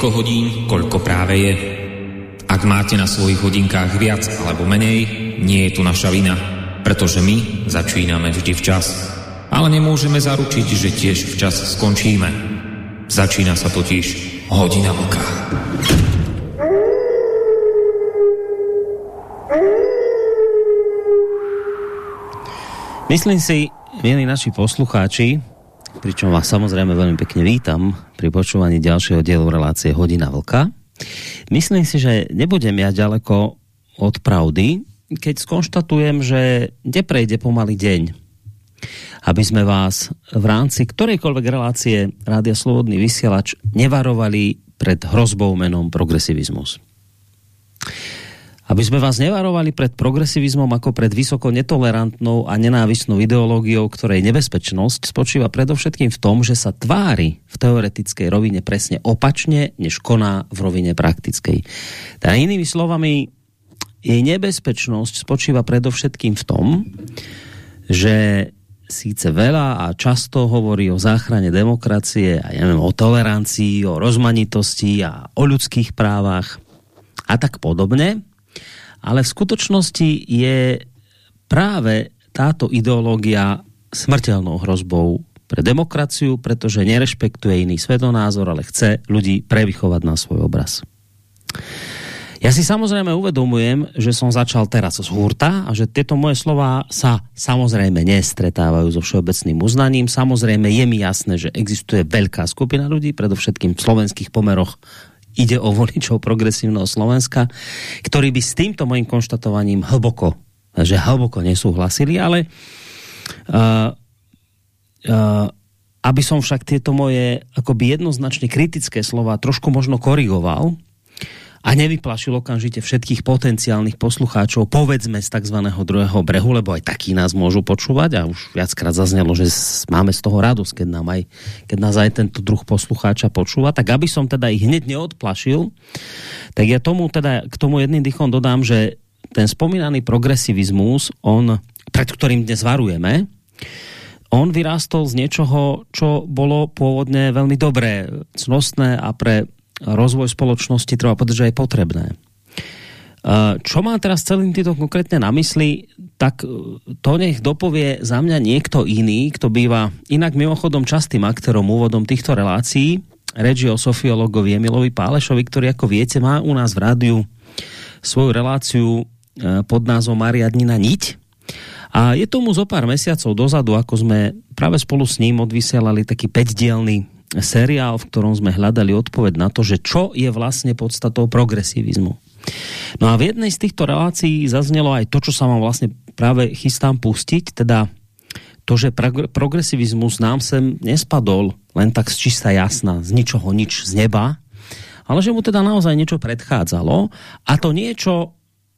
Toľko hodín, koľko práve je. Ak máte na svojich hodinkách viac alebo menej, nie je tu naša vina, pretože my začíname vždy včas. Ale nemôžeme zaručiť, že tiež včas skončíme. Začína sa totiž hodina vlka. Myslím si, milí naši poslucháči, pričom vás samozrejme veľmi pekne vítam pri počúvaní ďalšieho dielu relácie Hodina Vlka. Myslím si, že nebudem ja ďaleko od pravdy, keď skonštatujem, že neprejde pomalý deň, aby sme vás v rámci ktorejkoľvek relácie Rádia Slobodný vysielač nevarovali pred hrozbou menom progresivizmus aby sme vás nevarovali pred progresivizmom ako pred vysoko netolerantnou a nenávisnou ideológiou, ktorej nebezpečnosť spočíva predovšetkým v tom, že sa tvári v teoretickej rovine presne opačne, než koná v rovine praktickej. Teda inými slovami, jej nebezpečnosť spočíva predovšetkým v tom, že síce veľa a často hovorí o záchrane demokracie a ja neviem, o tolerancii, o rozmanitosti a o ľudských právach a tak podobne, ale v skutočnosti je práve táto ideológia smrteľnou hrozbou pre demokraciu, pretože nerešpektuje iný svetonázor, ale chce ľudí prevychovať na svoj obraz. Ja si samozrejme uvedomujem, že som začal teraz z hurta a že tieto moje slova sa samozrejme nestretávajú so všeobecným uznaním. Samozrejme je mi jasné, že existuje veľká skupina ľudí, predovšetkým v slovenských pomeroch ide o voličov progresívneho Slovenska, ktorí by s týmto mojím konštatovaním hlboko, že hlboko nesúhlasili, ale uh, uh, aby som však tieto moje akoby jednoznačne kritické slova trošku možno korigoval, a nevyplašil okamžite všetkých potenciálnych poslucháčov, povedzme z tzv. druhého brehu, lebo aj takí nás môžu počúvať a už viackrát zaznelo, že máme z toho radosť, keď, nám aj, keď nás aj tento druh poslucháča počúva, tak aby som teda ich hneď neodplašil, tak ja tomu teda k tomu jedným dýchom dodám, že ten spomínaný progresivizmus, on, pred ktorým dnes varujeme, on vyrástol z niečoho, čo bolo pôvodne veľmi dobré, cnostné a pre rozvoj spoločnosti treba povedať, že je potrebné. Čo má teraz celým týto konkrétne na mysli, tak e, to nech dopovie za mňa niekto iný, kto býva inak mimochodom častým aktérom úvodom týchto relácií, reči o sofiologovi Emilovi Pálešovi, ktorý ako viete má u nás v rádiu svoju reláciu e, pod názvom Mariadnina Niť. A je tomu zo pár mesiacov dozadu, ako sme práve spolu s ním odvysielali taký 5-dielný seriál, v ktorom sme hľadali odpoveď na to, že čo je vlastne podstatou progresivizmu. No a v jednej z týchto relácií zaznelo aj to, čo sa vám vlastne práve chystám pustiť, teda to, že progresivizmus nám sem nespadol len tak z čista jasná, z ničoho nič z neba, ale že mu teda naozaj niečo predchádzalo a to niečo,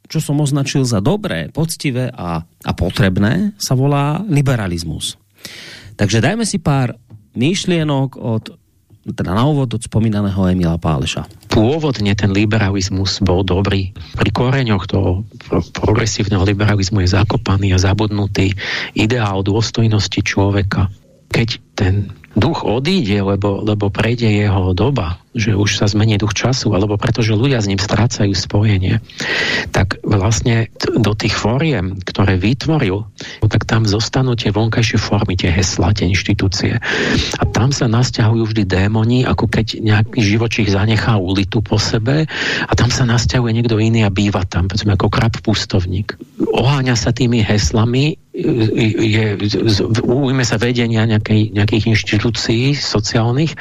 čo som označil za dobré, poctivé a, a potrebné, sa volá liberalizmus. Takže dajme si pár myšlienok od teda na úvod od spomínaného Emila Páleša. Pôvodne ten liberalizmus bol dobrý. Pri koreňoch toho progresívneho liberalizmu je zakopaný a zabudnutý ideál dôstojnosti človeka. Keď ten duch odíde, lebo, lebo prejde jeho doba, že už sa zmení duch času, alebo pretože ľudia s ním strácajú spojenie, tak vlastne do tých fóriem, ktoré vytvoril, tak tam zostanú tie vonkajšie formy, tie hesla, tie inštitúcie. A tam sa nasťahujú vždy démoni, ako keď nejaký živočích zanechá ulitu po sebe a tam sa nasťahuje niekto iný a býva tam, povedzme ako krab pustovník. Oháňa sa tými heslami, je, ujme sa vedenia nejakej, nejakých inštitúcií sociálnych,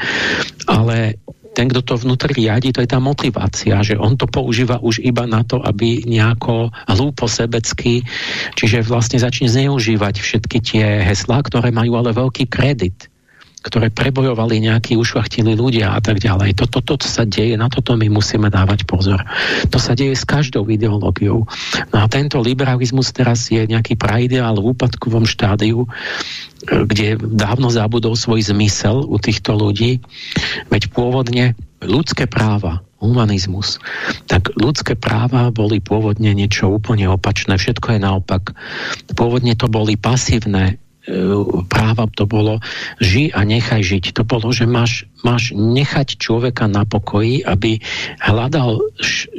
ale ten, kto to vnútri riadi, to je tá motivácia, že on to používa už iba na to, aby nejako hlúpo sebecky, čiže vlastne začne zneužívať všetky tie heslá, ktoré majú ale veľký kredit ktoré prebojovali nejakí ušvachtili ľudia a tak ďalej. Toto to, to sa deje, na toto my musíme dávať pozor. To sa deje s každou ideológiou. No a tento liberalizmus teraz je nejaký praideál v úpadkovom štádiu, kde dávno zabudol svoj zmysel u týchto ľudí, veď pôvodne ľudské práva, humanizmus, tak ľudské práva boli pôvodne niečo úplne opačné, všetko je naopak. Pôvodne to boli pasívne práva to bolo ži a nechaj žiť. To bolo, že máš, máš nechať človeka na pokoji, aby hľadal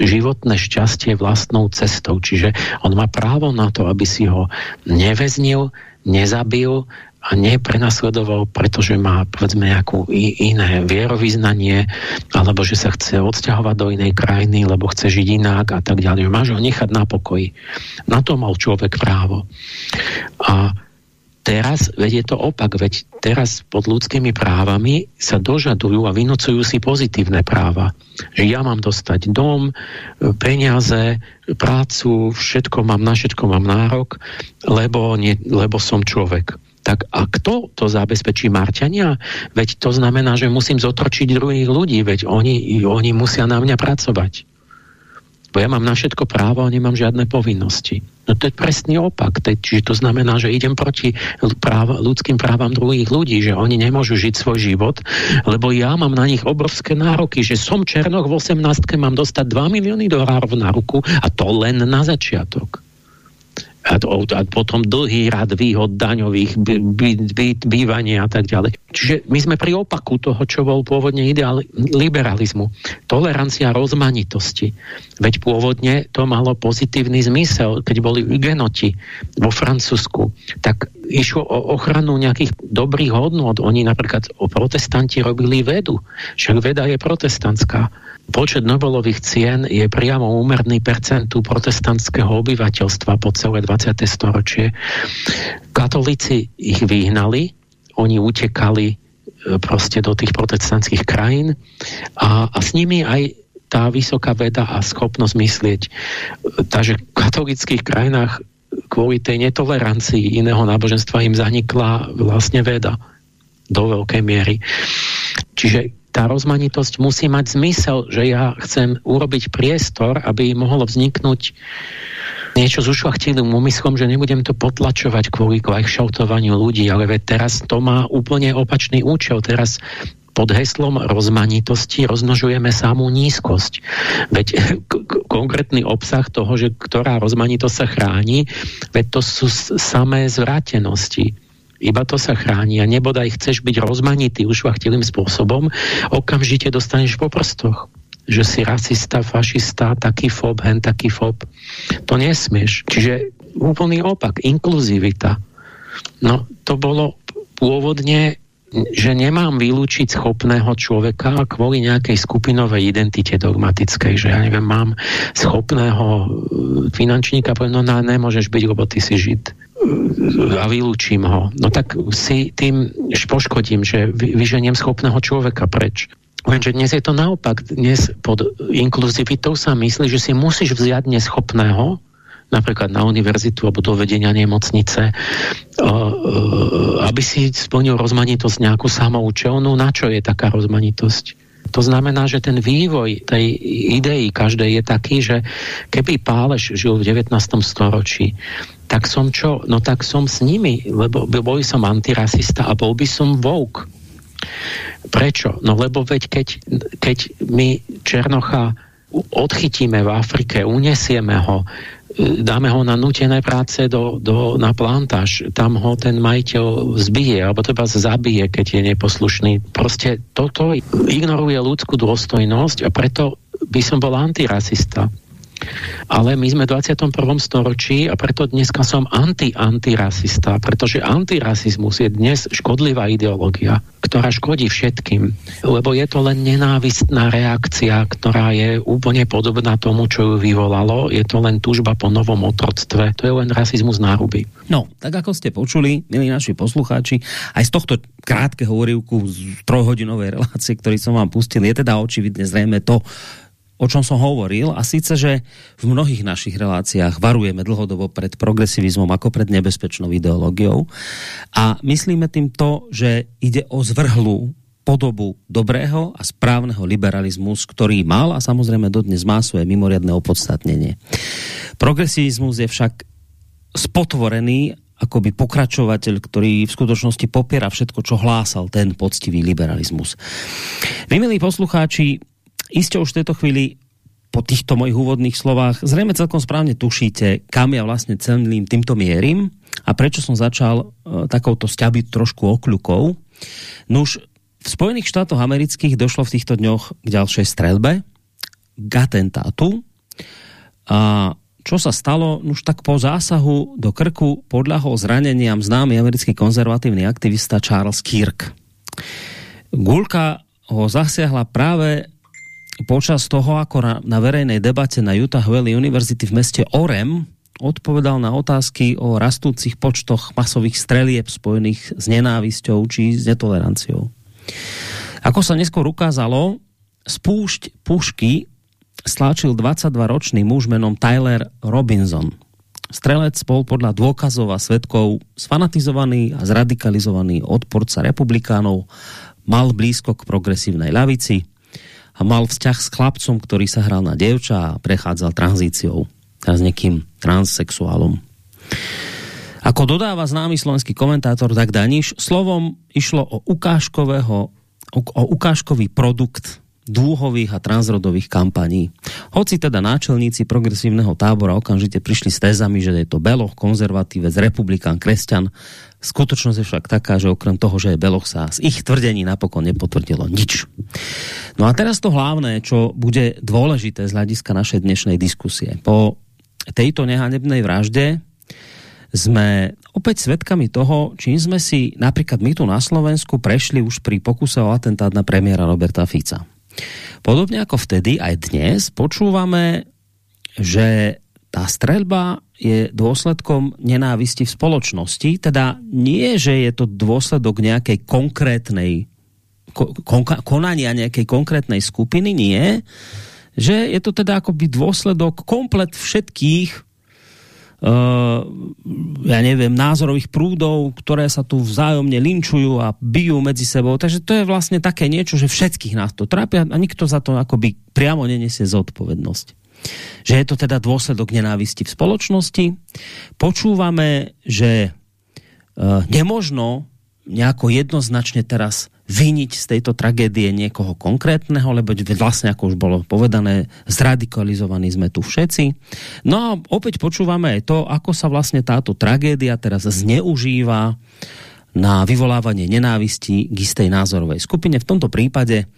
životné šťastie vlastnou cestou. Čiže on má právo na to, aby si ho neväznil, nezabil a neprenasledoval, pretože má povedzme nejakú iné vierovýznanie alebo že sa chce odsťahovať do inej krajiny, lebo chce žiť inak a tak ďalej. Máš ho nechať na pokoji. Na to mal človek právo. A Teraz, veď je to opak, veď teraz pod ľudskými právami sa dožadujú a vynocujú si pozitívne práva. Že ja mám dostať dom, peniaze, prácu, všetko mám, na všetko mám nárok, lebo, nie, lebo som človek. Tak a kto to zabezpečí Marťania? Veď to znamená, že musím zotročiť druhých ľudí, veď oni, oni musia na mňa pracovať. Bo ja mám na všetko právo a nemám žiadne povinnosti. No to je presný opak. Čiže to znamená, že idem proti práv, ľudským právam druhých ľudí, že oni nemôžu žiť svoj život, lebo ja mám na nich obrovské nároky, že som Černoch v 18. mám dostať 2 milióny dolárov na ruku a to len na začiatok a, a potom dlhý rad výhod daňových, by, by, by, bývania a tak ďalej. Čiže my sme pri opaku toho, čo bol pôvodne ideál liberalizmu. Tolerancia rozmanitosti. Veď pôvodne to malo pozitívny zmysel, keď boli genoti vo Francúzsku, tak išlo o ochranu nejakých dobrých hodnot. Oni napríklad o protestanti robili vedu. Však veda je protestantská počet Nobelových cien je priamo úmerný percentu protestantského obyvateľstva po celé 20. storočie. Katolíci ich vyhnali, oni utekali e, proste do tých protestantských krajín a, a s nimi aj tá vysoká veda a schopnosť myslieť. Takže v katolických krajinách kvôli tej netolerancii iného náboženstva im zanikla vlastne veda do veľkej miery. Čiže tá rozmanitosť musí mať zmysel, že ja chcem urobiť priestor, aby mohlo vzniknúť niečo s ušlachtilým úmyslom, že nebudem to potlačovať kvôli kvajšautovaniu ľudí, ale veď teraz to má úplne opačný účel. Teraz pod heslom rozmanitosti rozmnožujeme samú nízkosť. Veď konkrétny obsah toho, že ktorá rozmanitosť sa chráni, veď to sú samé zvrátenosti iba to sa chráni a nebodaj chceš byť rozmanitý ušvachtilým spôsobom, okamžite dostaneš po prstoch že si rasista, fašista, taký fob, hen taký fob. To nesmieš. Čiže úplný opak, inkluzivita. No to bolo pôvodne že nemám vylúčiť schopného človeka kvôli nejakej skupinovej identite dogmatickej, že ja neviem, mám schopného e, finančníka, poviem, no, no nemôžeš byť, lebo ty si žid a vylúčim ho, no tak si tým poškodím, že vyženiem schopného človeka preč. Lenže dnes je to naopak. Dnes pod inkluzivitou sa myslí, že si musíš vziať neschopného, napríklad na univerzitu alebo do vedenia nemocnice, aby si splnil rozmanitosť nejakú samoučelnú. Na čo je taká rozmanitosť? To znamená, že ten vývoj tej idei každej je taký, že keby Páleš žil v 19. storočí, tak som čo? No tak som s nimi, lebo bol som antirasista a bol by som vouk. Prečo? No lebo veď keď, keď my Černocha odchytíme v Afrike, unesieme ho, dáme ho na nutené práce do, do, na plantáž, tam ho ten majiteľ zbije, alebo to zabije, keď je neposlušný. Proste toto ignoruje ľudskú dôstojnosť a preto by som bol antirasista. Ale my sme v 21. storočí a preto dneska som anti-antirasista, pretože antirasizmus je dnes škodlivá ideológia, ktorá škodí všetkým, lebo je to len nenávistná reakcia, ktorá je úplne podobná tomu, čo ju vyvolalo. Je to len túžba po novom otroctve. To je len rasizmus náruby. No, tak ako ste počuli, milí naši poslucháči, aj z tohto krátkeho úrivku z trojhodinovej relácie, ktorý som vám pustil, je teda očividne zrejme to, o čom som hovoril a síce, že v mnohých našich reláciách varujeme dlhodobo pred progresivizmom ako pred nebezpečnou ideológiou a myslíme tým to, že ide o zvrhlú podobu dobrého a správneho liberalizmus, ktorý mal a samozrejme dodnes má svoje mimoriadne opodstatnenie. Progresivizmus je však spotvorený akoby pokračovateľ, ktorý v skutočnosti popiera všetko, čo hlásal ten poctivý liberalizmus. Vy, milí poslucháči, Iste už v tejto chvíli po týchto mojich úvodných slovách zrejme celkom správne tušíte, kam ja vlastne celým týmto mierim. a prečo som začal uh, takouto sťabiť trošku okľukou. No už v Spojených štátoch amerických došlo v týchto dňoch k ďalšej strelbe, k atentátu. A čo sa stalo? Už tak po zásahu do krku podľahol zraneniam známy americký konzervatívny aktivista Charles Kirk. Gulka ho zasiahla práve počas toho, ako na, na verejnej debate na Utah Valley University v meste Orem odpovedal na otázky o rastúcich počtoch masových strelieb spojených s nenávisťou či s netoleranciou. Ako sa neskôr ukázalo, spúšť pušky stláčil 22-ročný muž menom Tyler Robinson. Strelec bol podľa dôkazov a svetkov sfanatizovaný a zradikalizovaný odporca republikánov, mal blízko k progresívnej ľavici a mal vzťah s chlapcom, ktorý sa hral na dievča a prechádzal tranzíciou s nekým transsexuálom. Ako dodáva známy slovenský komentátor Dag Daniš, slovom išlo o ukážkového o ukážkový produkt dúhových a transrodových kampaní. Hoci teda náčelníci progresívneho tábora okamžite prišli s tézami, že je to beloch, konzervatívec, republikán, kresťan, skutočnosť je však taká, že okrem toho, že je beloch sa z ich tvrdení napokon nepotvrdilo nič. No a teraz to hlavné, čo bude dôležité z hľadiska našej dnešnej diskusie. Po tejto nehanebnej vražde sme opäť svedkami toho, čím sme si napríklad my tu na Slovensku prešli už pri pokuse o atentát na premiéra Roberta Fica. Podobne ako vtedy, aj dnes počúvame, že tá strelba je dôsledkom nenávisti v spoločnosti, teda nie, že je to dôsledok nejakej konkrétnej kon, konania nejakej konkrétnej skupiny, nie, že je to teda akoby dôsledok komplet všetkých uh, ja neviem, názorových prúdov, ktoré sa tu vzájomne linčujú a bijú medzi sebou. Takže to je vlastne také niečo, že všetkých nás to trápia a nikto za to akoby priamo nenesie zodpovednosť. Že je to teda dôsledok nenávisti v spoločnosti. Počúvame, že uh, nemožno nejako jednoznačne teraz vyniť z tejto tragédie niekoho konkrétneho, lebo vlastne, ako už bolo povedané, zradikalizovaní sme tu všetci. No a opäť počúvame aj to, ako sa vlastne táto tragédia teraz zneužíva na vyvolávanie nenávisti k istej názorovej skupine. V tomto prípade,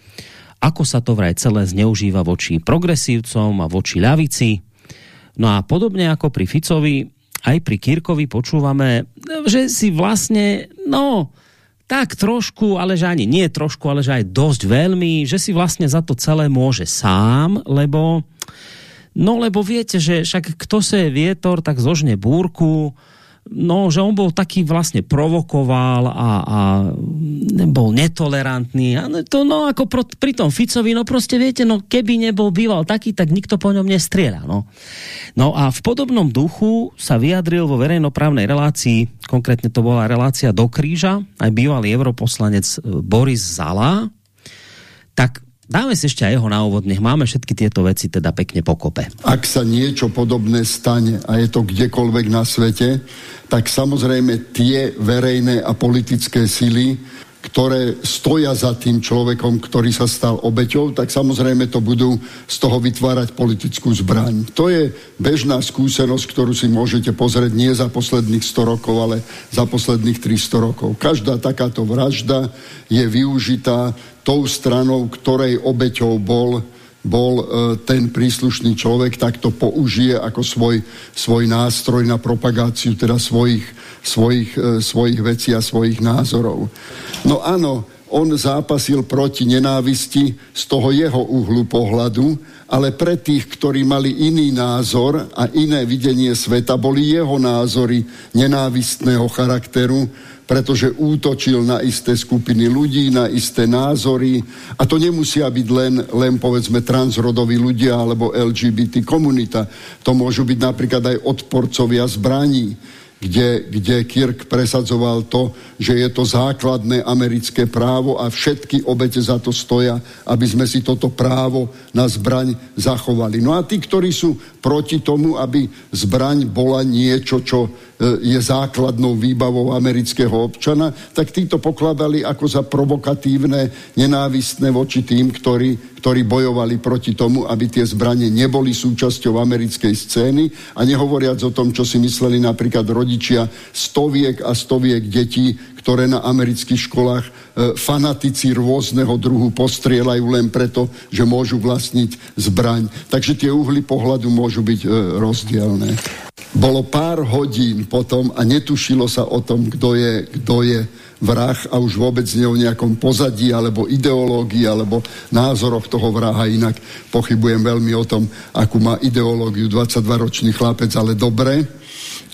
ako sa to vraj celé zneužíva voči progresívcom a voči ľavici. No a podobne ako pri Ficovi, aj pri Kirkovi počúvame, že si vlastne, no, tak trošku, ale že ani nie trošku, ale že aj dosť veľmi, že si vlastne za to celé môže sám, lebo no lebo viete, že však kto se vietor, tak zožne búrku, no, že on bol taký vlastne provokoval a, a bol netolerantný. A to, no, ako pro, pri tom Ficovi, no proste viete, no keby nebol býval taký, tak nikto po ňom nestrieľa, no. No a v podobnom duchu sa vyjadril vo verejnoprávnej relácii, konkrétne to bola relácia do kríža, aj bývalý europoslanec e, Boris Zala, tak Dáme si ešte aj jeho na úvod, nech máme všetky tieto veci teda pekne pokope. Ak sa niečo podobné stane, a je to kdekoľvek na svete, tak samozrejme tie verejné a politické sily, ktoré stoja za tým človekom, ktorý sa stal obeťou, tak samozrejme to budú z toho vytvárať politickú zbraň. To je bežná skúsenosť, ktorú si môžete pozrieť nie za posledných 100 rokov, ale za posledných 300 rokov. Každá takáto vražda je využitá tou stranou, ktorej obeťou bol bol e, ten príslušný človek, tak to použije ako svoj, svoj nástroj na propagáciu teda svojich, svojich, e, svojich vecí a svojich názorov. No áno, on zápasil proti nenávisti z toho jeho uhlu pohľadu, ale pre tých, ktorí mali iný názor a iné videnie sveta, boli jeho názory nenávistného charakteru, pretože útočil na isté skupiny ľudí, na isté názory. A to nemusia byť len, len povedzme transrodoví ľudia alebo LGBT komunita. To môžu byť napríklad aj odporcovia zbraní kde, kde Kirk presadzoval to, že je to základné americké právo a všetky obete za to stoja, aby sme si toto právo na zbraň zachovali. No a tí, ktorí sú proti tomu, aby zbraň bola niečo, čo E, je základnou výbavou amerického občana, tak títo pokladali ako za provokatívne, nenávistné voči tým, ktorí, ktorí bojovali proti tomu, aby tie zbranie neboli súčasťou americkej scény a nehovoriac o tom, čo si mysleli napríklad rodič rodičia stoviek a stoviek detí, ktoré na amerických školách e, fanatici rôzneho druhu postrieľajú len preto, že môžu vlastniť zbraň. Takže tie uhly pohľadu môžu byť e, rozdielne. Bolo pár hodín potom a netušilo sa o tom, kto je, kto je vrah a už vôbec nie o nejakom pozadí alebo ideológii alebo názoroch toho vraha. Inak pochybujem veľmi o tom, akú má ideológiu 22-ročný chlapec, ale dobre.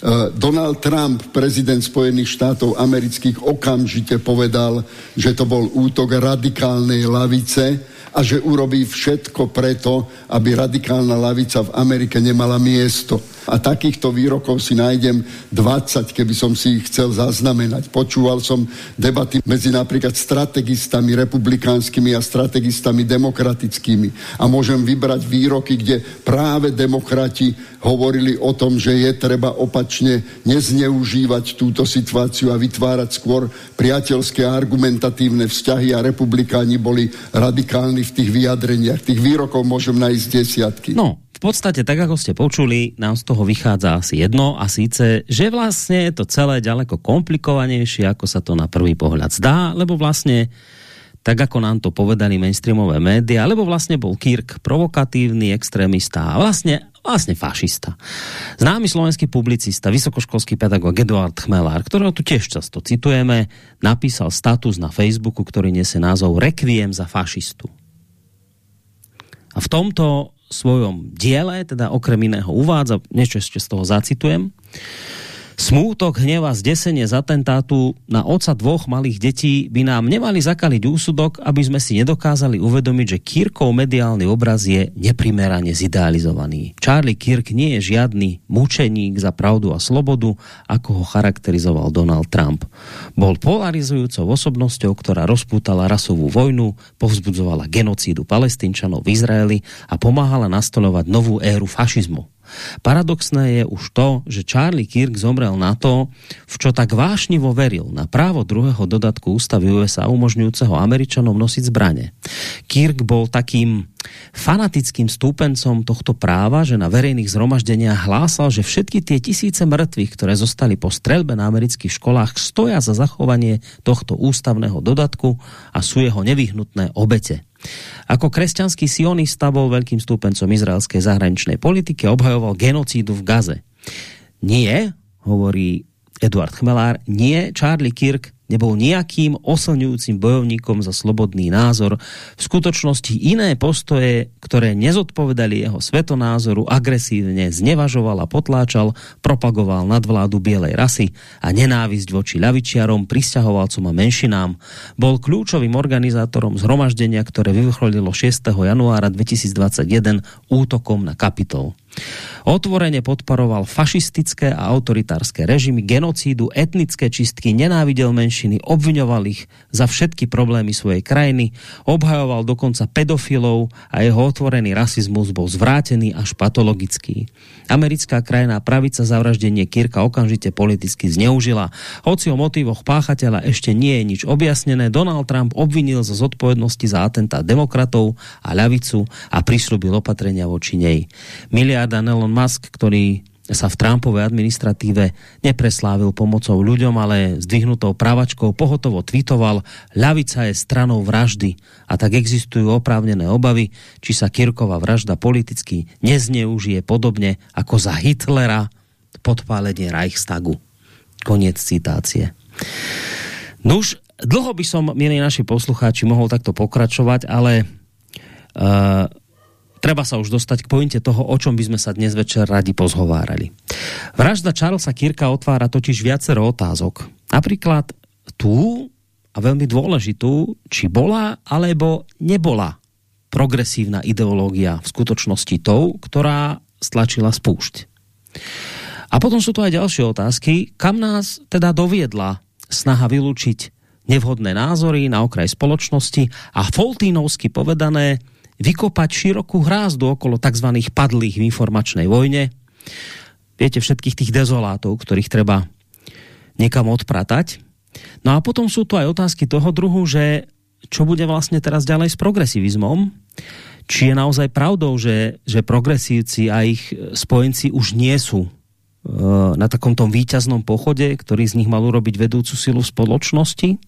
Eh, Donald Trump, prezident Spojených štátov amerických, okamžite povedal, že to bol útok radikálnej lavice a že urobí všetko preto, aby radikálna lavica v Amerike nemala miesto. A takýchto výrokov si nájdem 20, keby som si ich chcel zaznamenať. Počúval som debaty medzi napríklad strategistami republikánskymi a strategistami demokratickými. A môžem vybrať výroky, kde práve demokrati hovorili o tom, že je treba opačne nezneužívať túto situáciu a vytvárať skôr priateľské a argumentatívne vzťahy a republikáni boli radikálni v tých vyjadreniach. Tých výrokov môžem nájsť desiatky. No, v podstate, tak ako ste počuli, nám z toho vychádza asi jedno a síce, že vlastne je to celé ďaleko komplikovanejšie, ako sa to na prvý pohľad zdá, lebo vlastne tak ako nám to povedali mainstreamové média, lebo vlastne bol Kirk provokatívny extrémista a vlastne, vlastne fašista. Známy slovenský publicista, vysokoškolský pedagog Eduard Chmelár, ktorého tu tiež často citujeme, napísal status na Facebooku, ktorý nesie názov Requiem za fašistu. A v tomto svojom diele, teda okrem iného uvádza, niečo ešte z toho zacitujem, Smútok, hneva, zdesenie z atentátu na oca dvoch malých detí by nám nemali zakaliť úsudok, aby sme si nedokázali uvedomiť, že Kirkov mediálny obraz je neprimerane zidealizovaný. Charlie Kirk nie je žiadny mučeník za pravdu a slobodu, ako ho charakterizoval Donald Trump. Bol polarizujúcou osobnosťou, ktorá rozpútala rasovú vojnu, povzbudzovala genocídu palestínčanov v Izraeli a pomáhala nastolovať novú éru fašizmu. Paradoxné je už to, že Charlie Kirk zomrel na to, v čo tak vášnivo veril, na právo druhého dodatku ústavy USA umožňujúceho Američanom nosiť zbrane. Kirk bol takým fanatickým stúpencom tohto práva, že na verejných zhromaždeniach hlásal, že všetky tie tisíce mŕtvych, ktoré zostali po strelbe na amerických školách, stoja za zachovanie tohto ústavného dodatku a sú jeho nevyhnutné obete. Ako kresťanský sionista bol veľkým stúpencom izraelskej zahraničnej politiky a obhajoval genocídu v Gaze. Nie, hovorí Eduard Chmelár, nie Charlie Kirk nebol nejakým oslňujúcim bojovníkom za slobodný názor. V skutočnosti iné postoje, ktoré nezodpovedali jeho svetonázoru, agresívne znevažoval a potláčal, propagoval nadvládu bielej rasy a nenávisť voči ľavičiarom, pristahovalcom a menšinám. Bol kľúčovým organizátorom zhromaždenia, ktoré vyvrcholilo 6. januára 2021 útokom na kapitol. Otvorene podporoval fašistické a autoritárske režimy, genocídu, etnické čistky, nenávidel menšiny, obviňoval ich za všetky problémy svojej krajiny, obhajoval dokonca pedofilov a jeho otvorený rasizmus bol zvrátený až patologický. Americká krajná pravica zavraždenie Kirka okamžite politicky zneužila. Hoci o motivoch páchateľa ešte nie je nič objasnené, Donald Trump obvinil za zodpovednosti za atentát demokratov a ľavicu a prislúbil opatrenia voči nej. Miliard miliarda Elon Musk, ktorý sa v Trumpovej administratíve nepreslávil pomocou ľuďom, ale zdvihnutou pravačkou pohotovo tweetoval, ľavica je stranou vraždy a tak existujú oprávnené obavy, či sa Kirkova vražda politicky nezneužije podobne ako za Hitlera podpálenie Reichstagu. Koniec citácie. Nuž, dlho by som, milí naši poslucháči, mohol takto pokračovať, ale uh, treba sa už dostať k pointe toho, o čom by sme sa dnes večer radi pozhovárali. Vražda Charlesa Kirka otvára totiž viacero otázok. Napríklad tú, a veľmi dôležitú, či bola alebo nebola progresívna ideológia v skutočnosti tou, ktorá stlačila spúšť. A potom sú tu aj ďalšie otázky, kam nás teda doviedla snaha vylúčiť nevhodné názory na okraj spoločnosti a Foltínovsky povedané vykopať širokú hrázdu okolo tzv. padlých v informačnej vojne. Viete, všetkých tých dezolátov, ktorých treba niekam odpratať. No a potom sú tu aj otázky toho druhu, že čo bude vlastne teraz ďalej s progresivizmom, či je naozaj pravdou, že, že progresívci a ich spojenci už nie sú na takom tom výťaznom pochode, ktorý z nich mal urobiť vedúcu silu spoločnosti.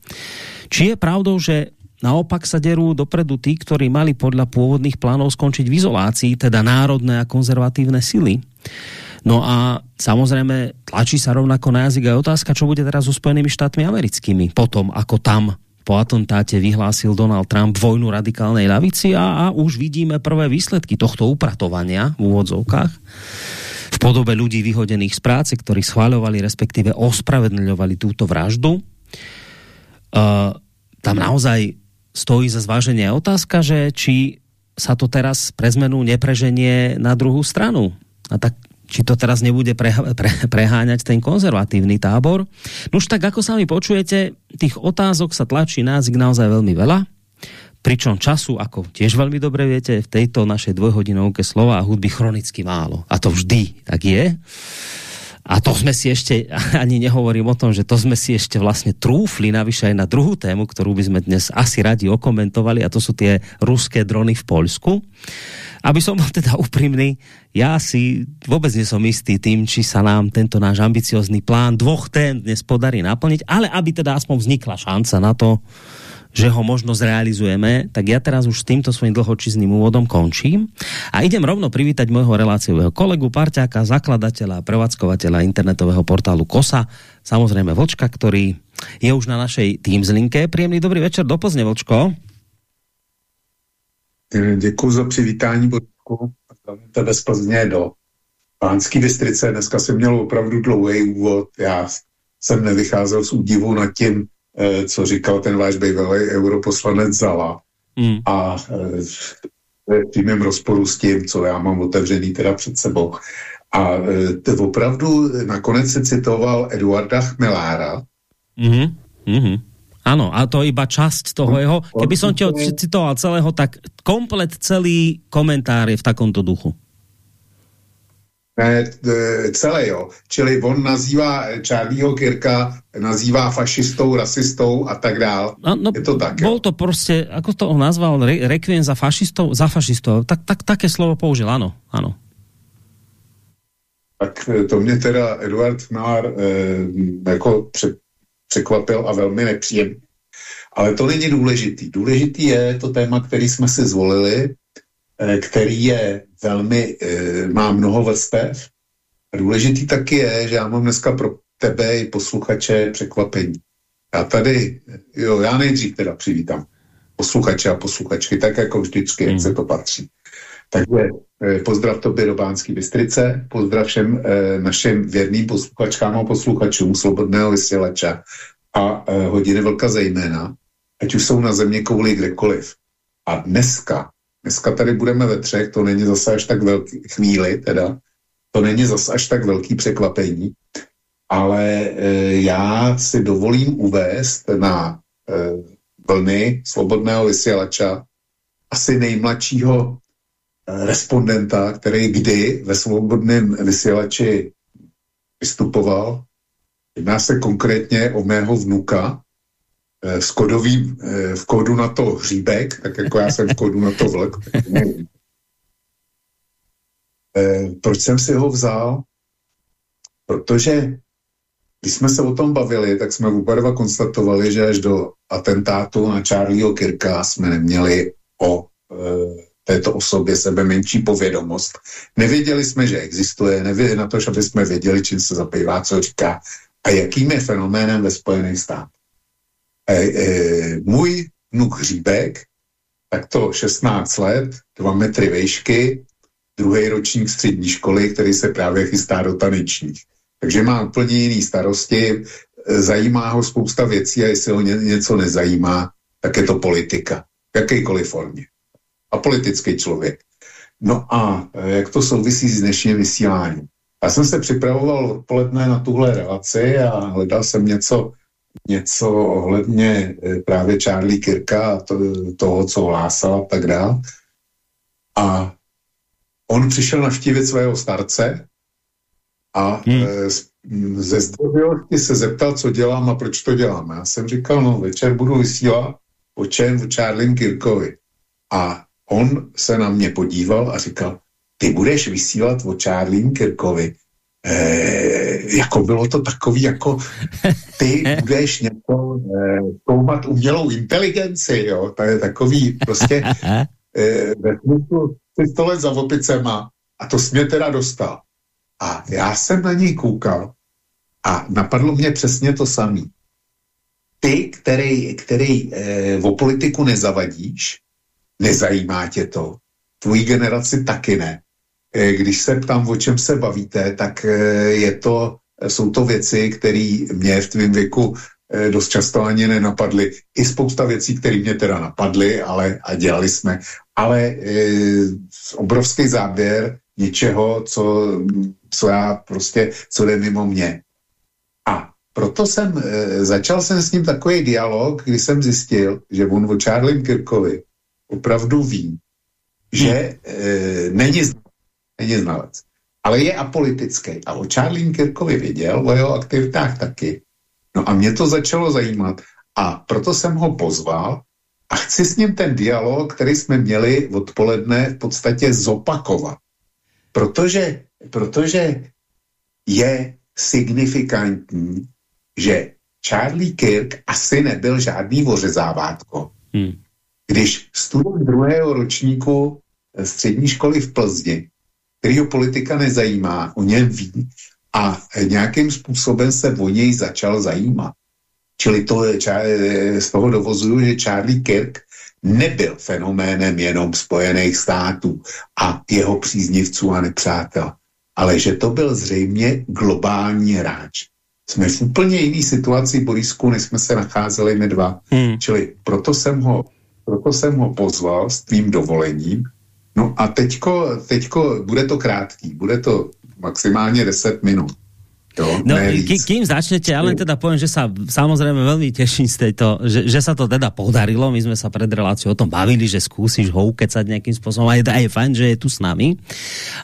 Či je pravdou, že naopak sa derú dopredu tí, ktorí mali podľa pôvodných plánov skončiť v izolácii, teda národné a konzervatívne sily. No a samozrejme tlačí sa rovnako na jazyk aj otázka, čo bude teraz so Spojenými štátmi americkými, potom ako tam po atentáte vyhlásil Donald Trump vojnu radikálnej lavici a, a už vidíme prvé výsledky tohto upratovania v úvodzovkách v podobe ľudí vyhodených z práce, ktorí schváľovali, respektíve ospravedlňovali túto vraždu. Uh, tam naozaj stojí za zváženie otázka, že či sa to teraz pre zmenu nepreženie na druhú stranu. A tak či to teraz nebude pre, pre, preháňať ten konzervatívny tábor. No už tak, ako sami počujete, tých otázok sa tlačí jazyk naozaj veľmi veľa. Pričom času, ako tiež veľmi dobre viete, v tejto našej dvojhodinovke slova a hudby chronicky málo. A to vždy tak je. A to sme si ešte, ani nehovorím o tom, že to sme si ešte vlastne trúfli navyše aj na druhú tému, ktorú by sme dnes asi radi okomentovali a to sú tie ruské drony v Poľsku. Aby som bol teda úprimný, ja si vôbec nie som istý tým, či sa nám tento náš ambiciozný plán dvoch tém dnes podarí naplniť, ale aby teda aspoň vznikla šanca na to, že ho možno zrealizujeme, tak ja teraz už s týmto svojím dlhočizným úvodom končím a idem rovno privítať môjho reláciového kolegu, parťáka, zakladateľa a prevádzkovateľa internetového portálu KOSA, samozrejme Vlčka, ktorý je už na našej Teams linke. Príjemný dobrý večer do Plzne, Vlčko. Děkuji za přivítání, Božku. Tebe z Plzně do Pánský Bystrice. Dneska jsem měl opravdu dlouhý úvod. Já jsem nevycházel z údivu nad tím, eh, co říkal ten váš bývalý europoslanec Zala. Mm. A eh, v přímém rozporu s tím, co já mám otevřený teda před sebou. A eh, opravdu nakonec se citoval Eduarda Chmelára, mm-hmm. Mm-hmm. Áno, a to iba časť toho jeho. Keby som ti citoval celého, tak komplet celý komentár je v takomto duchu. Ne, celé jo. Čili on nazývá Charlieho Kirka, nazývá fašistou, rasistou a tak dál. No, no, je to tak, Bol to prostě, ako to on nazval, re, rekviem za fašistov, za fašistov. Tak, tak, také slovo použil, ano, ano. Tak to mě teda Eduard Chmár eh, jako překvapil a velmi nepříjemný. Ale to není důležitý. Důležitý je to téma, který jsme si zvolili, eh, který je velmi, eh, má mnoho vrstev. A důležitý taky je, že já mám dneska pro tebe i posluchače překvapení. Já tady, jo, já nejdřív teda přivítám posluchače a posluchačky, tak jako vždycky, jak hmm. se to patří. Takže eh, pozdrav tobě do Bánské Bystrice, pozdrav všem eh, našim věrným posluchačkám a posluchačům Slobodného vysílača a eh, Hodiny Vlka zejména, ať už jsou na země kouli kdekoliv. A dneska, dneska tady budeme ve třech, to není zase až tak velký chvíli, teda, to není zase až tak velký překvapení, ale e, já si dovolím uvést na e, vlny Slobodného vysílača asi nejmladšího respondenta, který kdy ve svobodném vysílači vystupoval. Jedná se konkrétně o mého vnuka eh, s kodovým, eh, v kódu na to hříbek, tak jako já jsem v kódu na to vlk. Eh, proč jsem si ho vzal? Protože když jsme se o tom bavili, tak jsme oba dva konstatovali, že až do atentátu na Charlieho Kirka jsme neměli o této osobě sebe menší povědomost. Nevěděli jsme, že existuje, nevěděli na to, aby jsme věděli, čím se zabývá, co říká a jakým je fenoménem ve Spojených státech. E, e, můj vnuk Hříbek, tak to 16 let, 2 metry vejšky, druhý ročník střední školy, který se právě chystá do tanečních. Takže má úplně jiný starosti, e, zajímá ho spousta věcí a jestli ho ně, něco nezajímá, tak je to politika. V jakýkoliv formě a politický člověk. No a jak to souvisí s dnešním vysíláním? Já jsem se připravoval odpoledne na tuhle relaci a hledal jsem něco, něco ohledně e, právě Charlie Kirka a to, toho, co hlásal a tak dále. A on přišel navštívit svého starce a hmm. E, ze zdrovilosti se zeptal, co dělám a proč to dělám. Já jsem říkal, no večer budu vysílat o čem v Charlie Kirkovi. A on se na mě podíval a říkal, ty budeš vysílat o Charlie Kirkovi. E, jako bylo to takový, jako ty budeš něco e, zkoumat umělou inteligenci, jo, to je takový prostě e, ve smyslu pistole za opicema a to jsi mě teda dostal. A já jsem na něj koukal a napadlo mě přesně to samý. Ty, který, který e, o politiku nezavadíš, nezajímá tě to, tvojí generaci taky ne. E, když se ptám, o čem se bavíte, tak e, je to, jsou to věci, které mě v tvém věku e, dost často ani nenapadly. I spousta věcí, které mě teda napadly, ale a dělali jsme. Ale obrovský záběr něčeho, co, co já prostě, co jde mimo mě. A proto jsem, začal jsem s ním takový dialog, kdy jsem zjistil, že on o Charlie Kirkovi opravdu ví, že hmm. e, není, není znalec, ale je apolitický. A o Charlie Kirkovi věděl, o jeho aktivitách taky. No a mě to začalo zajímat a proto jsem ho pozval a chci s ním ten dialog, který jsme měli odpoledne, v podstatě zopakovat. Protože, protože je signifikantní, že Charlie Kirk asi nebyl žádný ořezávátko. Hmm. Když student druhého ročníku střední školy v Plzni, kterýho politika nezajímá, o něm ví a nějakým způsobem se o něj začal zajímat. Čili to je, z toho dovozuju, že Charlie Kirk nebyl fenoménem jenom Spojených států a jeho příznivců a nepřátel, ale že to byl zřejmě globální hráč. Jsme v úplně jiné situaci, Borisku, než jsme se nacházeli my dva. Hmm. Čili proto jsem ho proto jsem ho pozval s tvým dovolením. No a teďko, teďko bude to krátký, bude to maximálně 10 minut. Jo, no, kým začnete, ja len teda poviem, že sa samozrejme veľmi teším z tejto, že, že sa to teda podarilo, my sme sa pred reláciou o tom bavili, že skúsiš ho ukecať nejakým spôsobom a je, je fajn, že je tu s nami.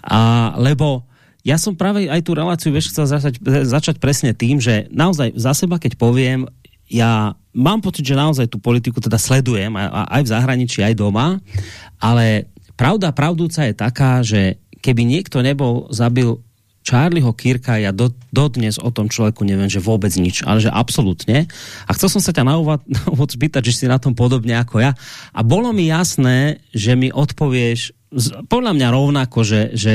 A, lebo ja som práve aj tú reláciu, vieš, chcel začať, začať presne tým, že naozaj za seba, keď poviem, ja mám pocit, že naozaj tú politiku teda sledujem aj v zahraničí, aj doma, ale pravda pravdúca je taká, že keby niekto nebol zabil Charlieho Kirka, ja do, dodnes o tom človeku neviem, že vôbec nič, ale že absolútne. A chcel som sa ťa na úvod, na úvod spýtať, že si na tom podobne ako ja. A bolo mi jasné, že mi odpovieš podľa mňa rovnako, že, že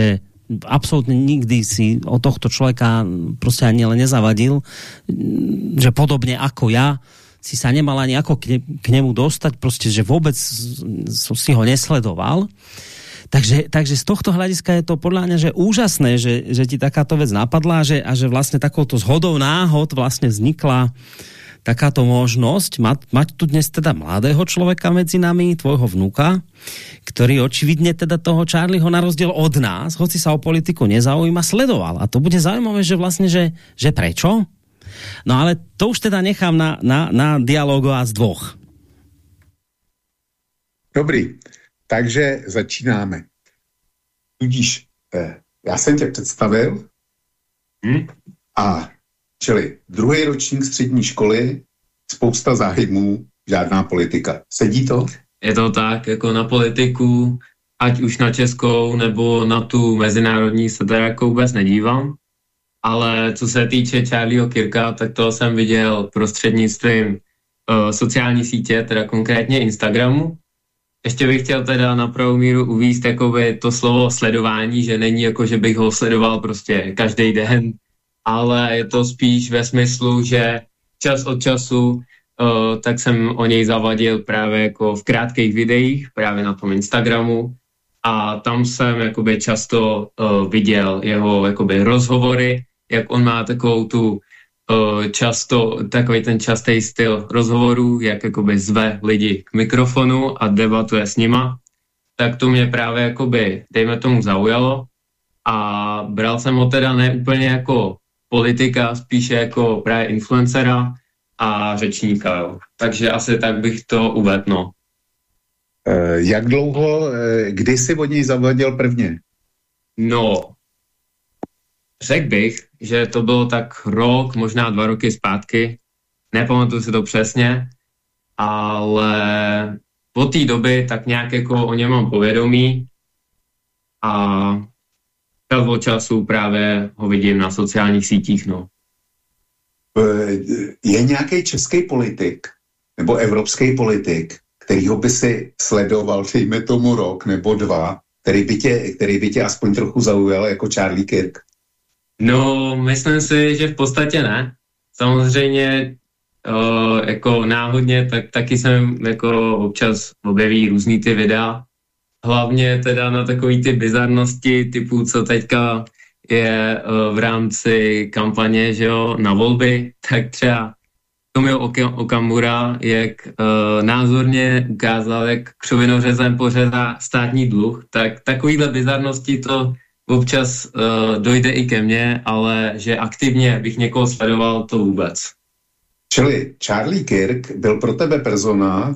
absolútne nikdy si o tohto človeka prostě ani len nezavadil, že podobně ako ja si sa nemal ani ako k, ne, k nemu dostať, prostě, že vůbec si ho nesledoval. Takže, takže z tohto hľadiska je to podľa mňa že úžasné, že, že ti takáto vec napadla že, a že vlastne takouto zhodou náhod vlastne vznikla takáto možnosť mať, mať tu dnes teda mladého človeka medzi nami, tvojho vnuka, ktorý očividne teda toho Charlieho na rozdiel od nás, hoci sa o politiku nezaujíma, sledoval. A to bude zaujímavé, že vlastne, že, že prečo? No ale to už teda nechám na, na, na dialogu a z dvoch. Dobrý, takže začínáme. Tudíž, eh, já jsem tě představil hm? a Čili druhý ročník střední školy, spousta záhybů, žádná politika. Sedí to? Je to tak, jako na politiku, ať už na českou nebo na tu mezinárodní se teda jako vůbec nedívám. Ale co se týče Charlieho Kirka, tak to jsem viděl prostřednictvím uh, sociální sítě, teda konkrétně Instagramu. Ještě bych chtěl teda na pravou míru uvíct jakoby to slovo sledování, že není jako, že bych ho sledoval prostě každý den, ale je to spíš ve smyslu, že čas od času uh, tak jsem o něj zavadil právě jako v krátkých videích, právě na tom Instagramu a tam jsem jakoby často uh, viděl jeho jakoby rozhovory, jak on má takovou tu uh, často, takový ten častý styl rozhovorů, jak jakoby zve lidi k mikrofonu a debatuje s nima, tak to mě právě jakoby, dejme tomu, zaujalo a bral jsem ho teda ne úplně jako politika, spíše jako právě influencera a řečníka. Jo. Takže asi tak bych to uvedl. No. E, jak dlouho, e, kdy jsi od něj zavadil prvně? No, řekl bych, že to bylo tak rok, možná dva roky zpátky. Nepamatuju si to přesně, ale od té doby tak nějak jako o něm mám povědomí a čas od času právě ho vidím na sociálních sítích, no. Je nějaký český politik nebo evropský politik, kterýho by si sledoval, dejme tomu rok nebo dva, který by tě, který by tě aspoň trochu zaujal jako Charlie Kirk? No, myslím si, že v podstatě ne. Samozřejmě o, jako náhodně, tak taky jsem jako občas objeví různý ty videa, hlavně teda na takové ty bizarnosti typu, co teďka je uh, v rámci kampaně, že jo, na volby, tak třeba Tomio Okamura, jak uh, názorně ukázal, jak křovinořezem pořezá státní dluh, tak takovýhle bizarnosti to občas uh, dojde i ke mně, ale že aktivně bych někoho sledoval, to vůbec. Čili Charlie Kirk byl pro tebe persona,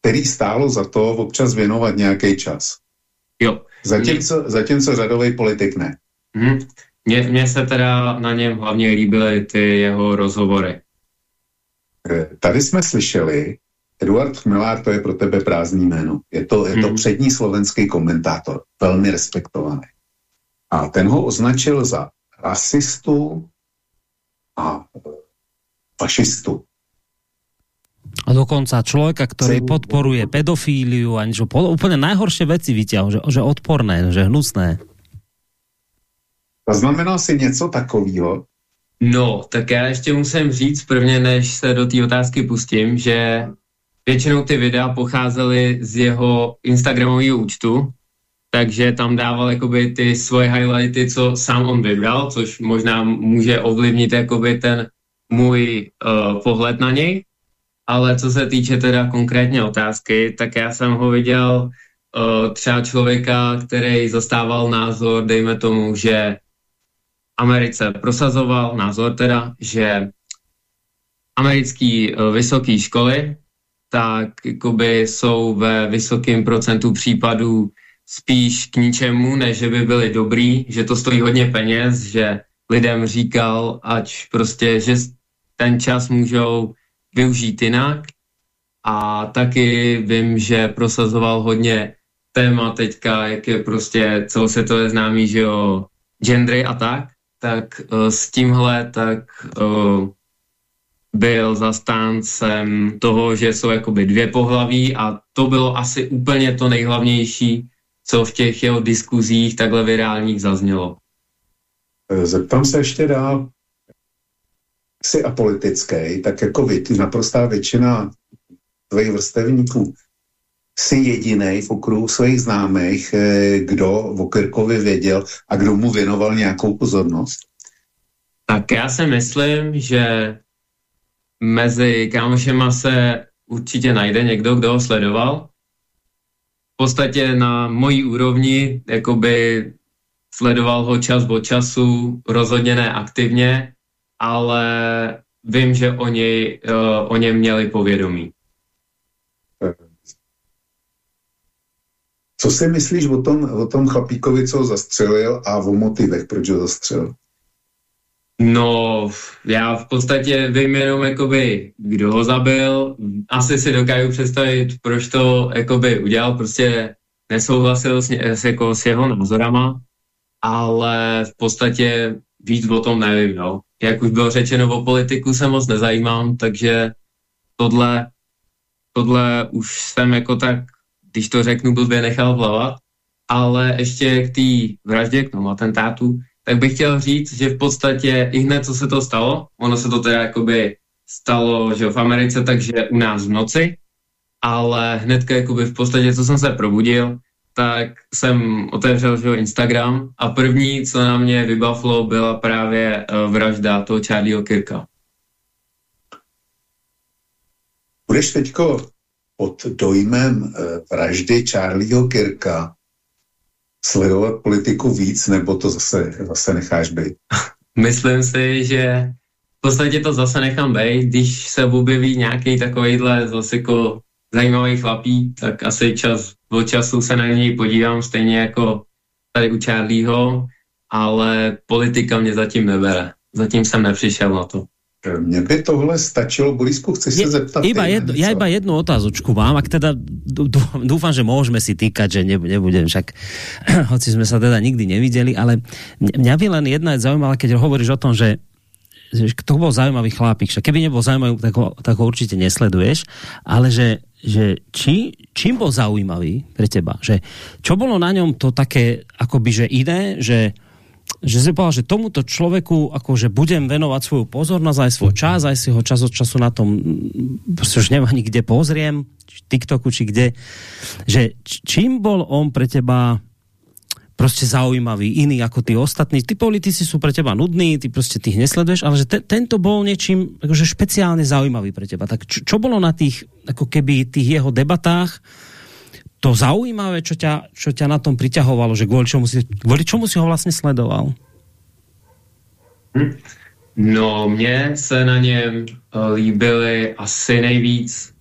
který stálo za to občas věnovat nějaký čas. Jo. Zatímco, zatímco řadový politik ne. Hmm. Mně, mně se teda na něm hlavně líbily ty jeho rozhovory. Eh, tady jsme slyšeli, Eduard Chmelár, to je pro tebe prázdný jméno. Je to, je to hmm. přední slovenský komentátor, velmi respektovaný. A ten ho označil za rasistu a fašistu. A dokonca človeka, ktorý podporuje pedofíliu a niečo, úplne najhoršie veci vyťahol, že, že odporné, že hnusné. Zaznamenal si něco takového? No, tak já ještě musím říct prvně, než se do té otázky pustím, že většinou ty videa pocházely z jeho Instagramového účtu, takže tam dával jakoby ty svoje highlighty, co sám on vybral, což možná může ovlivnit jakoby ten můj uh, pohled na něj. Ale co se týče teda konkrétně otázky, tak já jsem ho viděl uh, třeba člověka, který zastával názor, dejme tomu, že Americe prosazoval názor teda, že americké uh, vysoké školy tak jakoby jsou ve vysokém procentu případů spíš k ničemu, než že by byly dobrý, že to stojí hodně peněz, že lidem říkal, ať prostě, že ten čas můžou využít jinak. A taky vím, že prosazoval hodně téma teďka, jak je prostě celosvětové známý, že jo, gendry a tak, tak uh, s tímhle tak uh, byl zastáncem toho, že jsou jakoby dvě pohlaví a to bylo asi úplně to nejhlavnější, co v těch jeho diskuzích takhle virálních zaznělo. Zeptám se ještě dál, si apolitický, tak jako vy, naprostá většina tvých vrstevníků, jsi jediný v okruhu svých známých, eh, kdo o Kirkovi věděl a kdo mu věnoval nějakou pozornost? Tak já si myslím, že mezi kámošema se určitě najde někdo, kdo ho sledoval. V podstatě na mojí úrovni jakoby sledoval ho čas od času, rozhodně ne aktivně, ale vím, že o, něj, uh, o něm měli povědomí. Co si myslíš o tom, o tom chlapíkovi, co ho zastřelil a o motivech, proč ho zastřelil? No, já v podstatě vím jenom, jakoby, kdo ho zabil. Asi si dokážu představit, proč to jakoby, udělal. Prostě nesouhlasil s, s, jako, s jeho názorama, ale v podstatě víc o tom nevím. No jak už bylo řečeno, o politiku se moc nezajímám, takže tohle, tohle už jsem jako tak, když to řeknu, blbě nechal plavat. Ale ještě k té vraždě, k tomu atentátu, tak bych chtěl říct, že v podstatě i hned, co se to stalo, ono se to teda jakoby stalo že v Americe, takže u nás v noci, ale hnedka jakoby v podstatě, co jsem se probudil, tak jsem otevřel že, Instagram a první, co na mě vybavilo, byla právě uh, vražda toho Charlieho Kirka. Budeš teďko pod dojmem uh, vraždy Charlieho Kirka sledovat politiku víc, nebo to zase, zase necháš být? Myslím si, že v podstatě to zase nechám být, když se objeví nějaký takovýhle zase jako zajímavý chlapík, tak asi čas od času se na něj podívám, stejně jako tady u Charlieho, ale politika mě zatím nebere. Zatím jsem nepřišel na to. Mně by tohle stačilo. Borisku, chceš se zeptat? Iba jedno, ja iba jednu otázočku mám, ak teda dúfam, že môžeme si týkať, že nebudem však, hoci sme sa teda nikdy nevideli, ale mňa by len jedna je zaujímavá, keď hovoríš o tom, že to bol zaujímavý chlápik, že keby nebol zaujímavý, tak ho, tak ho určite nesleduješ, ale že, že či, čím bol zaujímavý pre teba? Že, čo bolo na ňom to také akoby, že iné, že že si povedal, že tomuto človeku akože budem venovať svoju pozornosť, aj svoj čas, aj si ho čas od času na tom proste už nemá nikde pozriem, či TikToku, či kde, že čím bol on pre teba prostě zaujímavý, iný ako tí ostatní. Tí politici sú pre teba nudní, ty prostě tých nesleduješ, ale že te, tento bol niečím akože špeciálne zaujímavý pre teba. Tak čo, čo bolo na tých, ako keby tých jeho debatách, to zaujímavé, čo ťa, čo ťa na tom priťahovalo, že kvôli čomu si, kvôli čomu si ho vlastně sledoval? No, mně se na něm uh, líbily asi nejvíc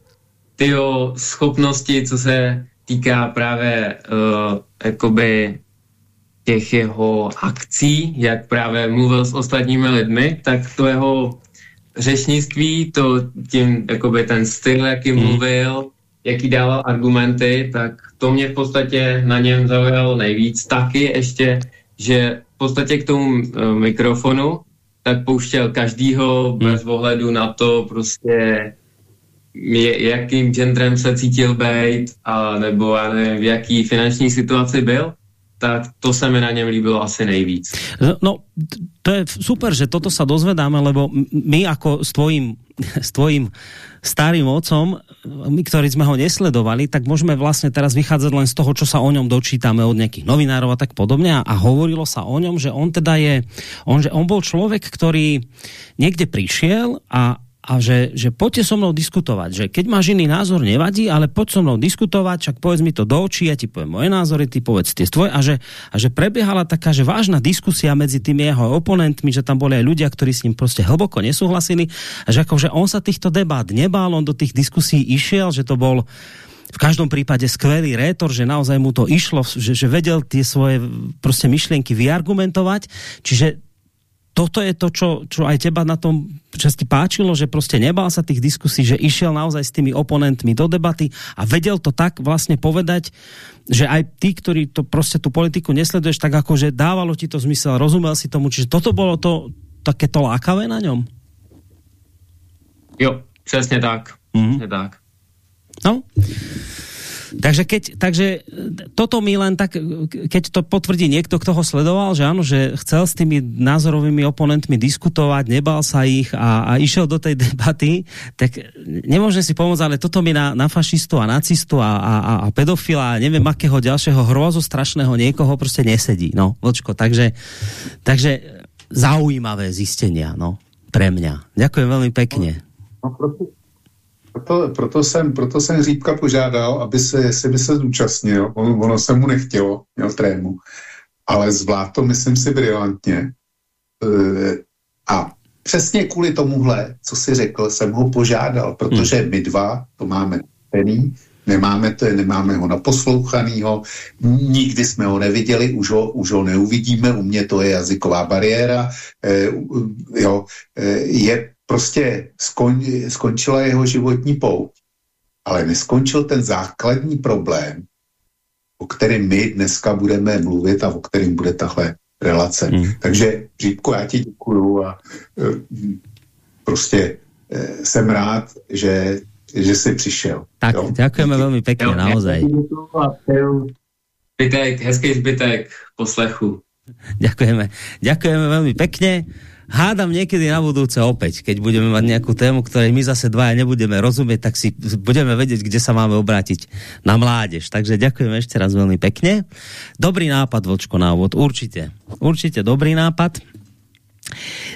ty schopnosti, co se týká právě uh, jakoby těch jeho akcí, jak právě mluvil s ostatními lidmi, tak to jeho řečnictví, to tím, jakoby ten styl, jaký hmm. mluvil, jaký dával argumenty, tak to mě v podstatě na něm zaujalo nejvíc. Taky ještě, že v podstatě k tomu uh, mikrofonu tak pouštěl každýho hmm. bez ohledu na to prostě je, jakým genderem se cítil být a nebo já nevím, v jaký finanční situaci byl tak to se mi na něm líbilo asi nejvíc. No, to je super, že toto sa dozvedáme, lebo my ako s tvojím, s tvojím starým otcom, my, ktorí sme ho nesledovali, tak môžeme vlastne teraz vychádzať len z toho, čo sa o ňom dočítame od nejakých novinárov a tak podobne. A, a hovorilo sa o ňom, že on teda je, on, že on bol človek, ktorý niekde prišiel a a že, že poďte so mnou diskutovať, že keď máš iný názor, nevadí, ale poď so mnou diskutovať, čak povedz mi to do očí, ja ti poviem moje názory, ty povedz tie tvoje a že, a že prebiehala taká, že vážna diskusia medzi tými jeho oponentmi, že tam boli aj ľudia, ktorí s ním prostě hlboko nesúhlasili. A že akože on sa týchto debát nebál, on do tých diskusí išiel, že to bol v každom prípade skvelý rétor, že naozaj mu to išlo, že, že vedel tie svoje prostě myšlienky vyargumentovať, čiže toto je to, čo, čo aj teba na tom časti páčilo, že prostě nebal sa tých diskusí, že išiel naozaj s tými oponentmi do debaty a vedel to tak vlastně povedať, že aj ty, ktorí to prostě tu politiku nesleduješ, tak ako, že dávalo ti to zmysel, rozumel si tomu, čiže toto bolo to takéto lákavé na ňom? Jo, přesně tak. Mm -hmm. Přesně tak. No, Takže, keď, takže toto mi len tak, keď to potvrdí niekto, kto ho sledoval, že áno, že chcel s tými názorovými oponentmi diskutovať, nebal sa ich a, a išiel do tej debaty, tak nemôžem si pomôcť, ale toto mi na, na fašistu a nacistu a, a, a pedofila a neviem akého ďalšieho hrozu strašného niekoho prostě nesedí. No, vočko, takže, takže zaujímavé zistenia, no, pre mňa. Ďakujem veľmi pekne. No, prosím proto, proto, jsem, proto jsem Řípka požádal, aby se, jestli by se zúčastnil. On, ono se mu nechtělo, měl trému. Ale zvlád to, myslím si, brilantně. E, a přesně kvůli tomuhle, co si řekl, jsem ho požádal, protože hmm. my dva to máme tený, nemáme, to, nemáme ho naposlouchanýho, nikdy jsme ho neviděli, už ho, už ho neuvidíme, u mě to je jazyková bariéra, e, jo, e, je prostě skon, skončila jeho životní pouť. Ale neskončil ten základní problém, o kterém my dneska budeme mluvit a o kterém bude tahle relace. Hmm. Takže Řípko, já ti děkuju a e, prostě e, jsem rád, že, že jsi přišel. Tak, jo? děkujeme velmi pěkně, jo, naozaj. Zbytek, hezký zbytek poslechu. Ďakujeme. Ďakujeme veľmi pekne hádam niekedy na budúce opäť, keď budeme mať nejakú tému, ktorej my zase dvaja nebudeme rozumieť, tak si budeme vedieť, kde sa máme obrátiť na mládež. Takže ďakujem ešte raz veľmi pekne. Dobrý nápad, Vočko, na úvod. Určite. Určite dobrý nápad.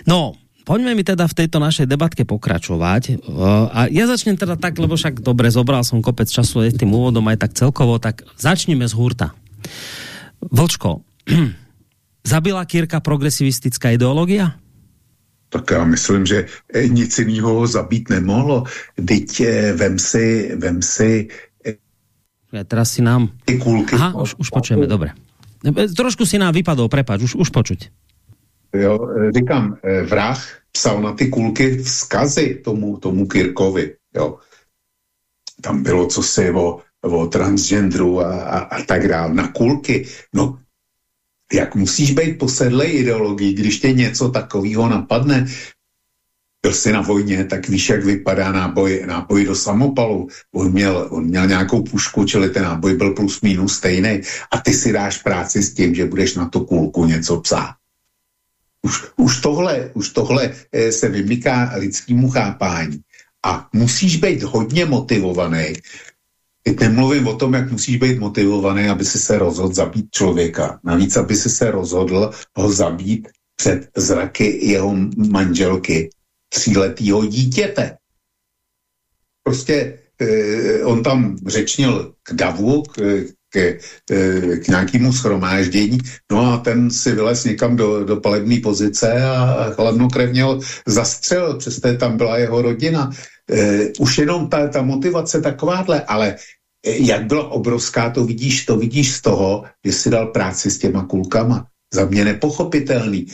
No, poďme mi teda v tejto našej debatke pokračovať. A ja začnem teda tak, lebo však dobre, zobral som kopec času aj tým úvodom, aj tak celkovo, tak začneme z hurta. Vlčko, zabila Kirka progresivistická ideológia? Tak já myslím, že eh, nic jiného zabít nemohlo. Teď vem si, vem si eh, ja teraz si nám... Ty kulky. Aha, už, už počujeme, dobre. Trošku si nám vypadol, prepáč, už, už počuť. Jo, říkám, vrah psal na ty kulky vzkazy tomu, tomu Kirkovi, jo. Tam bylo co si o, o transgendru a, a, a tak dále, na kulky. No, jak musíš být posedlej ideologií, když tě něco takového napadne, byl jsi na vojně, tak víš, jak vypadá náboj, náboj do samopalu. On měl, on měl nějakou pušku, čili ten náboj byl plus minus stejný a ty si dáš práci s tím, že budeš na tu kulku něco psát. Už, už tohle, už tohle eh, se vymyká lidskému chápání. A musíš být hodně motivovaný. Teď nemluvím o tom, jak musíš být motivovaný, aby si se rozhodl zabít člověka. Navíc, aby si se rozhodl ho zabít před zraky jeho manželky tříletýho dítěte. Prostě eh, on tam řečnil k davu, k, k, eh, k nějakému schromáždění, no a ten si vylez někam do, do palebné pozice a chladnokrevně ho zastřelil, přestože tam byla jeho rodina. Eh, už jenom ta, ta motivace takováhle, ale jak byla obrovská, to vidíš, to vidíš z toho, že si dal práci s těma kulkama. Za mě nepochopitelný.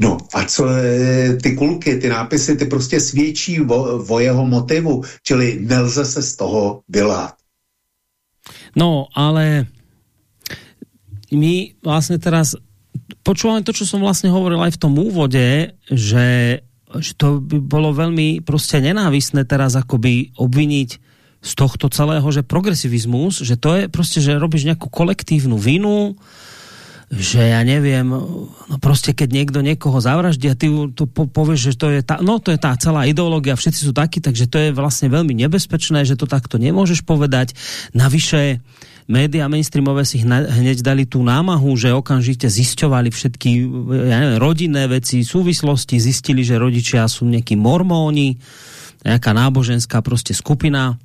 No a co e, ty kulky, ty nápisy, ty prostě svědčí o, jeho motivu, čili nelze se z toho vylát. No, ale my vlastně teraz počúvame to, čo som vlastne hovoril aj v tom úvode, že, že to by bolo veľmi prostě nenávisné teraz akoby obviniť z tohto celého, že progresivizmus, že to je prostě, že robíš nejakú kolektívnu vinu, že ja neviem, no prostě keď niekto niekoho zavraždí a ty tu po, povieš, že to je tá, no to je tá celá ideológia, všetci sú takí, takže to je vlastne veľmi nebezpečné, že to takto nemôžeš povedať. Navyše média mainstreamové si hneď dali tú námahu, že okamžite zisťovali všetky ja neviem, rodinné veci, súvislosti, zistili, že rodičia sú nejakí mormóni, nejaká náboženská prostě skupina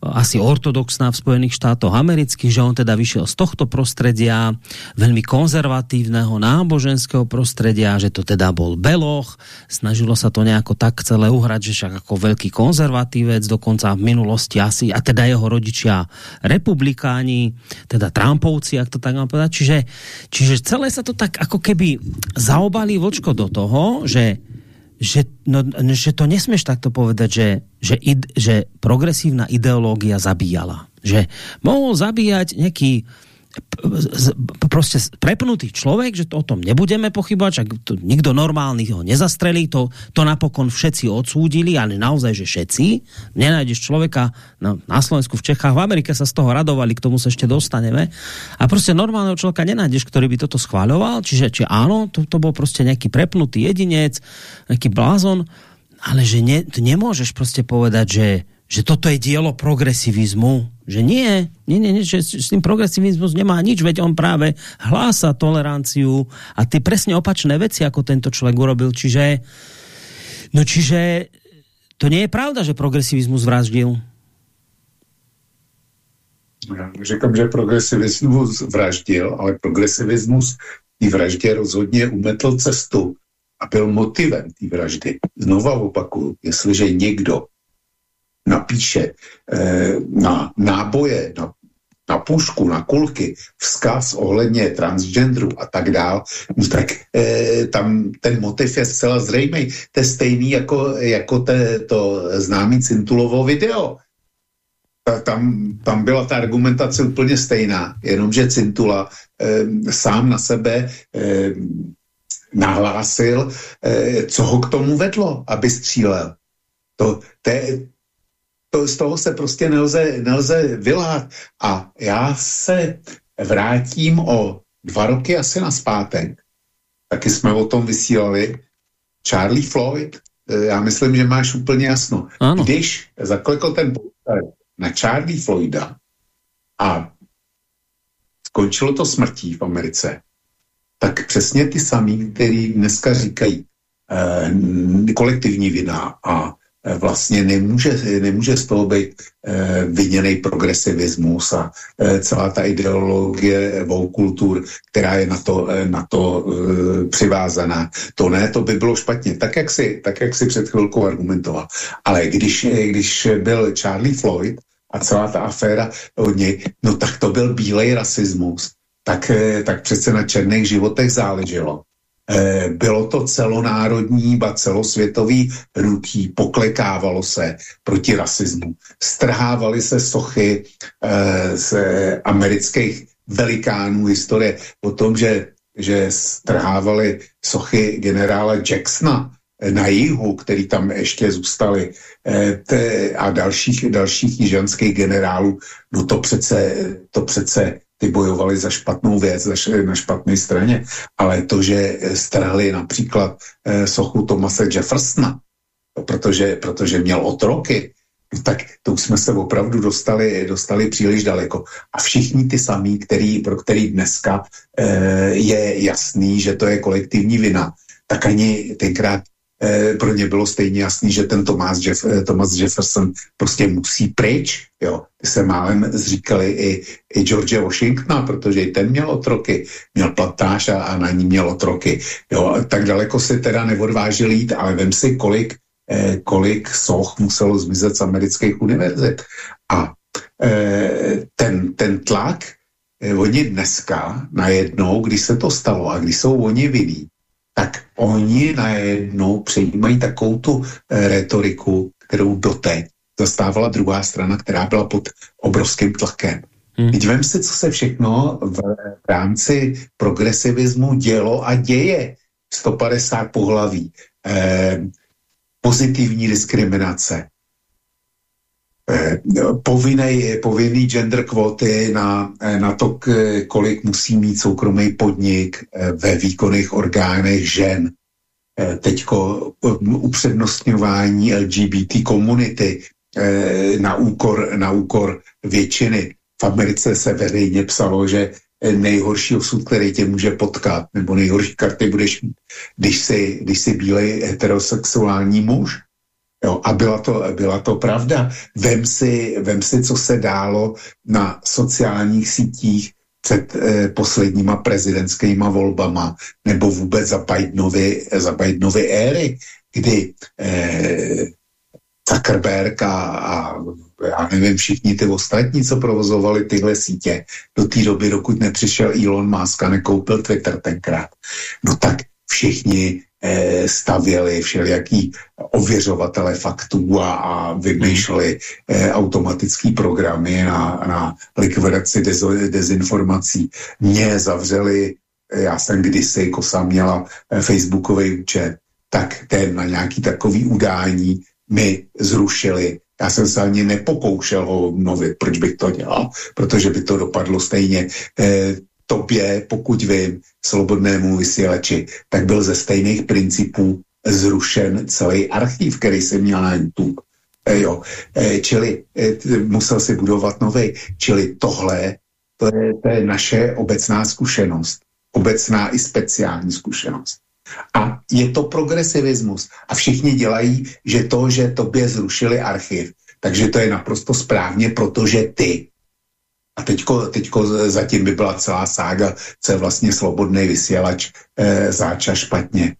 asi ortodoxná v Spojených štátoch amerických, že on teda vyšiel z tohto prostredia, veľmi konzervatívneho náboženského prostredia, že to teda bol Beloch, snažilo sa to nejako tak celé uhrať, že však ako veľký konzervatívec, dokonca v minulosti asi, a teda jeho rodičia republikáni, teda Trumpovci, ak to tak mám povedať. Čiže, čiže celé sa to tak ako keby zaobalí vočko do toho, že že, no, že to nesmieš takto povedať, že, že, id, že progresívna ideológia zabíjala. Že mohol zabíjať nejaký prostě prepnutý člověk, že to o tom nebudeme pochybovat, že to nikdo normálny ho nezastrelí, to, to napokon všetci odsúdili, ale naozaj, že všetci. Nenájdeš člověka na, na Slovensku, v Čechách, v Amerike sa z toho radovali, k tomu se ještě dostaneme. A prostě normálneho člověka nenájdeš, který by toto schváľoval, čiže či áno, to, to bol prostě nejaký prepnutý jedinec, nejaký blázon, ale že ne, nemôžeš prostě povedať, že že toto je dielo progresivizmu, že nie, nie, nie, nie že s tým progresivizmus nemá nič, veď on práve hlása toleranciu a ty presne opačné veci, ako tento človek urobil, čiže no čiže to nie je pravda, že progresivizmus vraždil. Já říkám, že progresivismus vraždil, ale progresivismus i vraždě rozhodně umetl cestu a byl motivem té vraždy. Znova opakuju, jestliže někdo napíše eh, na náboje, na, na pušku, na kulky, vzkaz ohledně transgenderu a tak dál, no tak eh, tam ten motiv je zcela zřejmý. To je stejný jako, jako te, to známý Cintulovo video. Tam, tam byla ta argumentace úplně stejná, jenomže Cintula eh, sám na sebe eh, nahlásil, eh, co ho k tomu vedlo, aby střílel. To, je, to, z toho se prostě nelze, nelze vylát. A já se vrátím o dva roky asi na zpátek. Taky jsme o tom vysílali. Charlie Floyd, eh, já myslím, že máš úplně jasno. Ano. Když zaklekl ten na Charlie Floyda a skončilo to smrtí v Americe, tak přesně ty samý, který dneska říkají eh, kolektivní vina a vlastně nemůže, nemůže z toho být eh, viněný progresivismus a eh, celá ta ideologie vou kultur, která je na to, eh, na to eh, přivázaná. To ne, to by bylo špatně, tak jak si, tak jak si před chvilkou argumentoval. Ale když, když byl Charlie Floyd a celá ta aféra od něj, no tak to byl bílej rasismus. Tak, eh, tak přece na černých životech záleželo. Eh, bylo to celonárodní, ba celosvětový hnutí, poklekávalo se proti rasismu. Strhávaly se sochy eh, z amerických velikánů historie o tom, že, že strhávali sochy generála Jacksona na jihu, který tam ještě zůstali, a dalších, dalších jižanských generálů, no to přece, to přece ty bojovali za špatnou věc, na špatné straně, ale to, že strhli například eh, sochu Tomase Jeffersona, protože, protože měl otroky, no tak to už jsme se opravdu dostali, dostali příliš daleko. A všichni ty samí, který, pro který dneska eh, je jasný, že to je kolektivní vina, tak ani tenkrát eh, pro ně bylo stejně jasný, že ten Thomas, Jeff, eh, Thomas Jefferson prostě musí pryč. Jo. Ty se málem zříkali i, i George Washingtona, protože i ten měl otroky, měl plantáž a, a na ní měl otroky. Jo. Tak daleko se teda neodvážil jít, ale vem si, kolik, eh, kolik soch muselo zmizet z amerických univerzit. A eh, ten, ten tlak, eh, oni dneska najednou, když se to stalo a když jsou oni vinní, tak oni najednou přejímají takovou tu e, retoriku, kterou doteď zastávala druhá strana, která byla pod obrovským tlakem. Hmm. Teď vem si, co se všechno v, v rámci progresivismu dělo a děje. 150 pohlaví, eh, pozitivní diskriminace, Eh, povinný, povinný gender kvóty na, eh, na to, kolik musí mít soukromý podnik eh, ve výkonných orgánech žen. Teďko upřednostňování LGBT komunity na úkor, na úkor většiny. V Americe se veřejně psalo, že nejhorší osud, který tě může potkat, nebo nejhorší karty budeš mít, když jsi, když jsi bílej heterosexuální muž. Jo, a byla to, byla to pravda. Vem si, vem si, co se dálo na sociálních sítích před eh, posledníma prezidentskými volbama nebo vůbec za Bidenovy, za Bidenovy éry, kdy eh, Zuckerberg a, a já nevím, všichni ty ostatní, co provozovali tyhle sítě do té doby, dokud nepřišel Elon Musk a nekoupil Twitter tenkrát. No tak všichni stavěli všelijaký ověřovatele faktů a, a vymýšleli eh, automatické programy na, na likvidaci dez, dezinformací. Mě zavřeli, eh, já jsem kdysi, kosa měla eh, facebookový účet, tak ten na nějaký takový udání mi zrušili já jsem se ani nepokoušel ho obnovit. Proč bych to dělal? Protože by to dopadlo stejně. Eh, tobě, pokud vím, slobodnému vysílači, tak byl ze stejných principů zrušen celý archiv, který jsem měl na YouTube. E, jo. E, čili e, musel si budovat nový. Čili tohle, to je, to je naše obecná zkušenost. Obecná i speciální zkušenost. A je to progresivismus. A všichni dělají, že to, že tobě zrušili archiv, takže to je naprosto správně, protože ty a teďko, teďko zatím by byla celá sága, co je vlastně slobodný vysílač e, záča špatně.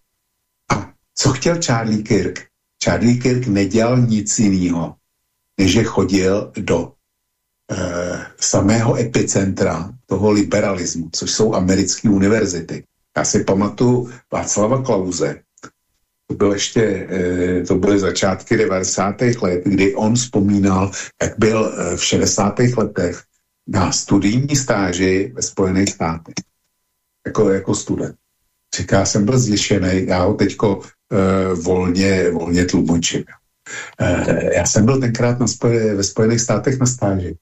A co chtěl Charlie Kirk? Charlie Kirk nedělal nic jiného, než že chodil do e, samého epicentra toho liberalismu, což jsou americké univerzity. Já si pamatuju Václava Klauze, to, byl ještě, e, to byly začátky 90. let, kdy on vzpomínal, jak byl v 60. letech na studijní stáži ve Spojených státech. Jako, jako student. Říká, jsem byl zděšený, já ho teďko uh, volně, volně tlumočím. Uh, já jsem byl tenkrát na spoje, ve Spojených státech na stáži,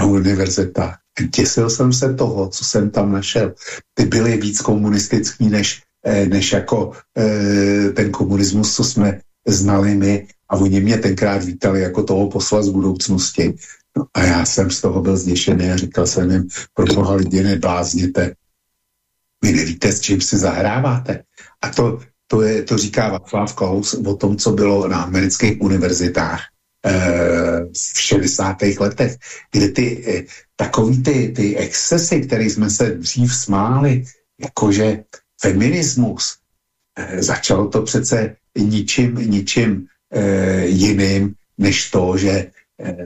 na univerzitách. Těsil jsem se toho, co jsem tam našel. Ty byly víc komunistický, než, eh, než jako ten komunismus, co jsme znali my. A oni mě tenkrát vítali jako toho posla z budoucnosti. No a já jsem z toho byl zděšený a říkal jsem jim, pro boha lidi neblázněte. Vy nevíte, s čím si zahráváte. A to, to, je, to říká Václav Klaus o tom, co bylo na amerických univerzitách eh, v 60. letech, kdy ty eh, takový ty, ty excesy, které jsme se dřív smáli, jakože feminismus, eh, začalo to přece ničím, ničím eh, jiným, než to, že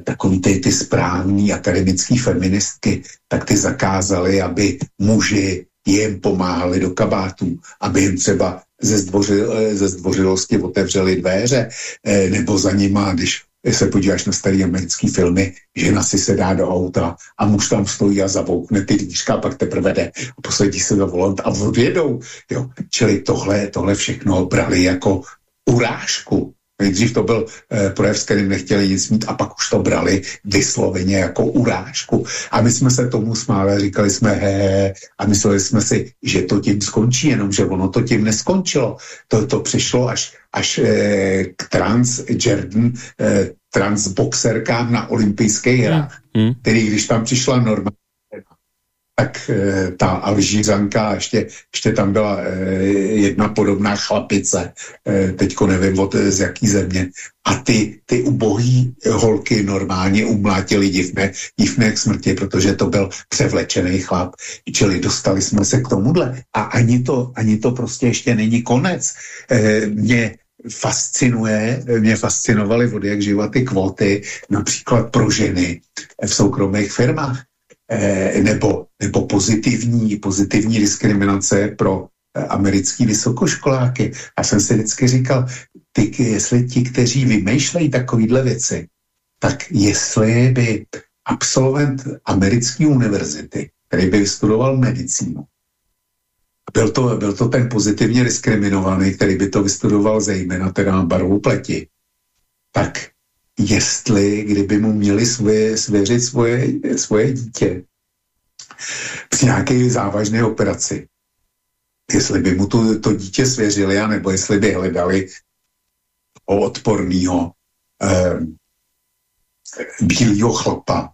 takový ty, ty správní akademický feministky, tak ty zakázali, aby muži jim pomáhali do kabátů, aby jim třeba ze, zdvořil, eh, ze zdvořilosti otevřeli dveře, eh, nebo za nima, když se podíváš na staré americké filmy, žena si se dá do auta a muž tam stojí a zavoukne ty dvířka, pak teprve jde a posadí se do volant a odjedou. Jo. Čili tohle, tohle všechno brali jako urážku. Nejdřív to byl eh, projev, s kterým nechtěli nic mít a pak už to brali vysloveně jako urážku. A my jsme se tomu smáli, říkali jsme he, a mysleli jsme si, že to tím skončí, jenomže ono to tím neskončilo. To, to přišlo až, až eh, k transgender, eh, transboxerkám na olympijské hrách, hmm. který když tam přišla norma tak e, ta Alžířanka, ještě, ještě tam byla e, jedna podobná chlapice, e, teďko nevím od, z jaký země, a ty, ty ubohý holky normálně umlátili divné, divné k smrti, protože to byl převlečený chlap, čili dostali jsme se k tomuhle. A ani to, ani to prostě ještě není konec. Mě fascinuje, mě fascinovaly od jak živa ty kvóty, například pro ženy v soukromých firmách Eh, nebo, nebo pozitivní, pozitivní diskriminace pro eh, americký vysokoškoláky. A jsem si vždycky říkal, ty, jestli ti, kteří vymýšlejí takovýhle věci, tak jestli by absolvent americké univerzity, který by vystudoval medicínu, byl to, byl to ten pozitivně diskriminovaný, který by to vystudoval zejména teda barvu pleti, tak jestli, kdyby mu měli svoje, svěřit svoje, svoje dítě při nějaké závažné operaci, jestli by mu to, to dítě svěřili, anebo jestli by hledali o odporného eh, bílého chlapa,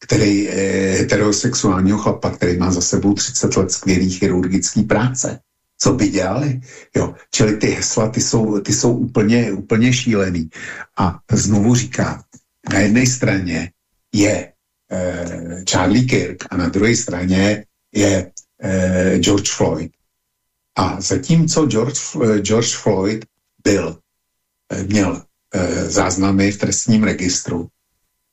který, eh, heterosexuálního chlapa, který má za sebou 30 let skvělý chirurgický práce co by dělali. Jo. Čili ty hesla, ty jsou, ty jsou úplně, úplně šílený. A znovu říkám, na jedné straně je eh, Charlie Kirk a na druhé straně je eh, George Floyd. A zatímco George, eh, George Floyd byl, eh, měl eh, záznamy v trestním registru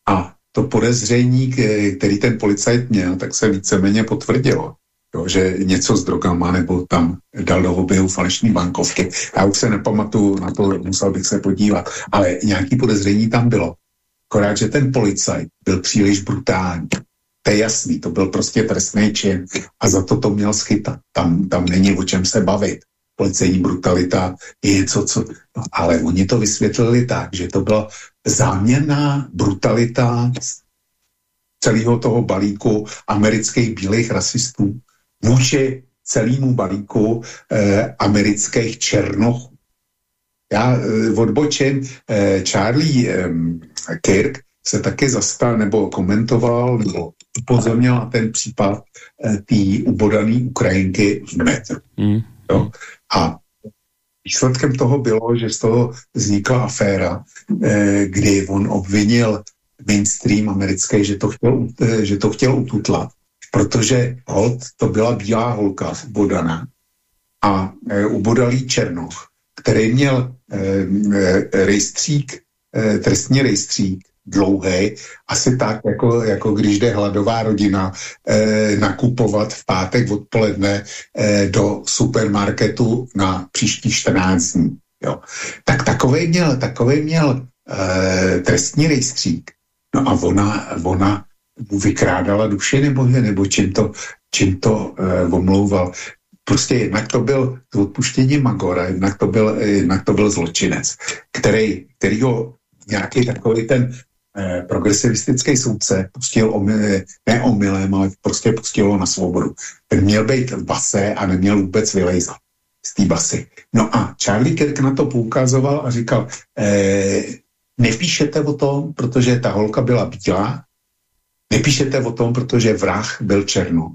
a to podezření, který ten policajt měl, tak se víceméně potvrdilo jo, že něco s drogama, nebo tam dal do oběhu falešní bankovky. Já už se nepamatuju na to, musel bych se podívat, ale nějaký podezření tam bylo. Akorát, že ten policajt byl příliš brutální. To je jasný, to byl prostě trestný čin a za to to měl schytat. Tam, tam není o čem se bavit. Policejní brutalita je něco, co... No, ale oni to vysvětlili tak, že to byla záměrná brutalita celého toho balíku amerických bílých rasistů, vůči celému balíku eh, amerických černochů. Já eh, odbočím, eh, Charlie eh, Kirk se taky zastal nebo komentoval nebo upozornil na ten případ eh, té ubodané Ukrajinky v metru. Mm. Jo? A výsledkem toho bylo, že z toho vznikla aféra, eh, kdy on obvinil mainstream americký, že to chtěl, eh, že to chtěl ututlat protože hod to byla bílá holka ubodaná a e, ubodalý černoch, který měl e, rejstřík, e, trestní rejstřík, dlouhý, asi tak, jako, jako když jde hladová rodina e, nakupovat v pátek odpoledne e, do supermarketu na příští 14 dní. Jo. Tak takovej měl, takovej měl e, trestní rejstřík. No a ona, ona mu vykrádala duši nebo, nebo čím to, čím to uh, omlouval. Prostě jednak to byl z odpuštění Magora, jednak to byl, jednak to byl zločinec, který, který ho nějaký takový ten eh, progresivistický soudce pustil omyl, ne omylem, ale prostě pustil ho na svobodu. Ten měl být v base a neměl vůbec vylejzat z té basy. No a Charlie Kirk na to poukazoval a říkal, eh, nepíšete o tom, protože ta holka byla bílá Nepíšete o tom, protože vrah byl černou.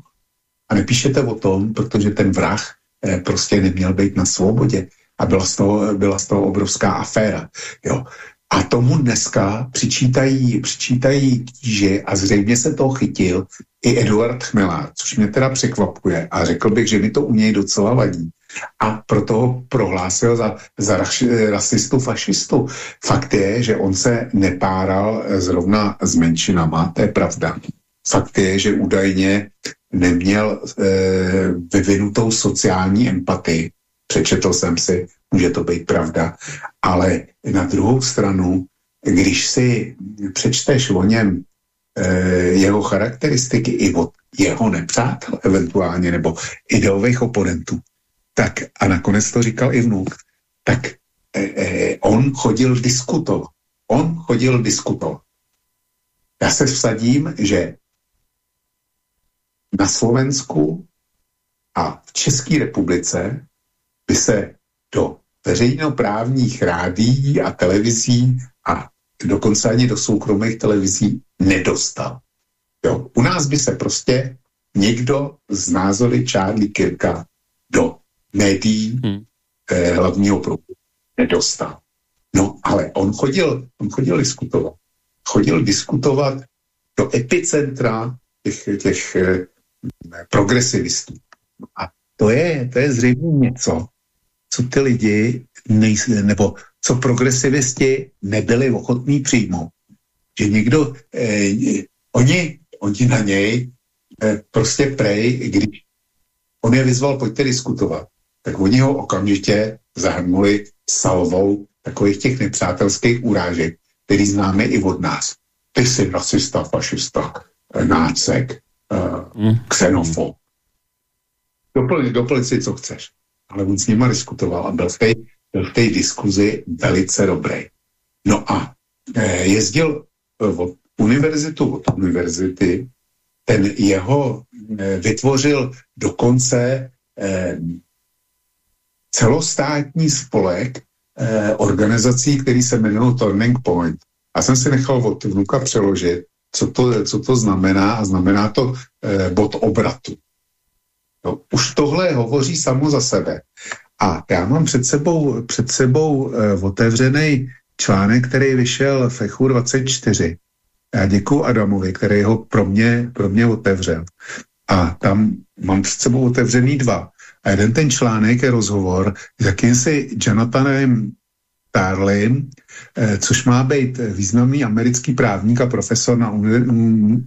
A nepíšete o tom, protože ten vrah eh, prostě neměl být na svobodě. A byla z toho, byla z toho obrovská aféra. Jo. A tomu dneska přičítají, přičítají ktíže a zřejmě se toho chytil i Eduard Chmelár, což mě teda překvapuje a řekl bych, že mi to u něj docela vadí. A proto ho prohlásil za, za rasistu, fašistu. Fakt je, že on se nepáral zrovna s menšinama, to je pravda. Fakt je, že údajně neměl e, vyvinutou sociální empatii. Přečetl jsem si, může to být pravda, ale na druhou stranu, když si přečteš o něm jeho charakteristiky i od jeho nepřátel eventuálně, nebo ideových oponentů, tak, a nakonec to říkal i vnuk, tak e, e, on chodil diskutovat. On chodil diskutovat. Já se vsadím, že na Slovensku a v České republice by se do veřejnoprávních rádií a televizí a dokonce ani do soukromých televizí nedostal. Jo. U nás by se prostě někdo z názory Charlie Kirka do médií hmm. eh, hlavního proudu nedostal. No, ale on chodil, on chodil diskutovat. Chodil diskutovat do epicentra těch, těch eh, progresivistů. A to je, to je zřejmě něco, co ty lidi nejsou, nebo co progresivisti nebyli ochotní přijmout. Že někdo, eh, oni, oni na něj eh, prostě prej, když on je vyzval, pojďte diskutovat, tak oni ho okamžitě zahrnuli salvou takových těch nepřátelských urážek, který známe i od nás. Ty jsi rasista, fašista, nácek, uh, xenofob. Doplň, doplň si, co chceš. Ale on s nima diskutoval a byl v té, byl v té diskuzi velice dobrý. No a eh, jezdil eh, od univerzitu od univerzity, ten jeho eh, vytvořil dokonce eh, celostátní spolek eh, organizací, který se jmenuje Turning Point. A jsem si nechal od vnuka přeložit co to, co to znamená a znamená to eh, bod obratu. No, už tohle hovoří samo za sebe. A já mám před sebou, před sebou eh, otevřený článek, který vyšel v Echu 24. Já děkuji Adamovi, který ho pro mě, pro mě otevřel. A tam mám před sebou otevřený dva. A jeden ten článek je rozhovor s jakýmsi Jonathanem Tarlin, eh, což má být významný americký právník a profesor na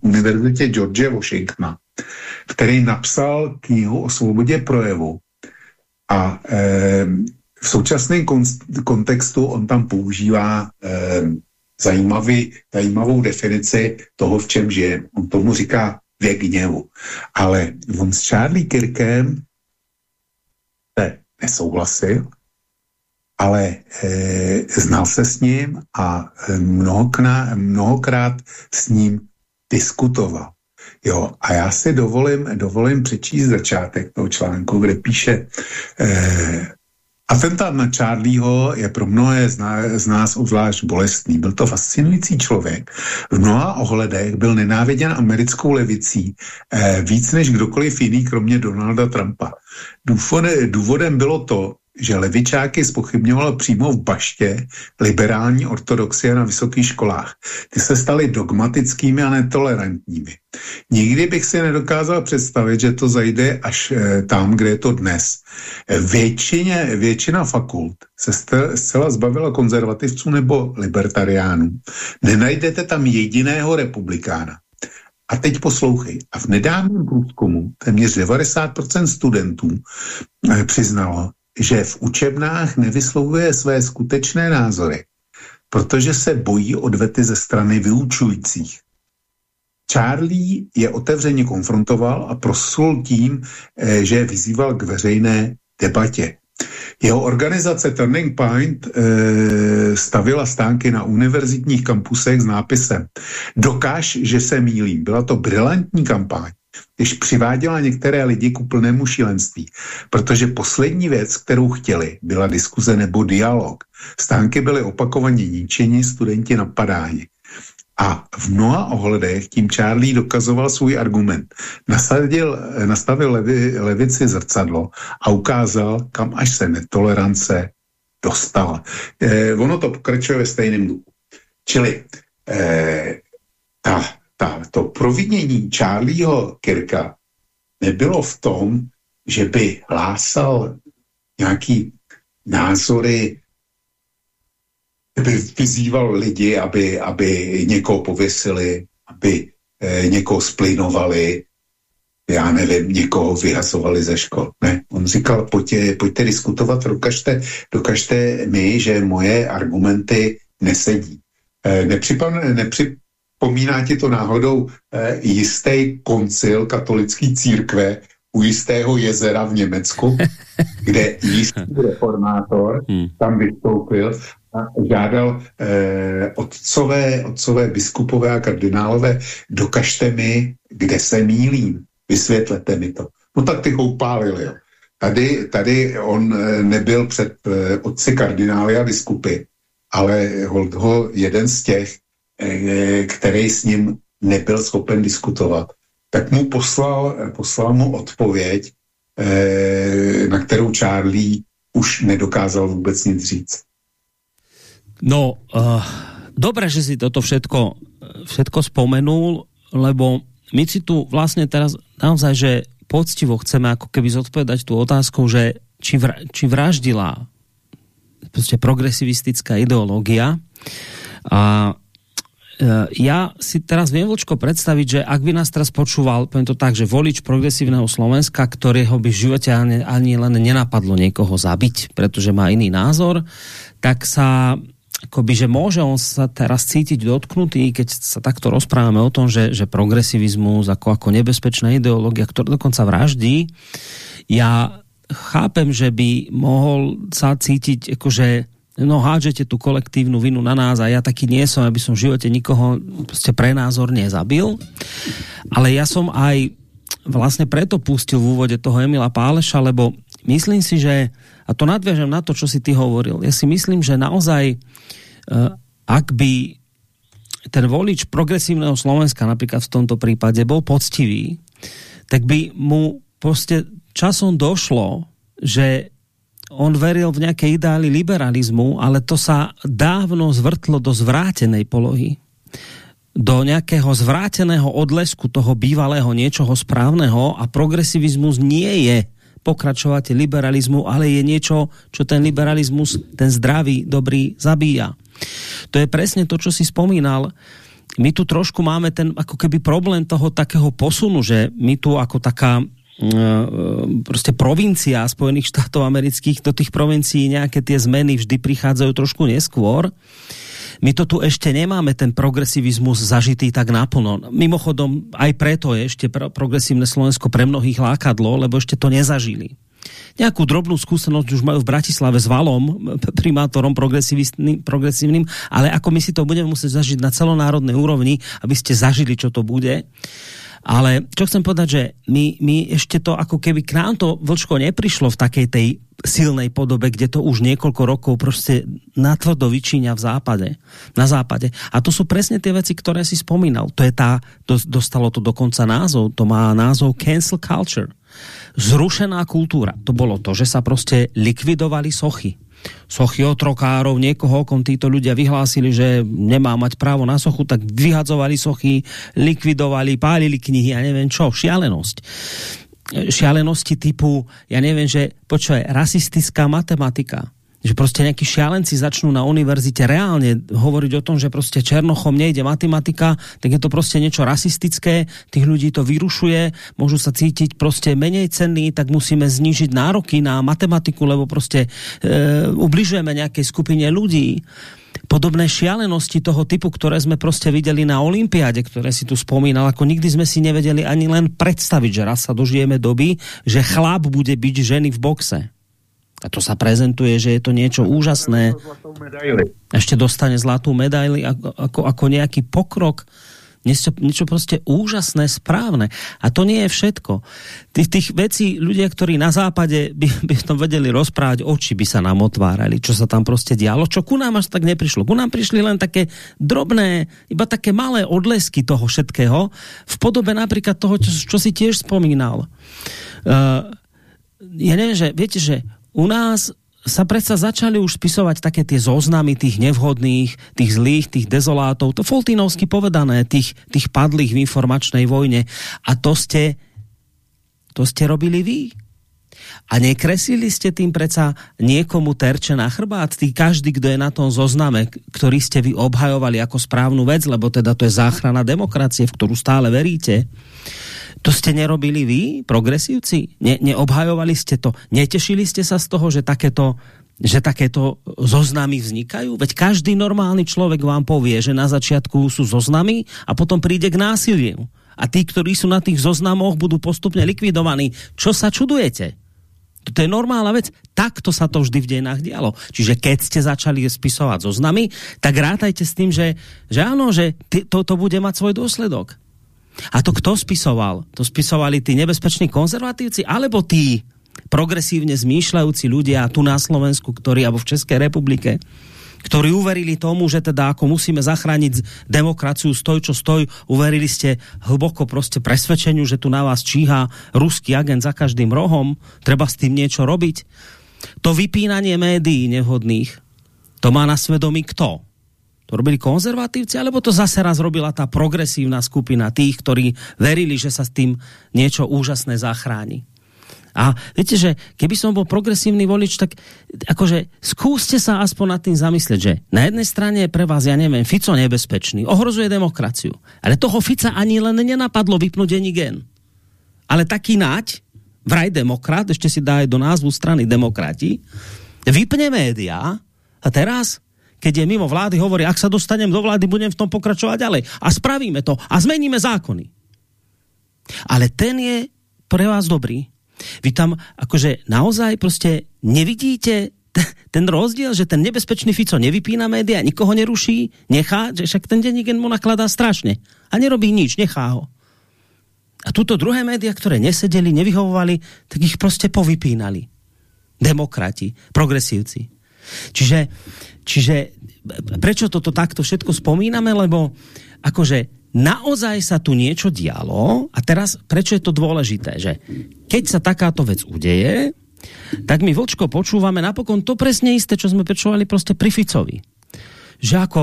univerzitě George Washingtona, který napsal knihu o svobodě projevu a eh, v současném kontextu on tam používá eh, zajímavý, zajímavou definici toho, v čem žije. On tomu říká věk gněvu. Ale on s Charlie Kirkem nesouhlasil ale e, znal se s ním a eh, mnohokrát, mnohokrát s ním diskutoval. Jo, a já si dovolím, dovolím přečíst začátek toho článku, kde píše e, Atentát na Charlieho je pro mnohé z, z nás obzvlášť bolestný. Byl to fascinující člověk. V mnoha ohledech byl nenáviděn americkou levicí eh, víc než kdokoliv jiný, kromě Donalda Trumpa. Důvodem, důvodem bylo to, že levičáky spochybňoval přímo v baště liberální ortodoxie na vysokých školách. Ty se staly dogmatickými a netolerantními. Nikdy bych si nedokázal představit, že to zajde až e, tam, kde je to dnes. Většině, většina fakult se zcela zbavila konzervativců nebo libertariánů. Nenajdete tam jediného republikána. A teď poslouchej. A v nedávném průzkumu téměř 90% studentů e, přiznalo, že v učebnách nevyslovuje své skutečné názory, protože se bojí odvety ze strany vyučujících. Charlie je otevřeně konfrontoval a prosul tím, eh, že vyzýval k veřejné debatě. Jeho organizace Turning Point e, stavila stánky na univerzitních kampusech s nápisem Dokáž, že se mílím. Byla to brilantní kampaň když přiváděla některé lidi k úplnému šílenství. Protože poslední věc, kterou chtěli, byla diskuze nebo dialog. Stánky byly opakovaně ničeni, studenti napadáni. A v mnoha ohledech tím Charlie dokazoval svůj argument. Nasadil, nastavil levi, levici zrcadlo a ukázal, kam až se netolerance dostala. Eh, ono to pokračuje ve stejném duchu. Čili eh, ta ta, to provinění Charlieho Kirka nebylo v tom, že by hlásal nějaký názory, by vyzýval lidi, aby, aby někoho pověsili, aby eh, někoho splinovali. já nevím, někoho vyhasovali ze škol. Ne, on říkal, pojďte, pojďte diskutovat, dokažte, dokažte mi, že moje argumenty nesedí. E, nepřipomíná ti to náhodou e, jistý koncil katolické církve u jistého jezera v Německu, kde jistý reformátor hmm. tam vystoupil a žádal eh, otcové, otcové biskupové a kardinálové, dokažte mi, kde se mílím, vysvětlete mi to. No tak ty ho upálili, jo. Tady, tady on eh, nebyl před eh, otci kardinály a biskupy, ale hold ho jeden z těch, eh, který s ním nebyl schopen diskutovat, tak mu poslal, poslal mu odpověď, eh, na kterou Charlie už nedokázal vůbec nic říct. No, uh, dobré, že si toto všetko, všetko spomenul, lebo my si tu vlastne teraz naozaj, že poctivo chceme ako keby zodpovedať tú otázku, že či, vra, či vraždila prostě progresivistická ideológia a ja si teraz viem vočko predstaviť, že ak by nás teraz počúval, to tak, že volič progresívneho Slovenska, ktorého by v živote ani, ani len nenapadlo niekoho zabiť, pretože má iný názor, tak sa akoby, že môže on sa teraz cítiť dotknutý, keď sa takto rozprávame o tom, že, že progresivizmus ako, ako nebezpečná ideológia, ktorá dokonca vraždí, ja chápem, že by mohol sa cítiť akože no hádžete tu kolektívnu vinu na nás a ja taký nie som, aby som v živote nikoho prostě prenázorne zabil. Ale ja som aj vlastne preto pustil v úvode toho Emila Páleša, lebo myslím si, že a to nadviažem na to, čo si ty hovoril. Ja si myslím, že naozaj, uh, ak by ten volič progresívneho Slovenska napríklad v tomto prípade bol poctivý, tak by mu prostě časom došlo, že on veril v nejaké ideály liberalizmu, ale to sa dávno zvrtlo do zvrátenej polohy do nejakého zvráteného odlesku toho bývalého niečoho správneho a progresivizmus nie je pokračovať liberalizmu, ale je niečo, čo ten liberalizmus, ten zdravý, dobrý zabíja. To je presne to, čo si spomínal. My tu trošku máme ten ako keby problém toho takého posunu, že my tu ako taká prostě provincia Spojených štátov amerických do tých provincií nejaké tie zmeny vždy prichádzajú trošku neskôr. My to tu ešte nemáme ten progresivizmus zažitý tak naplno. Mimochodom, aj preto je ešte progresívne Slovensko pre mnohých lákadlo, lebo ešte to nezažili. Nejakú drobnú skúsenosť už majú v Bratislave s Valom, primátorom progresívnym, ale ako my si to budeme musieť zažiť na celonárodnej úrovni, aby ste zažili, čo to bude. Ale čo chcem povedať, že my, my ešte to ako keby k nám to vlčko neprišlo v takej tej silnej podobe, kde to už niekoľko rokov prostě natvrdo vyčíňa v západe, na západe. A to sú presne tie veci, ktoré si spomínal. To je tá, to, dostalo to dokonca názov, to má názov cancel culture. Zrušená kultúra. To bolo to, že sa prostě likvidovali sochy sochy otrokárov, niekoho, kom títo ľudia vyhlásili, že nemá mať právo na sochu, tak vyhadzovali sochy, likvidovali, pálili knihy a neviem čo, šialenosť. Šialenosti typu, ja neviem, že počuje, rasistická matematika, že prostě nejakí šialenci začnú na univerzite reálne hovoriť o tom, že prostě Černochom nejde matematika, tak je to prostě niečo rasistické, tých ľudí to vyrušuje, môžu sa cítiť prostě menej cenný, tak musíme znížiť nároky na matematiku, lebo prostě e, ubližujeme nejakej skupine ľudí podobné šialenosti toho typu, ktoré sme prostě viděli na Olympiáde, ktoré si tu spomínal, ako nikdy sme si nevedeli ani len predstaviť, že raz sa dožijeme doby, že chlap bude byť ženy v boxe. A to sa prezentuje, že je to niečo úžasné. Ešte dostane zlatú medaili ako, ako, ako nejaký pokrok. Niečo, niečo prostě úžasné, správne. A to nie je všetko. Tých, tých vecí ľudia, ktorí na západe by, by tom vedeli rozprávať, oči by sa nám otvárali, čo sa tam prostě dialo, čo ku nám až tak neprišlo. Ku nám prišli len také drobné, iba také malé odlesky toho všetkého, v podobe napríklad toho, čo, čo si tiež spomínal. Uh, ja neviem, že viete, že u nás sa predsa začali už spisovať také tie zoznamy tých nevhodných, tých zlých, tých dezolátov, to Foltinovsky povedané, tých, tých padlých v informačnej vojne. A to ste, to ste robili vy. A nekresili ste tým predsa niekomu terče na chrbát? Tý každý, kdo je na tom zozname, ktorý ste vy obhajovali ako správnu vec, lebo teda to je záchrana demokracie, v ktorú stále veríte To ste nerobili vy, progresívci? Ne, neobhajovali ste to? Netešili ste sa z toho, že takéto že takéto zoznamy vznikajú? Veď každý normálny človek vám povie, že na začiatku sú zoznamy a potom príde k násiliu. A tí, ktorí sú na tých zoznamoch, budú postupne likvidovaní. Čo sa čudujete? To je normálna vec. Takto sa to vždy v dejinách dialo. Čiže keď ste začali spisovať zoznamy, tak rátajte s tým, že, že áno, že to, to bude mať svoj dôsledok. A to kto spisoval? To spisovali tí nebezpeční konzervatívci, alebo tí progresívne zmýšľajúci ľudia tu na Slovensku, ktorí, alebo v Českej republike, ktorí uverili tomu, že teda ako musíme zachrániť demokraciu stoj čo stoj, uverili ste hlboko proste presvedčeniu, že tu na vás číha ruský agent za každým rohom, treba s tým niečo robiť. To vypínanie médií nevhodných, to má na svedomí kto? To robili konzervatívci, alebo to zase raz robila tá progresívna skupina tých, ktorí verili, že sa s tým niečo úžasné zachráni. A viete, že keby som bol progresívny volič, tak akože skúste sa aspoň nad tým zamyslieť, že na jednej strane je pre vás, ja neviem, Fico nebezpečný, ohrozuje demokraciu. Ale toho Fica ani len nenapadlo vypnúť denní gen. Ale taký nať, vraj demokrat, ešte si dá aj do názvu strany demokrati, vypne média a teraz keď je mimo vlády, hovorí, ak sa dostanem do vlády, budem v tom pokračovať ďalej. A spravíme to. A zmeníme zákony. Ale ten je pre vás dobrý. Vy tam akože naozaj prostě nevidíte ten rozdiel, že ten nebezpečný Fico nevypína média, nikoho neruší, nechá, že však ten denník mu nakladá strašne a nerobí nič, nechá ho. A tuto druhé média, které nesedeli, nevyhovovali, tak ich prostě povypínali. Demokrati, progresívci. Čiže, čiže prečo toto takto všetko spomíname, lebo akože naozaj sa tu niečo dialo a teraz prečo je to dôležité, že keď sa takáto vec udeje, tak my Vlčko počúvame napokon to presne isté, čo sme počúvali prostě pri Ficovi. Že ako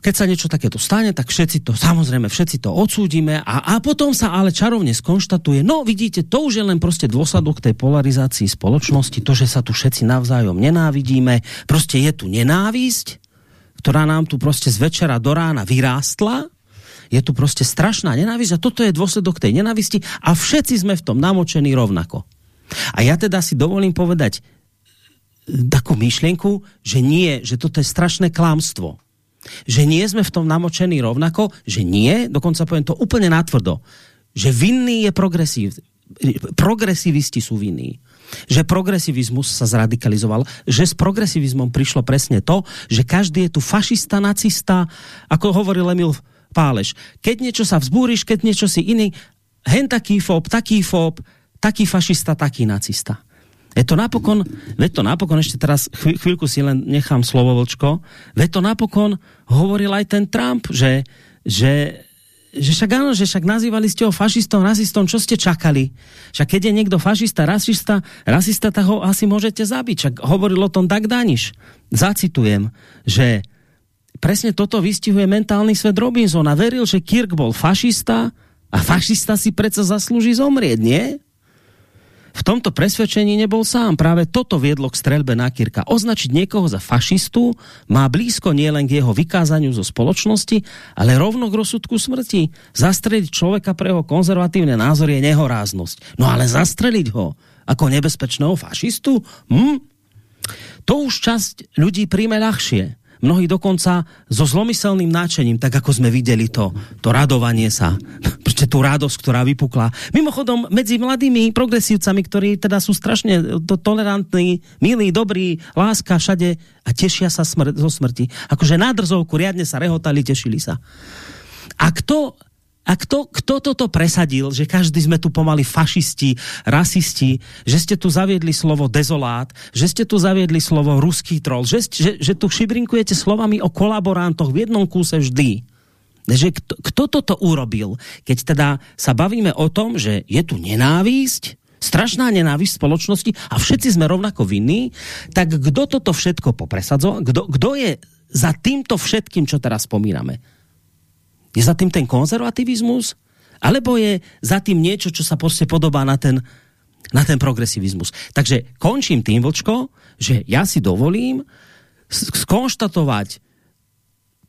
keď sa niečo takéto stane, tak všetci to, samozrejme, všetci to odsúdime a, a potom sa ale čarovne skonštatuje, no vidíte, to už je len prostě dôsledok tej polarizácii spoločnosti, to, že sa tu všetci navzájom nenávidíme, prostě je tu nenávisť ktorá nám tu prostě z večera do rána vyrástla, je tu prostě strašná nenávisť a toto je dôsledok tej nenávisti a všetci sme v tom namočení rovnako. A ja teda si dovolím povedať takú myšlienku, že nie, že toto je strašné klamstvo. Že nie sme v tom namočení rovnako, že nie, dokonca poviem to úplne natvrdo, že vinný je progresív, progresivisti sú vinní že progresivizmus sa zradikalizoval, že s progresivizmom prišlo presne to, že každý je tu fašista, nacista, ako hovoril Emil Páleš. Keď niečo sa vzbúriš, keď niečo si iný, hen taký fób, taký fób, taký fašista, taký nacista. Je to napokon, veď to napokon ešte teraz chvíľ, chvíľku si len nechám slovo Vlčko, veď to napokon hovoril aj ten Trump, že, že že však áno, že však nazývali ste ho fašistom, rasistom, čo ste čakali? Však keď je niekto fašista, rasista, rasista, tak ho asi môžete zabiť. Však hovoril o tom tak Daniš. Zacitujem, že presne toto vystihuje mentálny svet Robinsona. Veril, že Kirk bol fašista a fašista si predsa zaslúži zomrieť, nie? V tomto presvedčení nebol sám. Práve toto viedlo k strelbe na Kirka. Označiť niekoho za fašistu má blízko nielen k jeho vykázaniu zo spoločnosti, ale rovno k rozsudku smrti. Zastreliť človeka pre jeho konzervatívne názory je nehoráznosť. No ale zastreliť ho ako nebezpečného fašistu? Hm? To už časť ľudí príjme ľahšie mnohí dokonca so zlomyselným náčením, tak ako sme videli to, to radovanie sa, prostě tu radosť, ktorá vypukla. Mimochodom, medzi mladými progresívcami, ktorí teda sú strašne tolerantní, milí, dobrí, láska všade a tešia sa smr zo smrti. Akože na drzovku riadne sa rehotali, tešili sa. A kto a kto, kto toto presadil, že každý sme tu pomaly fašisti, rasisti, že ste tu zaviedli slovo dezolát, že ste tu zaviedli slovo ruský troll, že, že, že tu šibrinkujete slovami o kolaborantoch v jednom kúse vždy. Že kto, kto toto urobil? Keď teda sa bavíme o tom, že je tu nenávisť, strašná nenávisť spoločnosti a všetci sme rovnako vinní, tak kdo toto všetko popresadzoval? Kdo, kdo je za týmto všetkým, čo teraz spomíname? Je za tým ten konzervativizmus? Alebo je za tým niečo, čo sa prostě podobá na ten, na ten progresivizmus? Takže končím tým, Vlčko, že ja si dovolím skonštatovať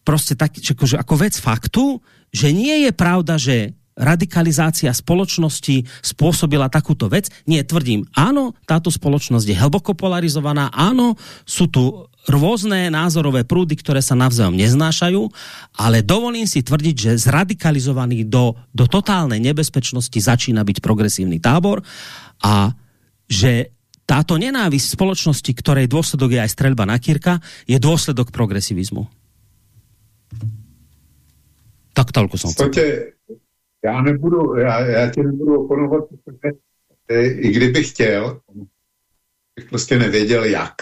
prostě tak, že ako vec faktu, že nie je pravda, že radikalizácia spoločnosti spôsobila takúto vec. Nie, tvrdím, áno, táto spoločnosť je hlboko polarizovaná, áno, sú tu rôzne názorové prúdy, ktoré sa navzájom neznášajú, ale dovolím si tvrdiť, že zradikalizovaný do, do totálnej nebezpečnosti začína byť progresívny tábor a že táto nenávisť spoločnosti, ktorej dôsledok je aj streľba na Kirka, je dôsledok progresivizmu. Tak toľko som chcel. Já, nebudu, já, já tě nebudu oponovat, protože e, i kdybych chtěl, bych prostě nevěděl jak.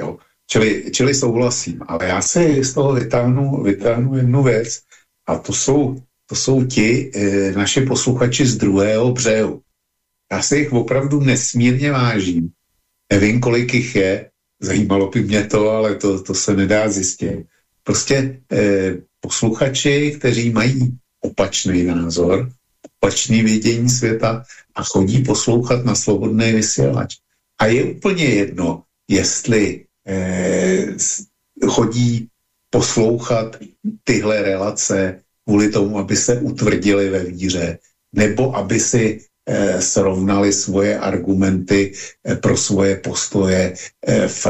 Jo. Čili, čili souhlasím, ale já si z toho vytáhnu, vytáhnu jednu věc a to jsou, to jsou ti e, naše posluchači z druhého břehu. Já si jich opravdu nesmírně vážím. Nevím, kolik jich je, zajímalo by mě to, ale to, to se nedá zjistit. Prostě e, posluchači, kteří mají opačný názor, opačný vědění světa a chodí poslouchat na slobodný vysílač. A je úplně jedno, jestli eh, chodí poslouchat tyhle relace kvůli tomu, aby se utvrdili ve víře, nebo aby si Eh, srovnali svoje argumenty eh, pro svoje postoje eh, v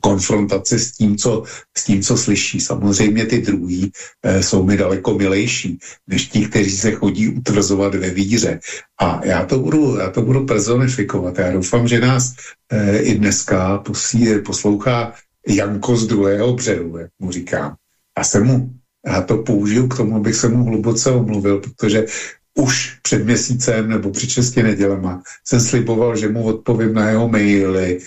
konfrontaci s tím, co, s tím, co slyší. Samozřejmě ty druhý jsou mi daleko milejší, než ti, kteří se chodí utvrzovat ve víře. A já to budu, já to budu personifikovat. Já doufám, že nás i dneska poslouchá Janko z druhého břehu, jak mu říkám. Já se mu já to použiju k tomu, abych se mu hluboce omluvil, protože už před měsícem nebo před šesti nedělema jsem sliboval, že mu odpovím na jeho maily.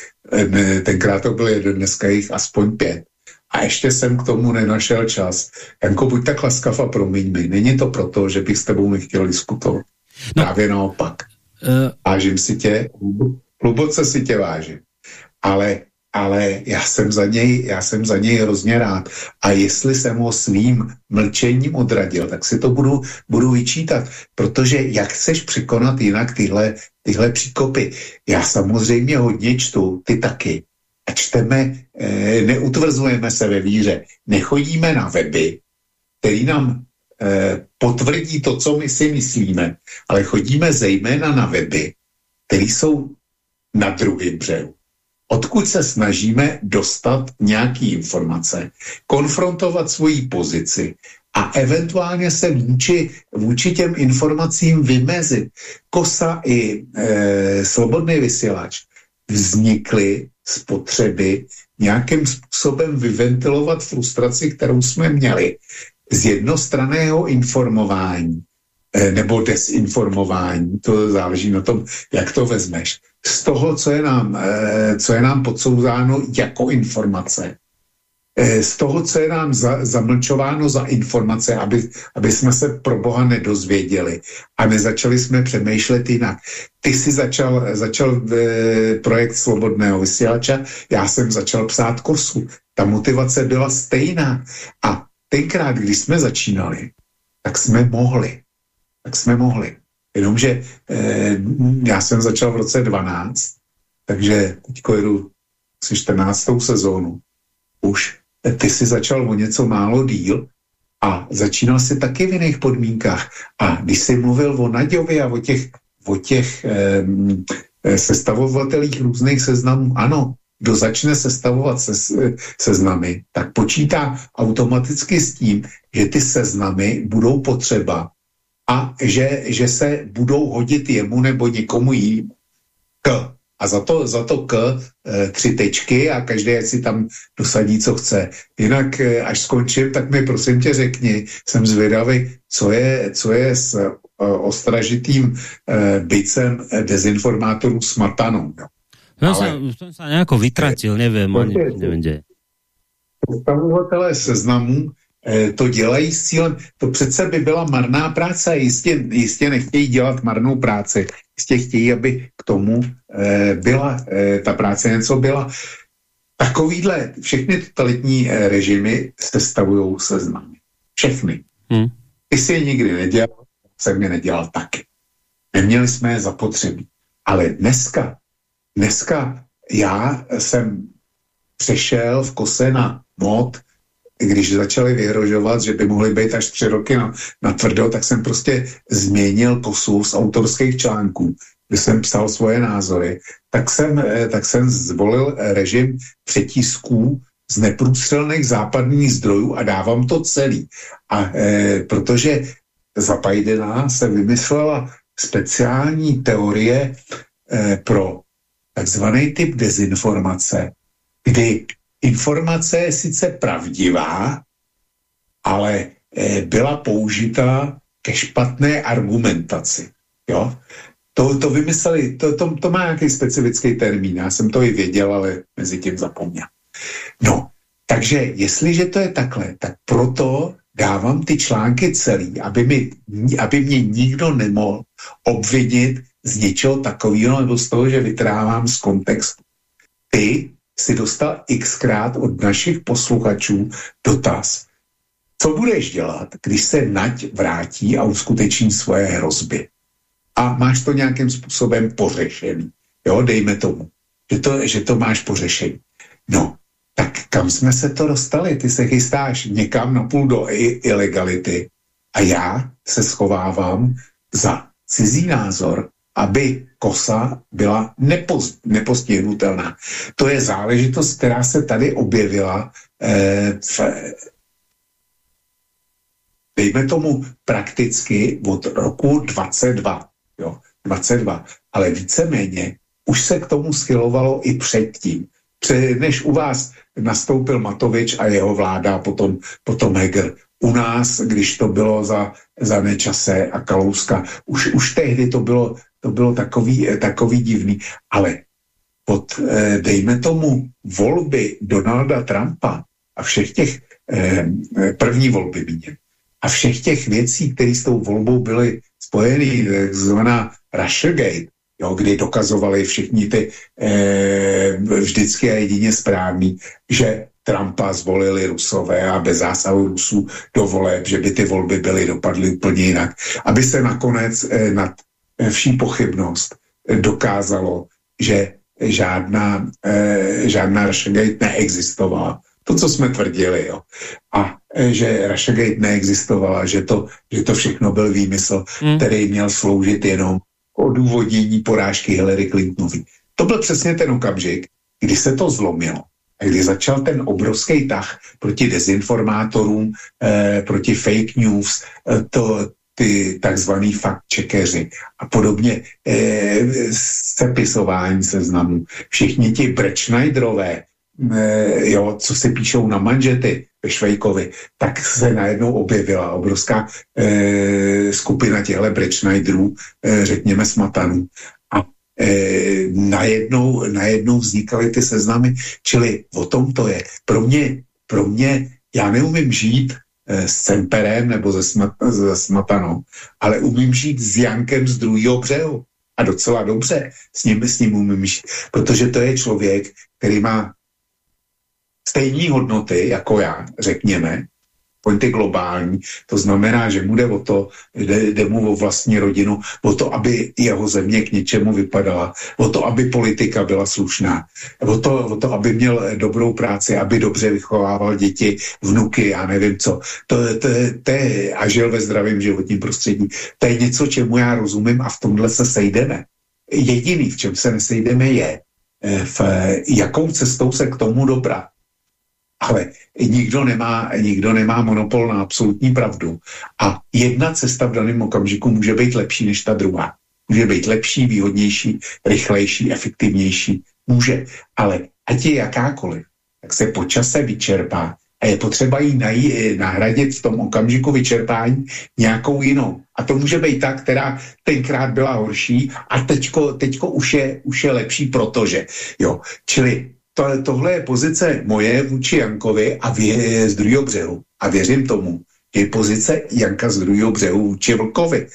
Tenkrát to byl jeden, dneska jich aspoň pět. A ještě jsem k tomu nenašel čas. Janko, buď tak laskav a promiň mi. Není to proto, že bych s tebou nechtěl diskutovat. No. Právě naopak. Uh... Vážím si tě, hluboce si tě vážím. Ale ale já jsem za něj, já jsem za něj hrozně rád. A jestli jsem ho svým mlčením odradil, tak si to budu, budu vyčítat, protože jak chceš překonat jinak tyhle, tyhle příkopy? Já samozřejmě hodně čtu, ty taky. A čteme, e, neutvrzujeme se ve víře, nechodíme na weby, který nám e, potvrdí to, co my si myslíme, ale chodíme zejména na weby, které jsou na druhém břehu odkud se snažíme dostat nějaký informace, konfrontovat svoji pozici a eventuálně se vůči, vůči těm informacím vymezit. Kosa i e, slobodný vysílač vznikly z potřeby nějakým způsobem vyventilovat frustraci, kterou jsme měli z jednostraného informování e, nebo desinformování, to záleží na tom, jak to vezmeš z toho, co je nám, eh, co je nám podsouzáno jako informace, eh, z toho, co je nám za, zamlčováno za informace, aby, aby jsme se pro Boha nedozvěděli a nezačali jsme přemýšlet jinak. Ty jsi začal, začal e, projekt Slobodného vysílača, já jsem začal psát kosu. Ta motivace byla stejná. A tenkrát, když jsme začínali, tak jsme mohli. Tak jsme mohli. Jenomže eh, já jsem začal v roce 12, takže teď jedu asi 14. sezónu. Už ty si začal o něco málo díl a začínal si taky v jiných podmínkách. A když jsi mluvil o Naďovi a o těch, o těch eh, sestavovatelích různých seznamů, ano, kdo začne sestavovat se, seznamy, tak počítá automaticky s tím, že ty seznamy budou potřeba a že, že se budou hodit jemu nebo někomu jinému. K. A za to, za to k e, tři tečky a každý si tam dosadí, co chce. Jinak, e, až skončím, tak mi prosím tě řekni, jsem zvědavý, co je, co je s e, ostražitým bycem dezinformátorů smatanou. No. No, Ale, jsem se nějak vytratil, nevím, ani, nevím, kde. Představovatelé seznamů Eh, to dělají s cílem, to přece by byla marná práce, jistě, jistě nechtějí dělat marnou práci, jistě chtějí, aby k tomu eh, byla, eh, ta práce něco byla. Takovýhle, všechny totalitní eh, režimy stavují seznamy. Všechny. Hmm. Ty si je nikdy nedělal, jsem je nedělal taky. Neměli jsme je zapotřebí. Ale dneska, dneska já jsem přešel v kose na mod když začali vyhrožovat, že by mohly být až tři roky na, na tvrdo, tak jsem prostě změnil kosu z autorských článků, kde jsem psal svoje názory, tak jsem, eh, tak jsem zvolil režim přetisků z neprůstřelných západních zdrojů a dávám to celý. A e, protože za Bidena se vymyslela speciální teorie e, pro takzvaný typ dezinformace, kdy informace je sice pravdivá, ale e, byla použita ke špatné argumentaci. Jo? To, to vymysleli, to, to, to má nějaký specifický termín, já jsem to i věděl, ale mezi tím zapomněl. No, takže jestliže to je takhle, tak proto dávám ty články celý, aby, mi, aby mě nikdo nemohl obvinit z něčeho takového nebo z toho, že vytrávám z kontextu. Ty si dostal xkrát od našich posluchačů dotaz. Co budeš dělat, když se Nať vrátí a uskuteční svoje hrozby? A máš to nějakým způsobem pořešený. Jo, dejme tomu, že to, že to máš pořešený. No, tak kam jsme se to dostali? Ty se chystáš někam na půl do ilegality a já se schovávám za cizí názor, aby kosa byla nepost, nepostihnutelná. To je záležitost, která se tady objevila eh, v, dejme tomu prakticky od roku 22. Jo, 22. Ale víceméně už se k tomu schylovalo i předtím než u vás nastoupil Matovič a jeho vláda, potom, potom Heger. U nás, když to bylo za, za Nečase a Kalouska, už, už tehdy to bylo, to bylo takový, takový divný. Ale pod, eh, dejme tomu, volby Donalda Trumpa a všech těch, eh, první volby míně, a všech těch věcí, které s tou volbou byly spojeny, takzvaná Russiagate, jo, kdy dokazovali všichni ty e, vždycky a jedině správný, že Trumpa zvolili Rusové a bez zásahu Rusů do voleb, že by ty volby byly dopadly úplně jinak. Aby se nakonec e, nad vší pochybnost e, dokázalo, že žádná, e, žádná Russiagate neexistovala. To, co jsme tvrdili, jo. A e, že Russiagate neexistovala, že to, že to všechno byl výmysl, hmm. který měl sloužit jenom odůvodnění porážky Hillary Clintonový. To byl přesně ten okamžik, kdy se to zlomilo. A kdy začal ten obrovský tah proti dezinformátorům, eh, proti fake news, eh, to, ty takzvaný fact-checkeři a podobně eh, sepisování seznamů. Všichni ti Brečnajderové, eh, jo, co se píšou na manžety, ve Švejkovi, tak se najednou objevila obrovská e, skupina těchto Brečnajderů, e, řekněme smatanů. A e, najednou, najednou vznikaly ty seznamy, čili o tom to je. Pro mě, pro mě já neumím žít e, s Semperem nebo se, smat, Smatanou, ale umím žít s Jankem z druhého břehu. A docela dobře s ním, s ním umím žít, protože to je člověk, který má stejné hodnoty jako já, řekněme, pointy globální, to znamená, že mu jde o to, jde, jde mu o vlastní rodinu, o to, aby jeho země k něčemu vypadala, o to, aby politika byla slušná, o to, o to aby měl dobrou práci, aby dobře vychovával děti, vnuky, já nevím co. To, to, to je, a žil ve zdravém životním prostředí. To je něco, čemu já rozumím a v tomhle se sejdeme. Jediný, v čem se nesejdeme, je, eh, v jakou cestou se k tomu dobrat ale nikdo nemá, nikdo nemá monopol na absolutní pravdu. A jedna cesta v daném okamžiku může být lepší než ta druhá. Může být lepší, výhodnější, rychlejší, efektivnější. Může. Ale ať je jakákoliv, tak se po čase vyčerpá a je potřeba ji nahradit v tom okamžiku vyčerpání nějakou jinou. A to může být ta, která tenkrát byla horší a teďko, teďko už, je, už je lepší, protože. Jo. Čili to, tohle je pozice moje vůči Jankovi a vě, z druhého břehu. A věřím tomu, je pozice Janka z druhého břehu vůči Vlkovi.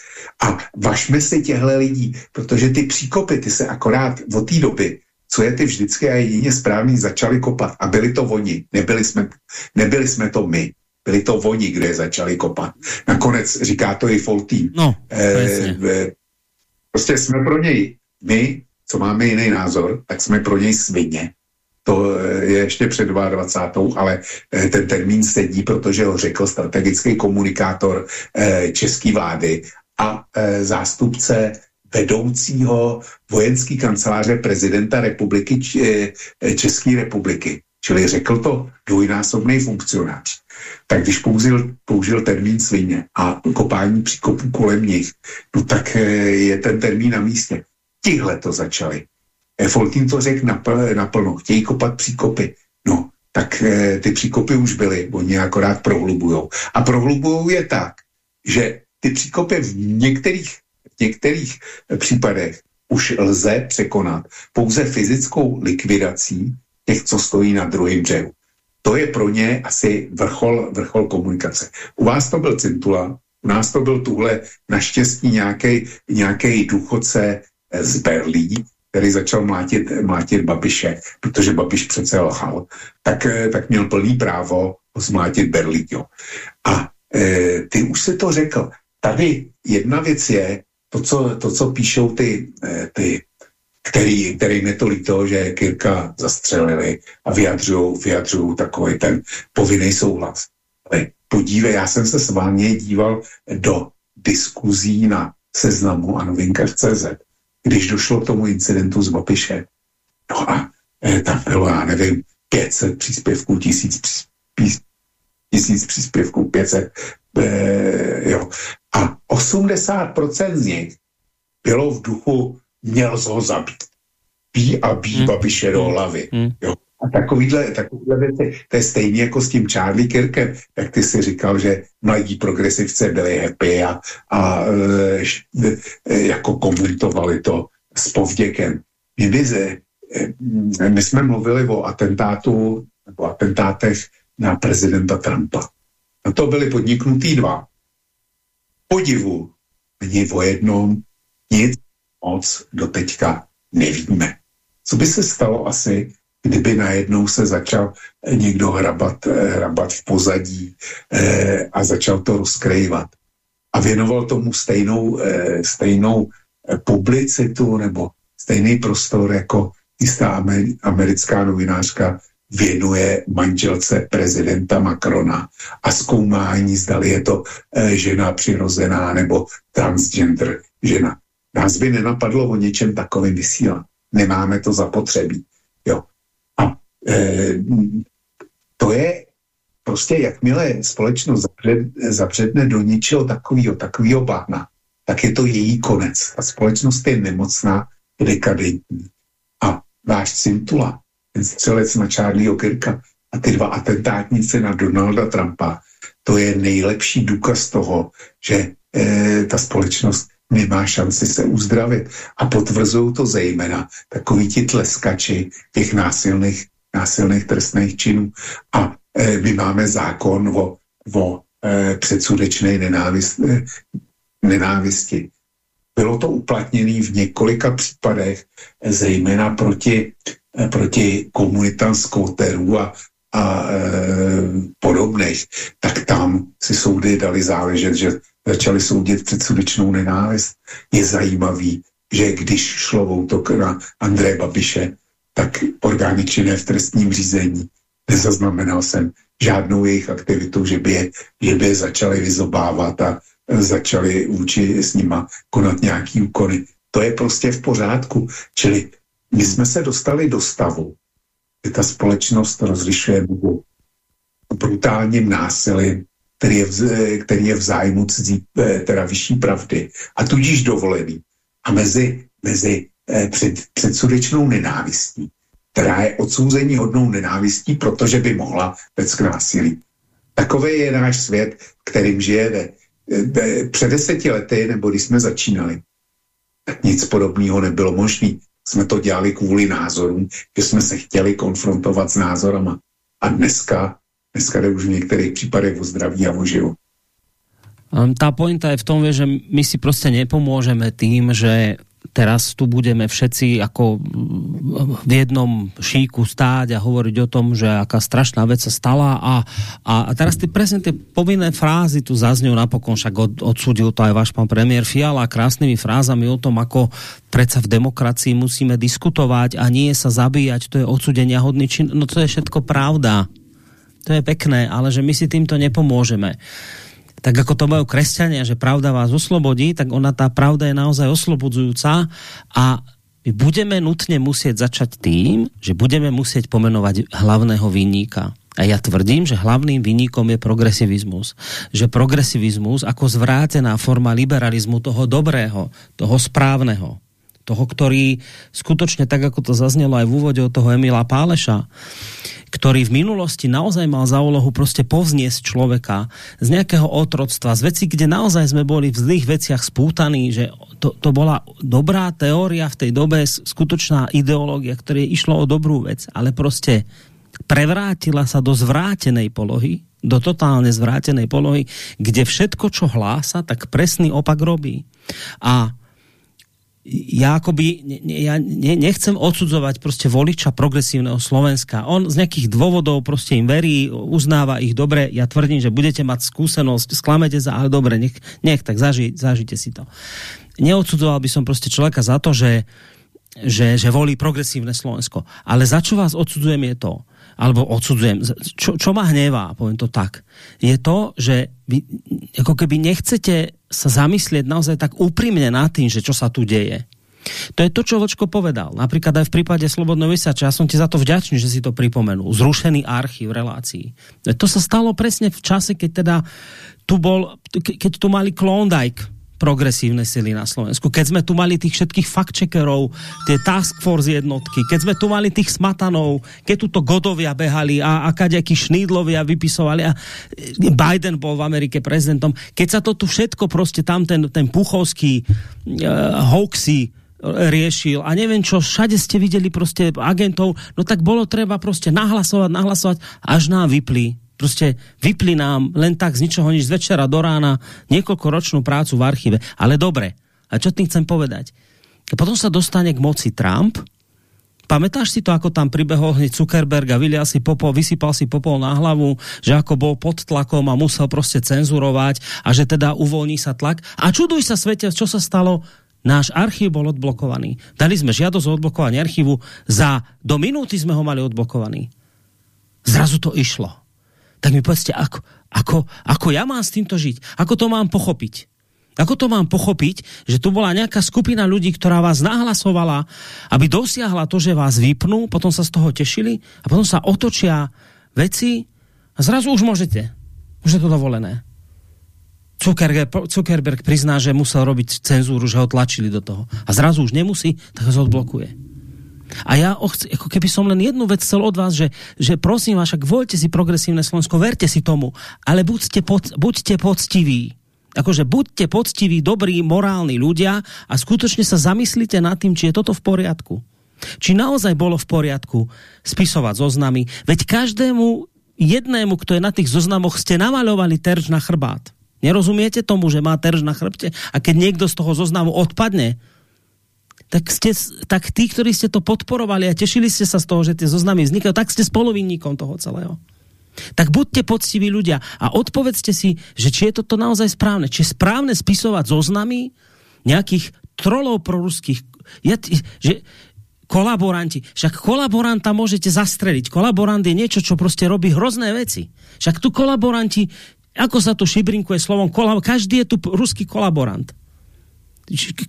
A vašme si těhle lidí, protože ty příkopy, ty se akorát od té doby, co je ty vždycky a jedině správný, začali kopat. A byli to oni, nebyli jsme, nebyli jsme to my. Byli to oni, kde je začali kopat. Nakonec říká to i Foltým. No, eh, eh, prostě jsme pro něj, my, co máme jiný názor, tak jsme pro něj svině to je ještě před 22. ale ten termín sedí, protože ho řekl strategický komunikátor české vlády a zástupce vedoucího vojenský kanceláře prezidenta republiky České republiky. Čili řekl to dvojnásobný funkcionář. Tak když použil, použil termín svině a kopání příkopů kolem nich, no tak je ten termín na místě. Tihle to začali. Folkin to řekl napl, naplno, chtějí kopat příkopy. No, tak ty příkopy už byly, oni akorát prohlubujou. A prohlubujou je tak, že ty příkopy v některých v některých případech už lze překonat pouze fyzickou likvidací těch, co stojí na druhém břehu. To je pro ně asi vrchol, vrchol komunikace. U vás to byl Cintula, u nás to byl tuhle naštěstí nějaký důchodce z Berlí, který začal mlátit, mlátit Babiše, protože Babiš přece lhal, tak, tak měl plný právo zmlátit Berlín. Jo. A e, ty už se to řekl. Tady jedna věc je, to, co, to, co píšou ty, eh, ty který, který netolí to, že Kirka zastřelili a vyjadřují vyjadřují takový ten povinný souhlas. Ale podívej, já jsem se s vámi díval do diskuzí na seznamu a novinkař.cz, když došlo k tomu incidentu s Babišem. No a eh, tam bylo, já nevím, 500 příspěvků, tisíc, příspěvků, tisíc příspěvků, 500, eh, jo. A 80% z nich bylo v duchu, měl ho zabít. Bí a bí hmm. Babiše do hlavy. Hmm. Jo. A takovýhle, takovýhle věci, to je stejně jako s tím Charlie Kirkem, jak ty si říkal, že mladí progresivce byli happy a, a e, e, jako komentovali to s povděkem. My, by, e, my jsme mluvili o atentátu nebo atentátech na prezidenta Trumpa. A to byly podniknutý dva podivu ani o jednom nic moc do teďka nevíme. Co by se stalo asi, kdyby najednou se začal někdo hrabat, eh, hrabat v pozadí eh, a začal to rozkrývat. A věnoval tomu stejnou, eh, stejnou publicitu nebo stejný prostor jako jistá americká novinářka věnuje manželce prezidenta Macrona a zkoumání, zdali je to žena přirozená nebo transgender žena. Nás by nenapadlo o něčem takovém vysílat. Nemáme to zapotřebí. Jo. A e, to je prostě, jakmile společnost zapřed, zapředne do něčeho takového, takového bahna, tak je to její konec. Ta společnost je nemocná, dekadentní. A váš Cintula, ten střelec na Charlieho Kirka a ty dva atentátníci na Donalda Trumpa, to je nejlepší důkaz toho, že e, ta společnost nemá šanci se uzdravit. A potvrzují to zejména takoví ti tleskači těch násilných, násilných trestných činů. A e, my máme zákon o, o e, předsudečné nenávist, e, nenávisti. Bylo to uplatněné v několika případech, zejména proti Eh, proti komunitám skvoterů a, a e, podobných, tak tam si soudy dali záležet, že začali soudit předsudečnou nenávist. Je zajímavý, že když šlo o útok na Andreje Babiše, tak orgány činné v trestním řízení nezaznamenal jsem žádnou jejich aktivitu, že by je, že by je začali vyzobávat a začali vůči s nima konat nějaký úkony. To je prostě v pořádku. Čili my jsme se dostali do stavu, kdy ta společnost rozlišuje mezi brutálním násilím, který je, v, který je v zájmu cizí, eh, teda vyšší pravdy a tudíž dovolený. A mezi, mezi eh, před, předsudečnou nenávistí, která je odsouzení hodnou nenávistí, protože by mohla vést násilí. Takový je náš svět, kterým žijeme. Eh, před deseti lety, nebo když jsme začínali, tak nic podobného nebylo možné jsme to dělali kvůli názorům, že jsme se chtěli konfrontovat s názorama. A dneska, dneska jde už v některých případech o zdraví a o život. Tá pointa je v tom, že my si prostě nepomůžeme tým, že teraz tu budeme všetci ako v jednom šíku stáť a hovoriť o tom, že aká strašná vec sa stala a, a, a teraz ty presne tie povinné frázy tu zazňujú napokon, však od, odsudil to aj váš pán premiér Fiala krásnymi frázami o tom, ako predsa v demokracii musíme diskutovať a nie sa zabíjať, to je odsudenia hodný čin. No to je všetko pravda. To je pekné, ale že my si týmto nepomôžeme tak ako to majú kresťania, že pravda vás oslobodí, tak ona tá pravda je naozaj oslobodzujúca a my budeme nutne musieť začať tým, že budeme musieť pomenovať hlavného vinníka. A ja tvrdím, že hlavným vyníkom je progresivizmus. Že progresivizmus ako zvrátená forma liberalizmu toho dobrého, toho správneho, toho, ktorý skutočne, tak ako to zaznelo aj v úvode od toho Emila Páleša, ktorý v minulosti naozaj mal za úlohu prostě povzniesť človeka z nejakého otroctva, z veci, kde naozaj sme boli v zlých veciach spútaní, že to, to bola dobrá teória v tej dobe, skutočná ideológia, ktoré išlo o dobrú vec, ale prostě prevrátila sa do zvrátenej polohy, do totálne zvrátenej polohy, kde všetko, čo hlása, tak presný opak robí. A ja akoby, ja nechcem odsudzovať prostě voliča progresívneho Slovenska. On z nejakých dôvodov prostě im verí, uznáva ich dobre. Ja tvrdím, že budete mať skúsenosť, sklamete za, ale dobre, nech, nech tak zaži, zažite si to. Neodsudzoval by som prostě človeka za to, že, že, že volí progresívne Slovensko. Ale za čo vás odsudzujem je to, alebo odsudzujem, čo, čo ma hnevá, poviem to tak, je to, že vy ako keby nechcete sa zamyslieť naozaj tak úprimne nad tým, že čo sa tu deje. To je to, čo Vočko povedal. Napríklad aj v prípade Slobodného vysača. Ja som ti za to vďačný, že si to pripomenul. Zrušený archív relácií. To sa stalo presne v čase, keď teda tu bol, keď tu mali Klondike progresívne sily na Slovensku. Keď sme tu mali tých všetkých fact-checkerov, tie task force jednotky, keď sme tu mali tých smatanov, keď tu to Godovia behali a, a kaďakí Šnídlovia vypisovali a Biden bol v Amerike prezidentom. Keď sa to tu všetko prostě tam ten, ten puchovský uh, hoaxy riešil a neviem čo, všade ste videli prostě agentov, no tak bolo treba prostě nahlasovať, nahlasovať, až nám vypli prostě vypli nám len tak z ničoho nič z večera do rána niekoľko ročnú prácu v archíve. Ale dobre, a čo tým chcem povedať? Potom sa dostane k moci Trump, Pamätáš si to, ako tam pribehol hneď Zuckerberg a vylial si popol, vysypal si popol na hlavu, že ako bol pod tlakom a musel prostě cenzurovať a že teda uvolní sa tlak. A čuduj sa svete, čo sa stalo? Náš archív bol odblokovaný. Dali sme žiadosť o odblokovanie archívu. Za do minúty sme ho mali odblokovaný. Zrazu to išlo tak mi povedzte, ako, ako, ako ja mám s týmto žiť? Ako to mám pochopiť? Ako to mám pochopiť, že tu bola nejaká skupina ľudí, ktorá vás nahlasovala, aby dosiahla to, že vás vypnú, potom sa z toho tešili a potom sa otočia veci a zrazu už môžete. Už je to dovolené. Zuckerberg, Zuckerberg prizná, že musel robiť cenzúru, že ho tlačili do toho. A zrazu už nemusí, tak ho odblokuje. A ja ako keby som len jednu vec chcel od vás, že, že prosím vás, však voľte si progresívne Slovensko, verte si tomu, ale buďte, pod, buďte poctiví. Akože buďte poctiví, dobrí, morálni ľudia a skutočne sa zamyslite nad tým, či je toto v poriadku. Či naozaj bolo v poriadku spisovať zoznamy. Veď každému jednému, kto je na tých zoznamoch, ste namaľovali terč na chrbát. Nerozumiete tomu, že má terč na chrbte? A keď niekto z toho zoznamu odpadne, tak, ste, tak tí, ktorí ste to podporovali a tešili ste sa z toho, že tie zoznamy vznikajú, tak ste spoluvinníkom toho celého. Tak buďte poctiví ľudia a odpovedzte si, že či je toto naozaj správne. Či je správne spisovať zoznamy nejakých trolov proruských. Ja, že, kolaboranti. Však kolaboranta môžete zastreliť. Kolaborant je niečo, čo prostě robí hrozné veci. Však tu kolaboranti, ako sa tu šibrinkuje slovom, každý je tu ruský kolaborant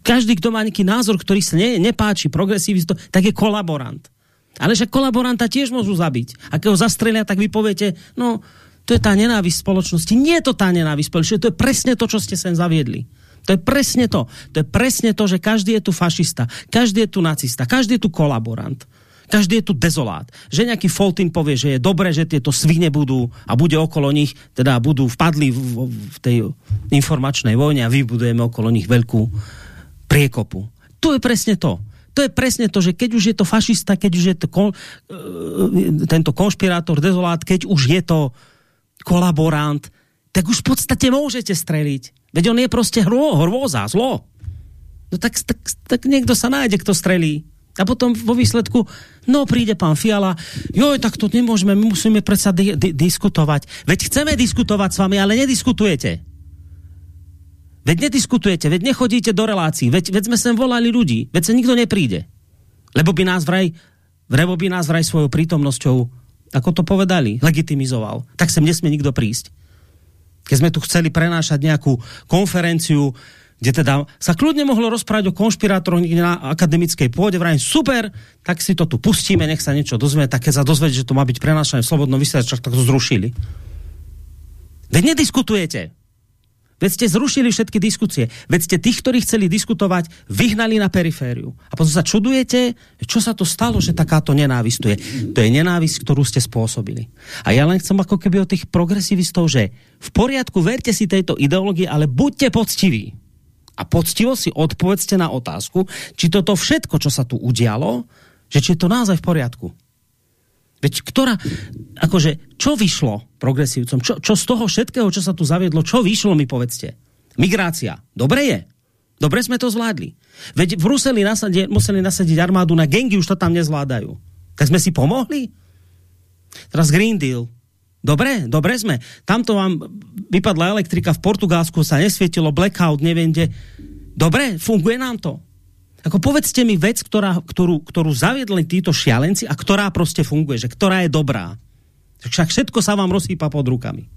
každý, kdo má nejaký názor, ktorý sa ne, nepáči progresivisto, tak je kolaborant. Ale že kolaboranta tiež môžu zabiť. A ho zastrelia, tak vy poviete, no, to je tá nenávisť spoločnosti. Nie je to tá nenávisť spoločnosti, to je presne to, čo ste sem zaviedli. To je presne to. To je presne to, že každý je tu fašista, každý je tu nacista, každý je tu kolaborant. Každý je tu dezolát. Že nejaký Foltin povie, že je dobré, že tieto svine budú a bude okolo nich, teda budú vpadli v, v tej informačnej vojne a vybudujeme okolo nich veľkú priekopu. To je presne to. To je presne to, že keď už je to fašista, keď už je to kon, e, tento konšpirátor, dezolát, keď už je to kolaborant, tak už v podstate môžete streliť. Veď on je prostě hrô, zlo. No tak, tak, tak niekto sa nájde, kto strelí. A potom vo výsledku, no príde pán Fiala, joj, tak to nemôžeme, my musíme predsa di di diskutovať. Veď chceme diskutovať s vami, ale nediskutujete. Veď nediskutujete, veď nechodíte do relácií, veď, veď sme sem volali ľudí, veď sa nikto nepríde. Lebo by nás vraj, lebo by nás vraj svojou prítomnosťou, ako to povedali, legitimizoval. Tak sem nesmie nikto prísť. Keď sme tu chceli prenášať nejakú konferenciu, kde teda sa kľudne mohlo rozprávať o konšpirátoroch na akademickej pôde, vrajím super, tak si to tu pustíme, nech sa niečo dozvie, tak keď sa že to má byť prenášané v slobodnom vysielači, tak to zrušili. Veď nediskutujete. Veď ste zrušili všetky diskusie. Veď ste tých, ktorí chceli diskutovať, vyhnali na perifériu. A potom sa čudujete, čo sa to stalo, že takáto nenávisť tu je. To je nenávisť, ktorú ste spôsobili. A ja len chcem ako keby od tých progresivistov, že v poriadku, verte si tejto ideológii, ale buďte poctiví a poctivo si odpovedzte na otázku, či toto všetko, čo sa tu udialo, že či je to naozaj v poriadku. Veď ktorá, akože, čo vyšlo progresívcom? Čo, čo z toho všetkého, čo sa tu zaviedlo, čo vyšlo, mi povedzte? Migrácia. Dobre je. Dobre sme to zvládli. Veď v Bruseli nasadie, museli nasadiť armádu na gengy, už to tam nezvládajú. Tak sme si pomohli? Teraz Green Deal. Dobre, dobre sme. Tamto vám vypadla elektrika v Portugalsku, sa nesvietilo, blackout, neviem kde. Dobre, funguje nám to. Ako povedzte mi vec, ktorá, ktorú, ktorú zaviedli títo šialenci a ktorá prostě funguje, že ktorá je dobrá. Však všetko sa vám rozsýpa pod rukami.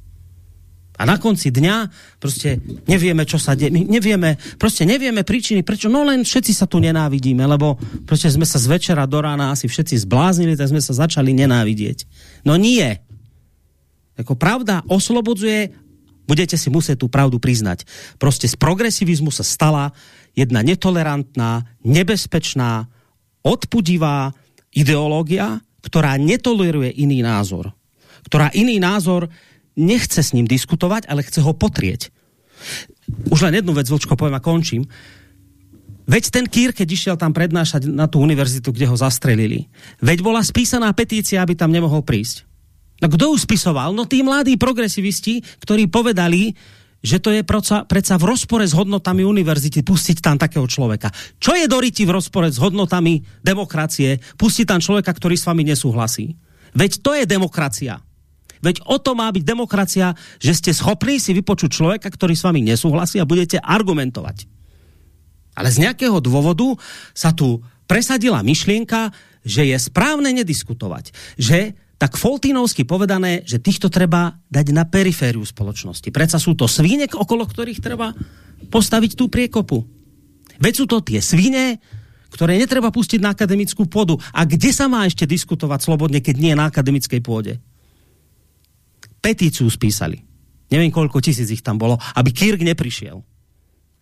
A na konci dňa prostě nevieme, čo sa deje. Nevieme, prostě nevieme príčiny, prečo. No len všetci sa tu nenávidíme, lebo prostě sme sa z večera do rána asi všetci zbláznili, tak sme sa začali nenávidieť. No nie. Jako pravda oslobodzuje, budete si muset tu pravdu priznať. Prostě z progresivizmu sa stala jedna netolerantná, nebezpečná, odpudivá ideológia, ktorá netoleruje iný názor. Ktorá iný názor nechce s ním diskutovať, ale chce ho potrieť. Už len jednu vec, Vlčko, poviem a končím. Veď ten Kýr, keď išiel tam prednášať na tú univerzitu, kde ho zastrelili, veď bola spísaná petícia, aby tam nemohol prísť. No kdo už spisoval? No tí mladí progresivisti, ktorí povedali, že to je proca, predsa v rozpore s hodnotami univerzity pustiť tam takého človeka. Čo je doriti v rozpore s hodnotami demokracie? Pustiť tam človeka, ktorý s vami nesúhlasí. Veď to je demokracia. Veď o to má byť demokracia, že ste schopní si vypočuť človeka, ktorý s vami nesúhlasí a budete argumentovať. Ale z nejakého dôvodu sa tu presadila myšlienka, že je správne nediskutovať. Že tak Foltínovsky povedané, že týchto treba dať na perifériu spoločnosti. Preca sú to svíne, okolo ktorých treba postaviť tú priekopu. Veď sú to tie svine, ktoré netreba pustiť na akademickú pôdu. A kde sa má ešte diskutovať slobodne, keď nie na akademickej pôde? Petíciu spísali. Neviem, koľko tisíc ich tam bolo, aby Kirk neprišiel.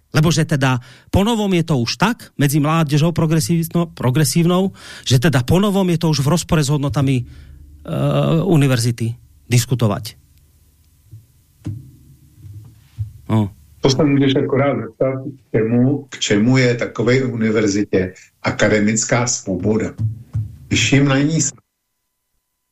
Lebo že teda ponovom je to už tak medzi mládežou progresívnou, že teda ponovom je to už v rozpore s hodnotami univerzity diskutovat. No. To se můžeš akorát zeptat, k čemu, k čemu je takové univerzitě akademická svoboda. Když jim na ní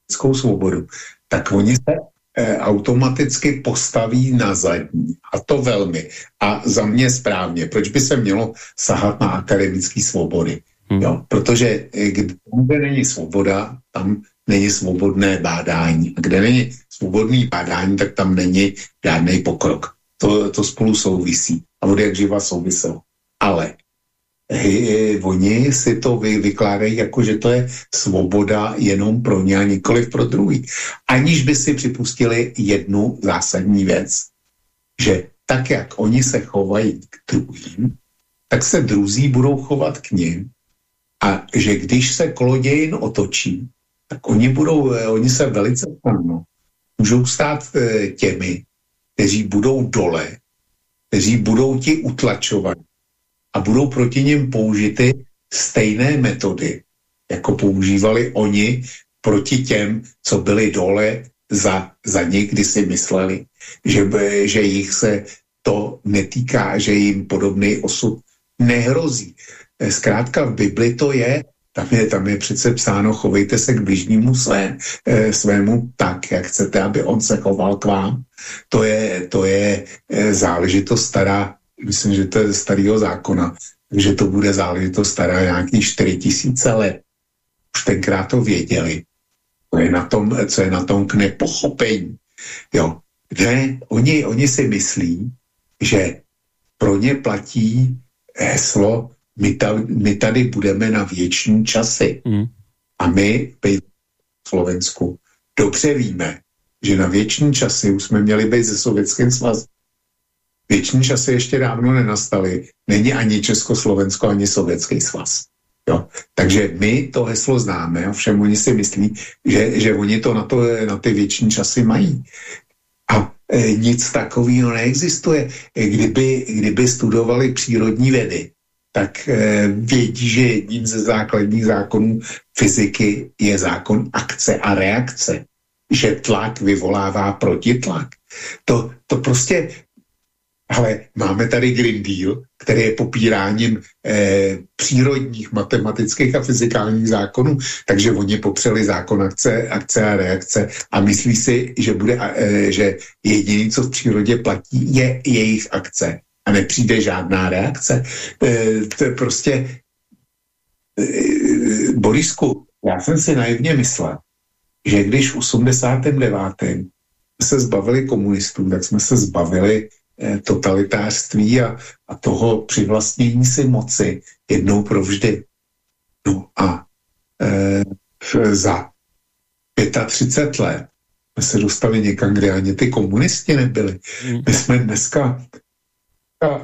akademickou svobodu, tak oni se e, automaticky postaví na zadní. A to velmi. A za mě správně. Proč by se mělo sahat na akademické svobody? Hmm. Jo, protože eh, kde není svoboda, tam není svobodné bádání. A kde není svobodný bádání, tak tam není žádný pokrok. To, to spolu souvisí. A od jak živa souviselo. Ale hej, oni si to vy, vykládají jako, že to je svoboda jenom pro ně a nikoliv pro druhý. Aniž by si připustili jednu zásadní věc, že tak, jak oni se chovají k druhým, tak se druzí budou chovat k ním a že když se kolodějin otočí, tak oni, budou, eh, oni se velice snadno můžou stát eh, těmi, kteří budou dole, kteří budou ti utlačovat a budou proti ním použity stejné metody, jako používali oni proti těm, co byli dole za, za ně, kdy si mysleli, že, že jich se to netýká, že jim podobný osud nehrozí. Eh, zkrátka v Bibli to je, tam je, tam je přece psáno, chovejte se k bližnímu své, e, svému tak, jak chcete, aby on se choval k vám. To je, to je e, záležitost stará myslím, že to je starého zákona, takže to bude záležitost stará nějaký 4 tisíce let. Už tenkrát to věděli. Co je na tom, co je na tom k nepochopení. Jo. Ne, oni, oni si myslí, že pro ně platí heslo my, ta, my tady budeme na věční časy. Mm. A my v Slovensku dobře víme, že na věční časy už jsme měli být ze Sovětským svazem. Věční časy ještě dávno nenastaly. Není ani Československo, ani Sovětský svaz. Jo? Takže my to heslo známe, ovšem oni si myslí, že, že oni to na, to na ty věční časy mají. A e, nic takového neexistuje. E, kdyby, kdyby studovali přírodní vědy, tak e, vědí, že jedním ze základních zákonů fyziky je zákon akce a reakce. Že tlak vyvolává protitlak. To, to prostě ale máme tady Green Deal, který je popíráním eh, přírodních, matematických a fyzikálních zákonů, takže oni popřeli zákon akce, akce a reakce a myslí si, že, bude, eh, že jediný, co v přírodě platí, je jejich akce a nepřijde žádná reakce. Eh, to je prostě eh, Borisku, já jsem si naivně myslel, že když v 89. se zbavili komunistů, tak jsme se zbavili Eh, totalitářství a, a toho přivlastnění si moci jednou provždy. No a e, za 35 let jsme se dostali někam, kde ani ty komunisti nebyli. Hmm. My jsme dneska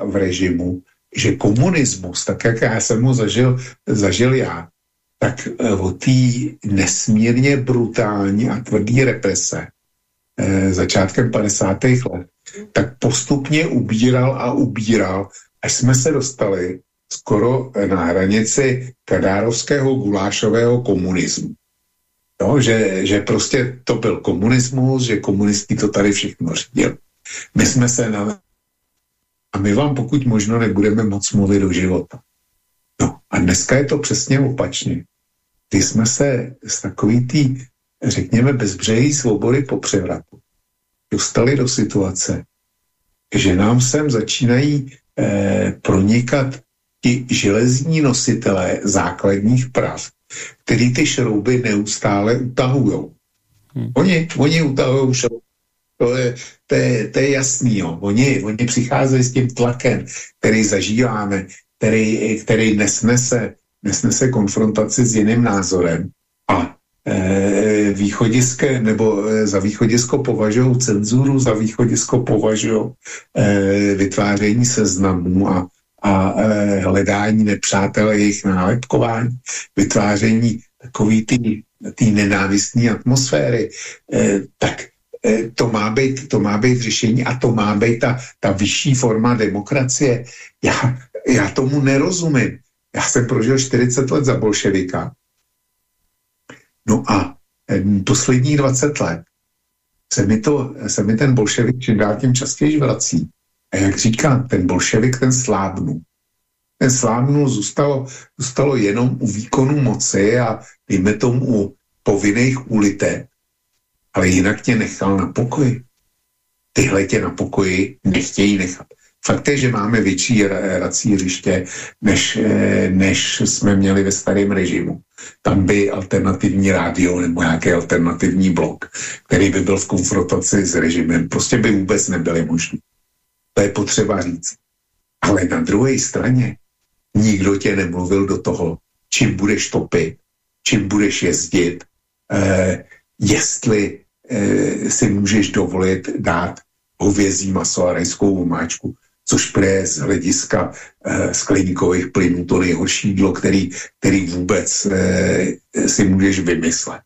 v režimu, že komunismus, tak jak já jsem ho zažil, zažil já, tak eh, o té nesmírně brutální a tvrdý represe eh, začátkem 50. let tak postupně ubíral a ubíral, až jsme se dostali skoro na hranici kadárovského gulášového komunismu. No, že, že prostě to byl komunismus, že komunisti to tady všechno řídili. My jsme se na... A my vám pokud možno nebudeme moc mluvit do života. No a dneska je to přesně opačně. Ty jsme se z takový tý, řekněme, bezbřehý svobody po převratu dostali do situace, že nám sem začínají eh, pronikat ti železní nositelé základních prav, který ty šrouby neustále utahují. Hmm. Oni, oni utahují šrouby. To je, to, je, to je jasný. Jo. Oni, oni přicházejí s tím tlakem, který zažíváme, který, který nesnese, nesnese konfrontaci s jiným názorem. A Eh, východiské, nebo eh, za východisko považují cenzuru, za východisko považují eh, vytváření seznamů a, a hledání nepřátel, jejich nálepkování, vytváření takový ty, nenávistní atmosféry, tak to má, být, to má být řešení a to má být ta, ta vyšší forma demokracie. Já, já tomu nerozumím. Já jsem prožil 40 let za bolševika No a poslední 20 let se mi, to, se mi ten bolševik čím dál tím častěji vrací. A jak říkám, ten bolševik, ten slávnu. Ten slávnu zůstalo, zůstalo jenom u výkonu moci a dejme tomu u povinných ulité. Ale jinak tě nechal na pokoji. Tyhle tě na pokoji nechtějí nechat. Fakt je, že máme větší racířiště, než, eh, než jsme měli ve starém režimu. Tam by alternativní rádio nebo nějaký alternativní blok, který by byl v konfrontaci s režimem, prostě by vůbec nebyly možné. To je potřeba říct. Ale na druhé straně nikdo tě nemluvil do toho, čím budeš topit, čím budeš jezdit, eh, jestli si můžeš dovolit dát hovězí maso a rajskou omáčku což pre z hlediska e, skleníkových plynů to nejhorší jídlo, který, který vůbec e, si můžeš vymyslet.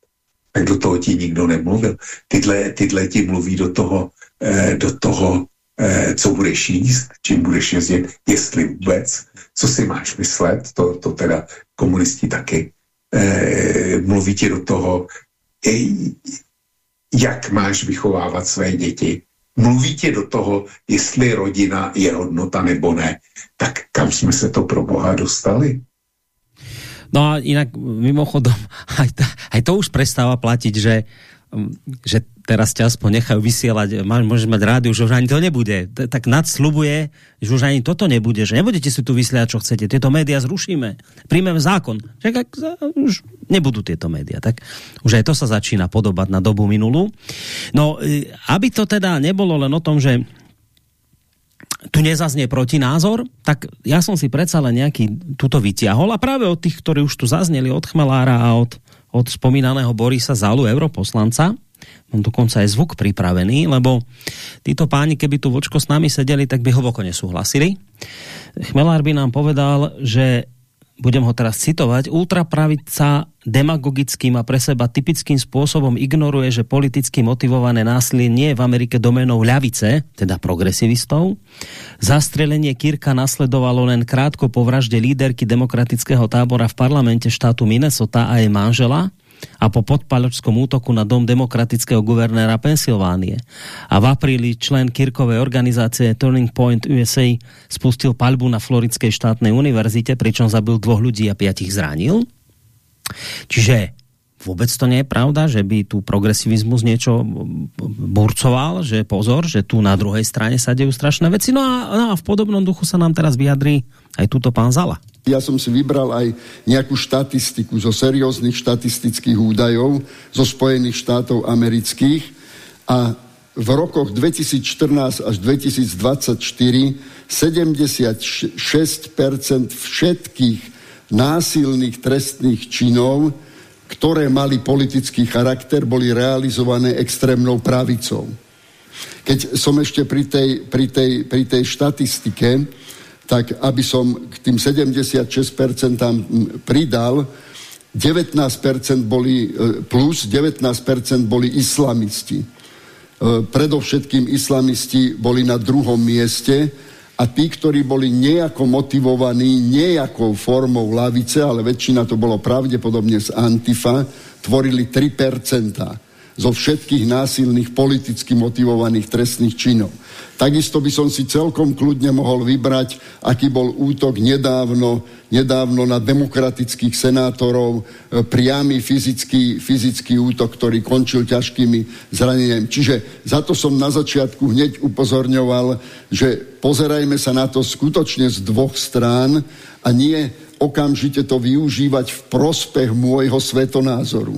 Tak do toho ti nikdo nemluvil. Tyhle, tyhle ti mluví do toho, e, do toho e, co budeš jíst, čím budeš jezdit, jestli vůbec, co si máš myslet, to, to teda komunisti taky e, mluví ti do toho, jak máš vychovávat své děti, mluví ti do toho, jestli rodina je hodnota nebo ne, tak kam jsme se to pro Boha dostali? No a inak mimochodom, aj, ta, aj to už prestáva platiť, že že teraz ťa aspoň nechajú vysielať, môžeš mať rádiu, že už ani to nebude. Tak nadslubuje, že už ani toto nebude, že nebudete si tu vysielať, čo chcete. Tieto média zrušíme. Príjmeme zákon. Že ak, už nebudú tieto média. Tak už aj to sa začína podobať na dobu minulú. No, aby to teda nebolo len o tom, že tu nezaznie protinázor, tak ja som si predsa len nejaký tuto vytiahol a práve od tých, ktorí už tu zazneli, od Chmelára a od od spomínaného Borisa Zalu, europoslanca. Mám dokonca aj zvuk pripravený, lebo títo páni, keby tu vočko s nami sedeli, tak by hlboko nesúhlasili. Chmelár by nám povedal, že budem ho teraz citovať, ultrapravica demagogickým a pre seba typickým spôsobom ignoruje, že politicky motivované násilie nie je v Amerike domenou ľavice, teda progresivistov. Zastrelenie Kirka nasledovalo len krátko po vražde líderky demokratického tábora v parlamente štátu Minnesota a jej manžela, a po podpaločskom útoku na dom demokratického guvernéra Pensylvánie. A v apríli člen Kirkovej organizácie Turning Point USA spustil palbu na Floridskej štátnej univerzite, pričom zabil dvoch ľudí a piatich zranil. Čiže vůbec to nie je pravda, že by tu progresivismus niečo burcoval, že pozor, že tu na druhej strane sa dejú strašné veci. No a, no a v podobnom duchu sa nám teraz vyjadrí aj túto pán Zala. Ja som si vybral aj nejakú štatistiku zo serióznych štatistických údajov zo Spojených štátov amerických a v rokoch 2014 až 2024 76% všetkých násilných trestných činov, ktoré mali politický charakter, boli realizované extrémnou pravicou. Keď som ešte pri tej, pri tej, pri tej štatistike, tak aby som k tým 76% pridal, 19% boli, e, plus 19% boli islamisti. E, predovšetkým islamisti boli na druhom mieste a tí, ktorí boli nejako motivovaní nejakou formou lavice, ale väčšina to bolo pravdepodobne z Antifa, tvorili 3% zo všetkých násilných politicky motivovaných trestných činov. Takisto by som si celkom kľudne mohol vybrať, aký bol útok nedávno, nedávno na demokratických senátorov, e, priamy fyzický, fyzický útok, ktorý končil ťažkými zraneniami. Čiže za to som na začiatku hneď upozorňoval, že pozerajme sa na to skutočne z dvoch strán a nie okamžite to využívať v prospech môjho svetonázoru.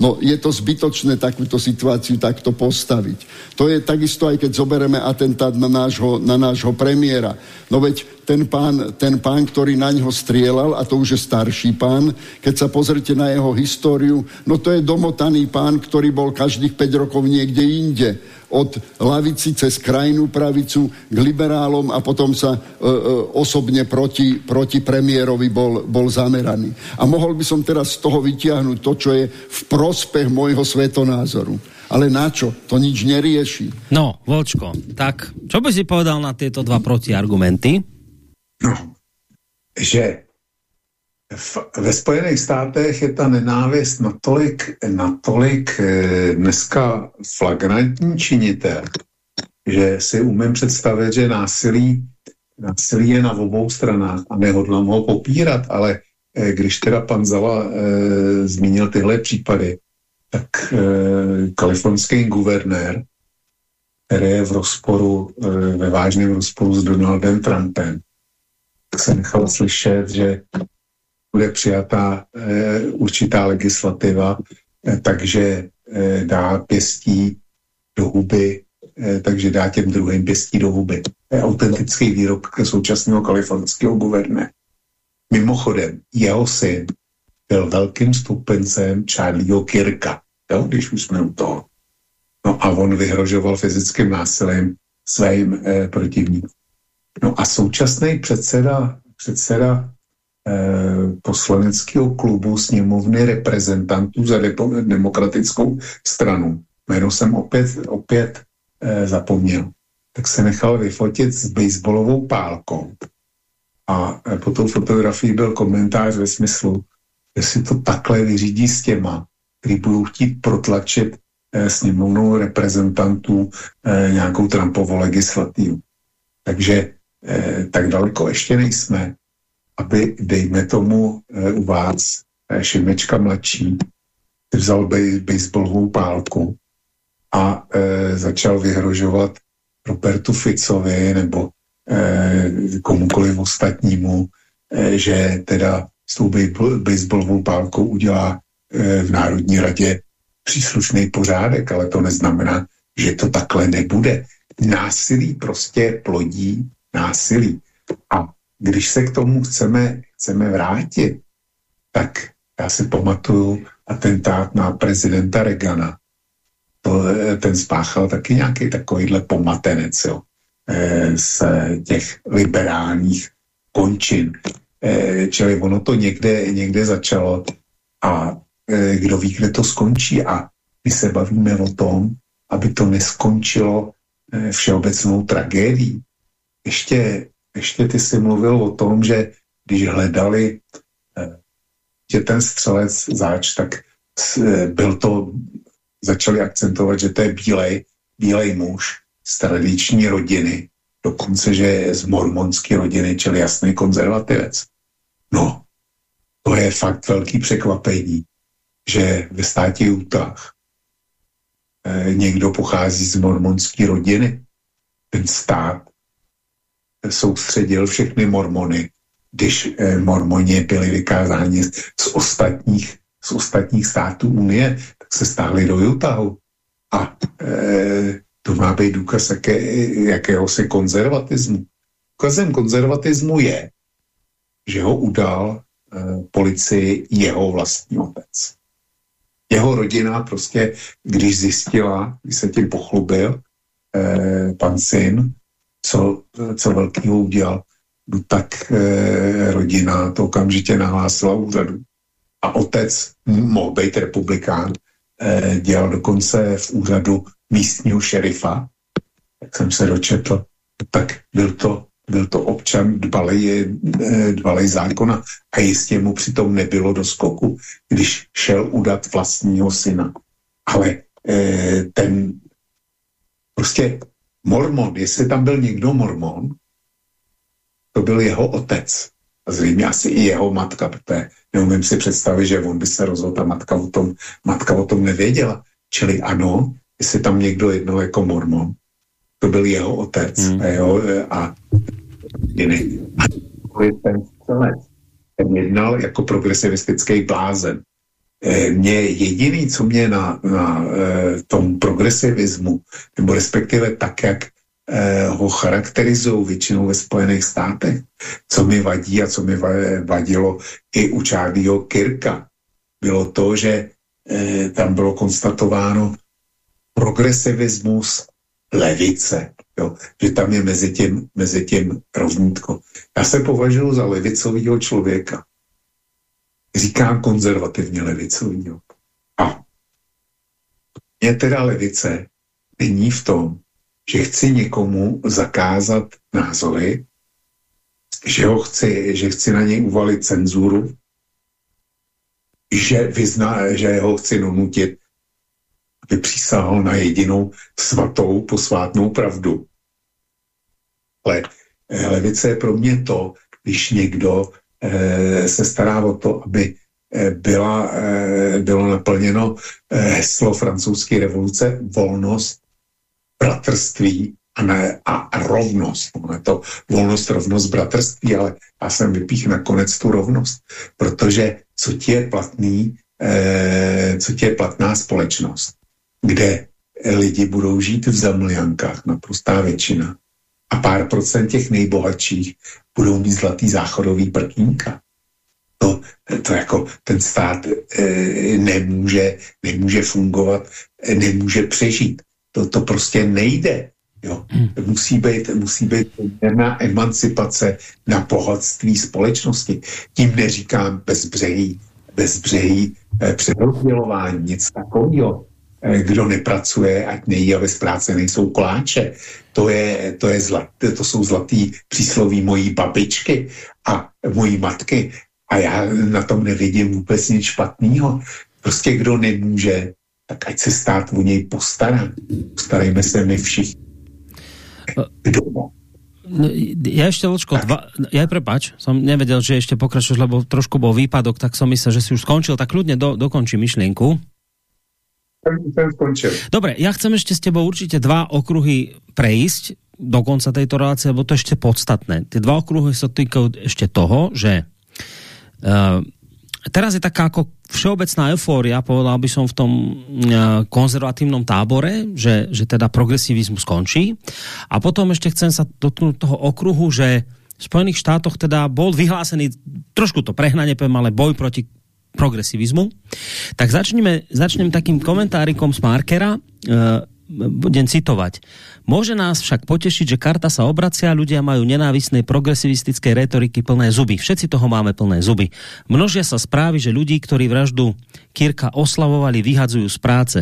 No je to zbytočné takúto situáciu takto postaviť. To je takisto aj keď zoberieme atentát na nášho, na nášho premiéra. No veď ten pán, ten pán, ktorý na ňo strieľal, a to už je starší pán, keď sa pozrite na jeho históriu, no to je domotaný pán, ktorý bol každých 5 rokov niekde inde od lavici cez krajnú pravicu k liberálom a potom sa e, e, osobne proti, proti premiérovi bol, bol zameraný. A mohol by som teraz z toho vytiahnuť to, čo je v prospech môjho svetonázoru. Ale na čo? To nič nerieši. No, Volčko, tak čo by si povedal na tieto dva protiargumenty? No, že v, ve Spojených státech je ta nenávist natolik, natolik eh, dneska flagrantní činitel, že si umím představit, že násilí, násilí je na obou stranách a nehodlám ho popírat, ale eh, když teda pan Zala eh, zmínil tyhle případy, tak eh, kalifornský guvernér, který je v rozporu, eh, ve vážném rozporu s Donaldem Trumpem, se nechal slyšet, že bude přijatá e, určitá legislativa, e, takže e, dá pěstí do huby, takže dá těm druhým pěstí do huby. To je autentický výrok současného kalifornského guverné. Mimochodem, jeho syn byl velkým stupencem Charlieho Kirka, jo, když už jsme u toho. No a on vyhrožoval fyzickým násilím svým e, protivníkům. No a současný předseda, předseda Eh, poslaneckého klubu sněmovny reprezentantů za demokratickou stranu. Jméno jsem opět, opět e, zapomněl. Tak se nechal vyfotit s baseballovou pálkou. A e, po tou fotografii byl komentář ve smyslu, že si to takhle vyřídí s těma, kteří budou chtít protlačit e, sněmovnou reprezentantů nějakou Trumpovou legislativu. Takže tak daleko ještě nejsme aby, dejme tomu, eh, u vás eh, Šimečka mladší vzal baseballovou pálku a e, začal vyhrožovat Robertu Ficovi nebo e, komukoliv ostatnímu, e, že teda s tou baseballovou pálkou udělá e, v Národní radě příslušný pořádek, ale to neznamená, že to takhle nebude. Násilí prostě plodí násilí. A když se k tomu chceme, chceme vrátit, tak já si pamatuju atentát na prezidenta Regana. Eh, ten spáchal taky nějaký takovýhle pomatenec jo, eh, z těch liberálních končin. Eh, čili ono to někde, někde začalo a kdo ví, kde to skončí. A my se bavíme o tom, aby to neskončilo všeobecnou tragédií. Ještě, ještě ty jsi mluvil o tom, že když hledali že ten střelec záč, tak byl to, začali akcentovat, že to je bílej, bílej muž z tradiční rodiny, dokonce, že je z mormonské rodiny, čili jasný konzervativec. No, to je fakt velký překvapení, že ve státě Utah eh, někdo pochází z mormonské rodiny. Ten stát soustředil všechny mormony když eh, mormoni byli vykázáni z ostatních, z ostatních států Unie, tak se stáhli do Utahu. A eh, to má být důkaz jaké, jakéhosi konzervatismu. Důkazem konzervatismu je, že ho udal eh, policii jeho vlastní otec. Jeho rodina prostě, když zjistila, když se tím pochlubil, eh, pan syn, co, co velkýho udělal, no tak eh, rodina to okamžitě nahlásila úřadu. A otec mohl být republikán, eh, dělal dokonce v úřadu místního šerifa, jak jsem se dočetl, tak byl to, byl to občan dbalej, eh, dbalej zákona a jistě mu přitom nebylo do skoku, když šel udat vlastního syna. Ale eh, ten prostě mormon, jestli tam byl někdo mormon, to byl jeho otec. A zřejmě asi i jeho matka, protože neumím si představit, že on by se rozhodl a matka o tom, matka o tom nevěděla. Čili ano, jestli tam někdo jednou jako mormon, to byl jeho otec hmm. a, jeho, a jiný. A ten střelec. Ten jednal jako progresivistický blázen. E, mě jediný, co mě na, na e, tom progresivismu, nebo respektive tak, jak Eh, ho charakterizují většinou ve Spojených státech. Co mi vadí a co mi vadilo i u Charlieho Kirka, bylo to, že eh, tam bylo konstatováno progresivismus levice, jo, že tam je mezi tím, mezi tím rovnítko. Já se považuji za levicového člověka. Říkám konzervativně levicového. A mě teda levice není v tom, že chci někomu zakázat názory, že, ho chci, že chci na něj uvalit cenzuru, že, vyzná, že ho chci donutit, aby přísahal na jedinou svatou, posvátnou pravdu. Ale eh, levice je pro mě to, když někdo se stará o to, aby eh, byla, eh, bylo naplněno eh, heslo francouzské revoluce volnost, bratrství a, ne, a rovnost. No, je to volnost, rovnost, bratrství, ale já jsem vypích nakonec tu rovnost, protože co ti je platný, eh, co ti je platná společnost, kde lidi budou žít v zamljankách, naprostá většina, a pár procent těch nejbohatších budou mít zlatý záchodový prkínka. To, to jako ten stát e, nemůže, nemůže fungovat, e, nemůže přežít. To, to prostě nejde. Jo. Hmm. Musí být, musí být poměrná emancipace na bohatství společnosti. Tím neříkám bezbřehý, bezbřehý eh, přerozdělování, nic takového. Eh, kdo nepracuje, ať nejí a bez práce nejsou koláče. To, je, to, je zlat, to jsou zlatý přísloví mojí babičky a mojí matky. A já na tom nevidím vůbec nic špatného. Prostě kdo nemůže, tak ať se stát o něj postará. Postarejme se my všichni. Kdo? No, ja ešte, Ločko, dva, ja prepač, som nevedel, že ešte pokračuješ, lebo trošku bol výpadok, tak som myslel, že si už skončil, tak ľudne do, dokončí myšlienku. Ten skončil. Dobre, ja chcem ešte s tebou určite dva okruhy prejsť do konca tejto relácie, lebo to je ešte podstatné. Tie dva okruhy sa týkajú ešte toho, že uh, teraz je taká ako všeobecná eufória, povedal by som v tom uh, konzervatívnom tábore, že, že teda progresivizmus skončí. A potom ešte chcem sa dotknúť toho okruhu, že v Spojených štátoch teda bol vyhlásený, trošku to prehnanie poviem, ale boj proti progresivizmu. Tak začneme, začnem takým komentárikom z Markera. Uh, budem citovať. Môže nás však potešiť, že karta sa obracia, ľudia majú nenávisnej progresivistické retoriky plné zuby. Všetci toho máme plné zuby. Množia sa správy, že ľudí, ktorí vraždu Kirka oslavovali, vyhadzujú z práce.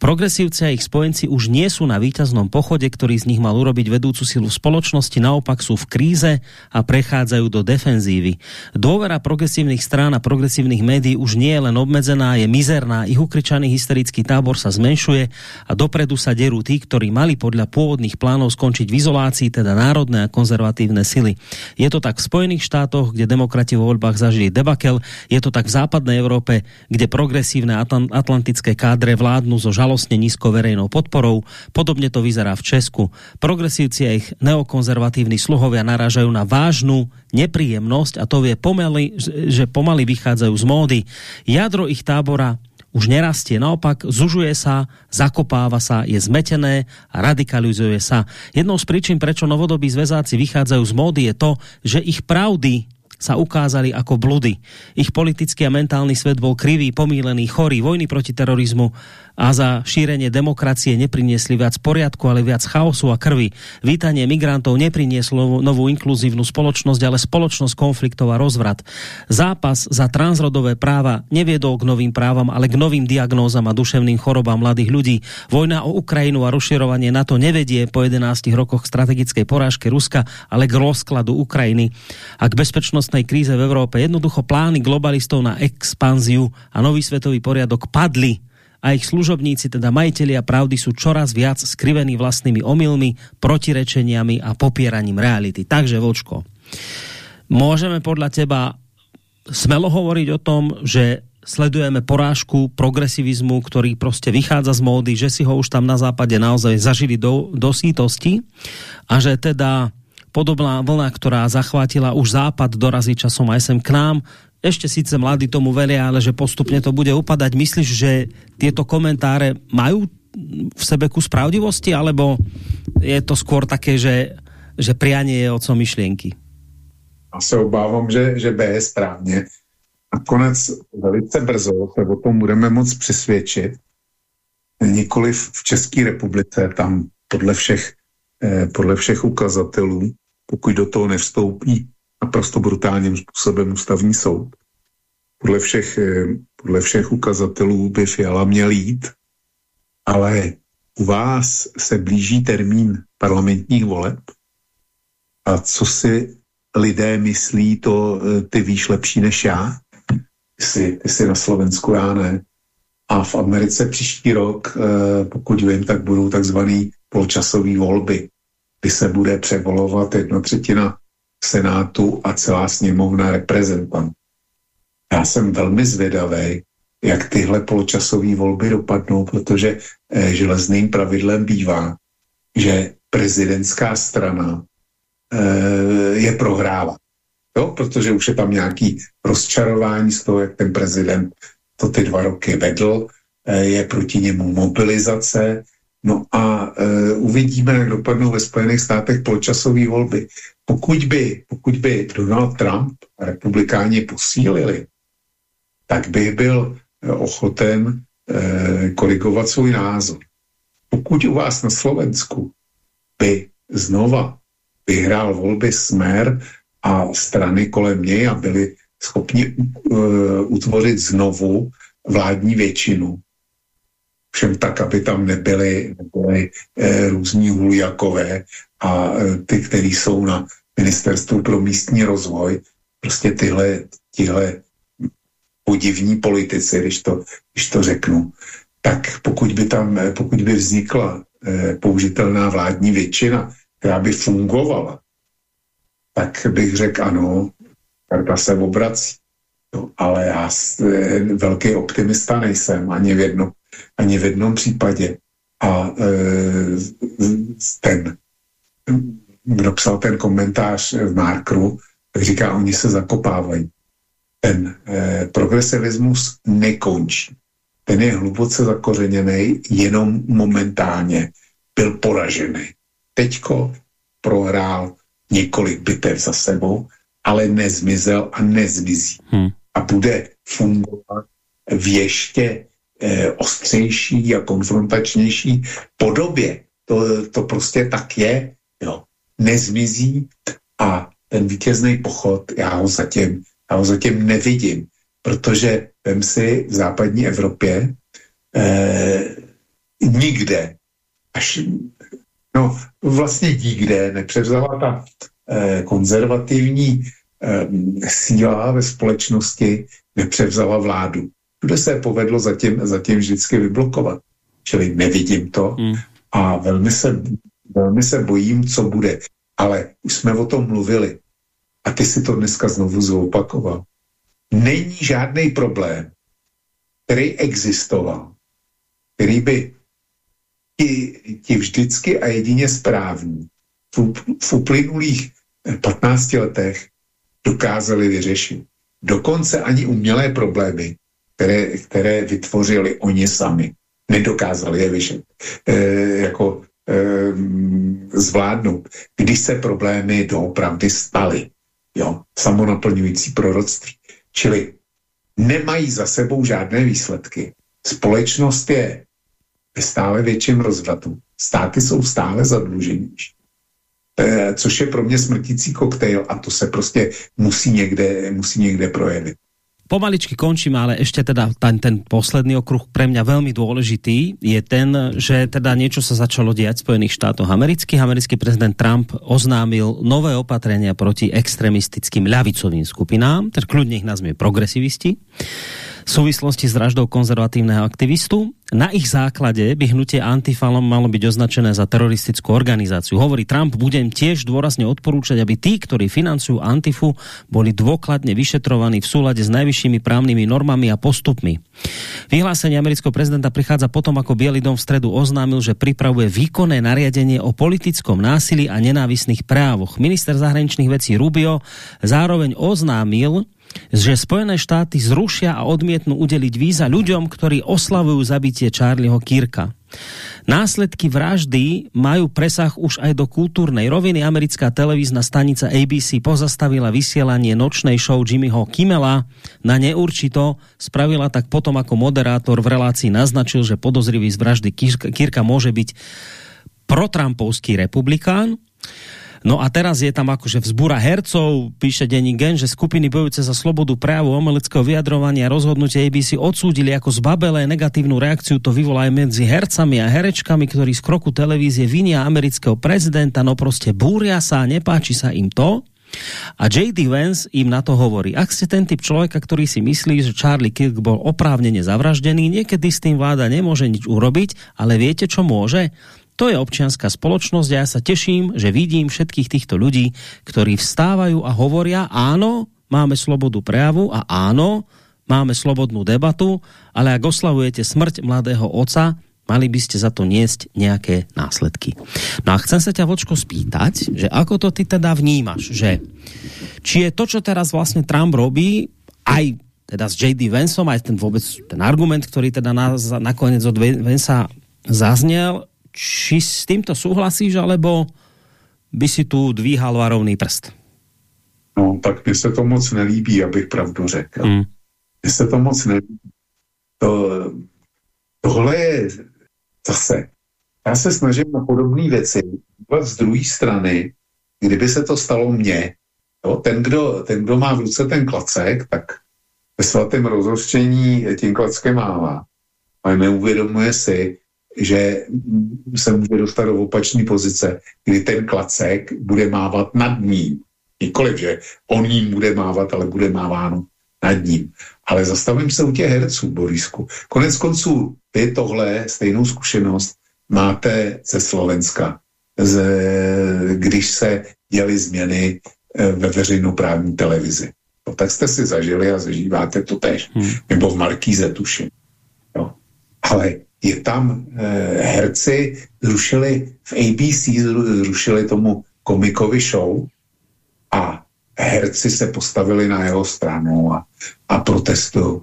Progresívci a ich spojenci už nie sú na víťaznom pochode, ktorý z nich mal urobiť vedúcu silu v spoločnosti, naopak sú v kríze a prechádzajú do defenzívy. Dôvera progresívnych strán a progresívnych médií už nie je len obmedzená, je mizerná, ich ukričaný hysterický tábor sa zmenšuje a dopredu sa derú tí, ktorí mali podľa pôvodných plánov skončiť v izolácii, teda národné a konzervatívne sily. Je to tak v Spojených štátoch, kde demokrati vo voľbách zažili debakel, je to tak v západnej Európe, kde progresívne atlantické kádre vládnu vládnu so žalostne nízkou verejnou podporou. Podobne to vyzerá v Česku. Progresívci a ich neokonzervatívni sluhovia narážajú na vážnu nepríjemnosť a to je pomaly, že pomaly vychádzajú z módy. Jadro ich tábora už nerastie, naopak zužuje sa, zakopáva sa, je zmetené a radikalizuje sa. Jednou z príčin, prečo novodobí zväzáci vychádzajú z módy je to, že ich pravdy sa ukázali ako bludy. Ich politický a mentálny svet bol krivý, pomílený, chorý. Vojny proti terorizmu a za šírenie demokracie nepriniesli viac poriadku, ale viac chaosu a krvi. Vítanie migrantov neprinieslo novú inkluzívnu spoločnosť, ale spoločnosť konfliktov a rozvrat. Zápas za transrodové práva neviedol k novým právam, ale k novým diagnózam a duševným chorobám mladých ľudí. Vojna o Ukrajinu a rozširovanie NATO nevedie po 11 rokoch strategickej porážke Ruska, ale k rozkladu Ukrajiny a k bezpečnostnej kríze v Európe. Jednoducho plány globalistov na expanziu a nový svetový poriadok padli a ich služobníci, teda majitelia pravdy, sú čoraz viac skrivení vlastnými omylmi, protirečeniami a popieraním reality. Takže, Vočko, môžeme podľa teba smelo hovoriť o tom, že sledujeme porážku progresivizmu, ktorý prostě vychádza z módy, že si ho už tam na západe naozaj zažili do, do sítosti a že teda podobná vlna, ktorá zachvátila už západ, dorazí časom aj sem k nám, ešte síce mladí tomu veria, ale že postupne to bude upadať. Myslíš, že tieto komentáre majú v sebe kus pravdivosti, alebo je to skôr také, že, že prianie je co myšlienky? Já se obávám, že, že B je správně. A konec velice brzo se o tom budeme moc přesvědčit. Nikoli v České republice, tam podle všech, eh, podle všech ukazatelů, pokud do toho nevstoupí naprosto brutálním způsobem ústavní soud. Podle všech, eh, podle všech ukazatelů by Fiala měl jít, ale u vás se blíží termín parlamentních voleb a co si lidé myslí, to eh, ty víš lepší než já. Ty jsi, ty jsi na Slovensku, já ne. A v Americe příští rok, eh, pokud vím, tak budou takzvané polčasové volby, kdy se bude převolovat jedna třetina Senátu a celá sněmovna reprezentant. Já jsem velmi zvědavý, jak tyhle poločasové volby dopadnou, protože eh, železným pravidlem bývá, že prezidentská strana eh, je prohráva. Jo? Protože už je tam nějaký rozčarování z toho, jak ten prezident to ty dva roky vedl, eh, je proti němu mobilizace, No a e, uvidíme, jak dopadnou ve Spojených státech poločasové volby. Pokud by, pokud by Donald Trump a republikáni posílili, tak by byl e, ochoten e, korigovat svůj názor. Pokud u vás na Slovensku by znova vyhrál volby Smer a strany kolem něj a byli schopni uh, utvořit znovu vládní většinu, všem tak, aby tam nebyly, nebyly e, různí hlujakové a e, ty, kteří jsou na ministerstvu pro místní rozvoj, prostě tyhle, tyhle podivní politici, když to, když to řeknu, tak pokud by tam, eh, pokud by vznikla e, použitelná vládní většina, která by fungovala, tak bych řekl ano, karta se obrací. No, ale já e, velký optimista nejsem ani v jedno, Ani v jednom případě. A e, ten, kdo psal ten komentář v Markru, tak říká, oni se zakopávají. Ten e, progresivismus nekončí. Ten je hluboce zakořeněný, jenom momentálně byl poražený. Teďko prohrál několik bitev za sebou, ale nezmizel a nezmizí. Hmm. A bude fungovat v ještě ostřejší a konfrontačnější podobě. To, to prostě tak je. Jo. Nezmizí a ten vítězný pochod, já ho zatím, já ho zatím nevidím, protože vem si v západní Evropě eh, nikde, až no vlastně nikde nepřevzala ta eh, konzervativní eh, síla ve společnosti, nepřevzala vládu. Kde se povedlo zatím, zatím vždycky vyblokovat. Čili nevidím to hmm. a velmi se, velmi se bojím, co bude. Ale už jsme o tom mluvili a ty si to dneska znovu zopakoval. Není žádný problém, který existoval, který by ti, ti vždycky a jedině správní v, v uplynulých 15 letech dokázali vyřešit. Dokonce ani umělé problémy, které, které vytvořili oni sami, nedokázali je vyřešit. E, jako e, zvládnout, když se problémy doopravdy staly. Jo, samonaplňující proroctví. Čili nemají za sebou žádné výsledky. Společnost je ve stále větším rozvratu. Státy jsou stále zadluženější. E, což je pro mě smrtící koktejl a to se prostě musí někde, musí někde projevit pomaličky končím, ale ešte teda ten, ten posledný okruh pre mňa veľmi dôležitý je ten, že teda niečo sa začalo diať v Spojených štátoch amerických. Americký prezident Trump oznámil nové opatrenia proti extremistickým ľavicovým skupinám, teda kľudne ich nazvime progresivisti v súvislosti s vraždou konzervatívneho aktivistu. Na ich základe by hnutie Antifalom malo byť označené za teroristickú organizáciu. Hovorí Trump, budem tiež dôrazne odporúčať, aby tí, ktorí financujú Antifu, boli dôkladne vyšetrovaní v súlade s najvyššími právnymi normami a postupmi. Vyhlásenie amerického prezidenta prichádza potom, ako Bielý dom v stredu oznámil, že pripravuje výkonné nariadenie o politickom násilí a nenávisných právoch. Minister zahraničných vecí Rubio zároveň oznámil, že Spojené štáty zrušia a odmietnú udeliť víza ľuďom, ktorí oslavujú zabitie Charlieho Kirka. Následky vraždy majú presah už aj do kultúrnej roviny. Americká televízna stanica ABC pozastavila vysielanie nočnej show Jimmyho Kimmela na neurčito. Spravila tak potom, ako moderátor v relácii naznačil, že podozrivý z vraždy Kirka môže byť protrampovský republikán. No a teraz je tam akože vzbura hercov, píše denní Gen, že skupiny bojujúce za slobodu právu omeleckého vyjadrovania rozhodnutie ABC odsúdili ako zbabelé negatívnu reakciu to vyvolá aj medzi hercami a herečkami, ktorí z kroku televízie vinia amerického prezidenta, no proste búria sa, nepáči sa im to. A J.D. Vance im na to hovorí, ak ste ten typ človeka, ktorý si myslí, že Charlie Kirk bol oprávnene zavraždený, niekedy s tým vláda nemôže nič urobiť, ale viete, čo môže? To je občianská spoločnosť a ja sa teším, že vidím všetkých týchto ľudí, ktorí vstávajú a hovoria, áno, máme slobodu prejavu a áno, máme slobodnú debatu, ale ak oslavujete smrť mladého oca, mali by ste za to niesť nejaké následky. No a chcem sa ťa, Vočko, spýtať, že ako to ty teda vnímaš, že či je to, čo teraz vlastne Trump robí, aj teda s J.D. Vanceom, aj ten vôbec ten argument, ktorý teda na, nakoniec od Vansa zaznel, či s týmto súhlasíš, alebo by si tu dvíhal varovný prst? No, tak mně se to moc nelíbí, abych pravdu řekl. Hmm. Mně se to moc nelíbí. To, tohle je zase, já se snažím na podobné věci z druhé strany, kdyby se to stalo mně, jo, ten, kdo, ten, kdo má v ruce ten klacek, tak ve svatém rozhořčení tím klackem mává. Ale neuvědomuje si, že se může dostat do opačné pozice, kdy ten klacek bude mávat nad ním. Nikoliv, že on ním bude mávat, ale bude máváno nad ním. Ale zastavím se u těch herců, Borisku. Konec konců, vy tohle stejnou zkušenost máte ze Slovenska, z, když se děly změny eh, ve veřejnoprávní televizi. No, tak jste si zažili a zažíváte to tež. Hmm. Nebo v Markíze tuším. Jo. A ale je tam e, herci, zrušili v ABC, zrušili tomu komikovi show a herci se postavili na jeho stranu a, a protestují.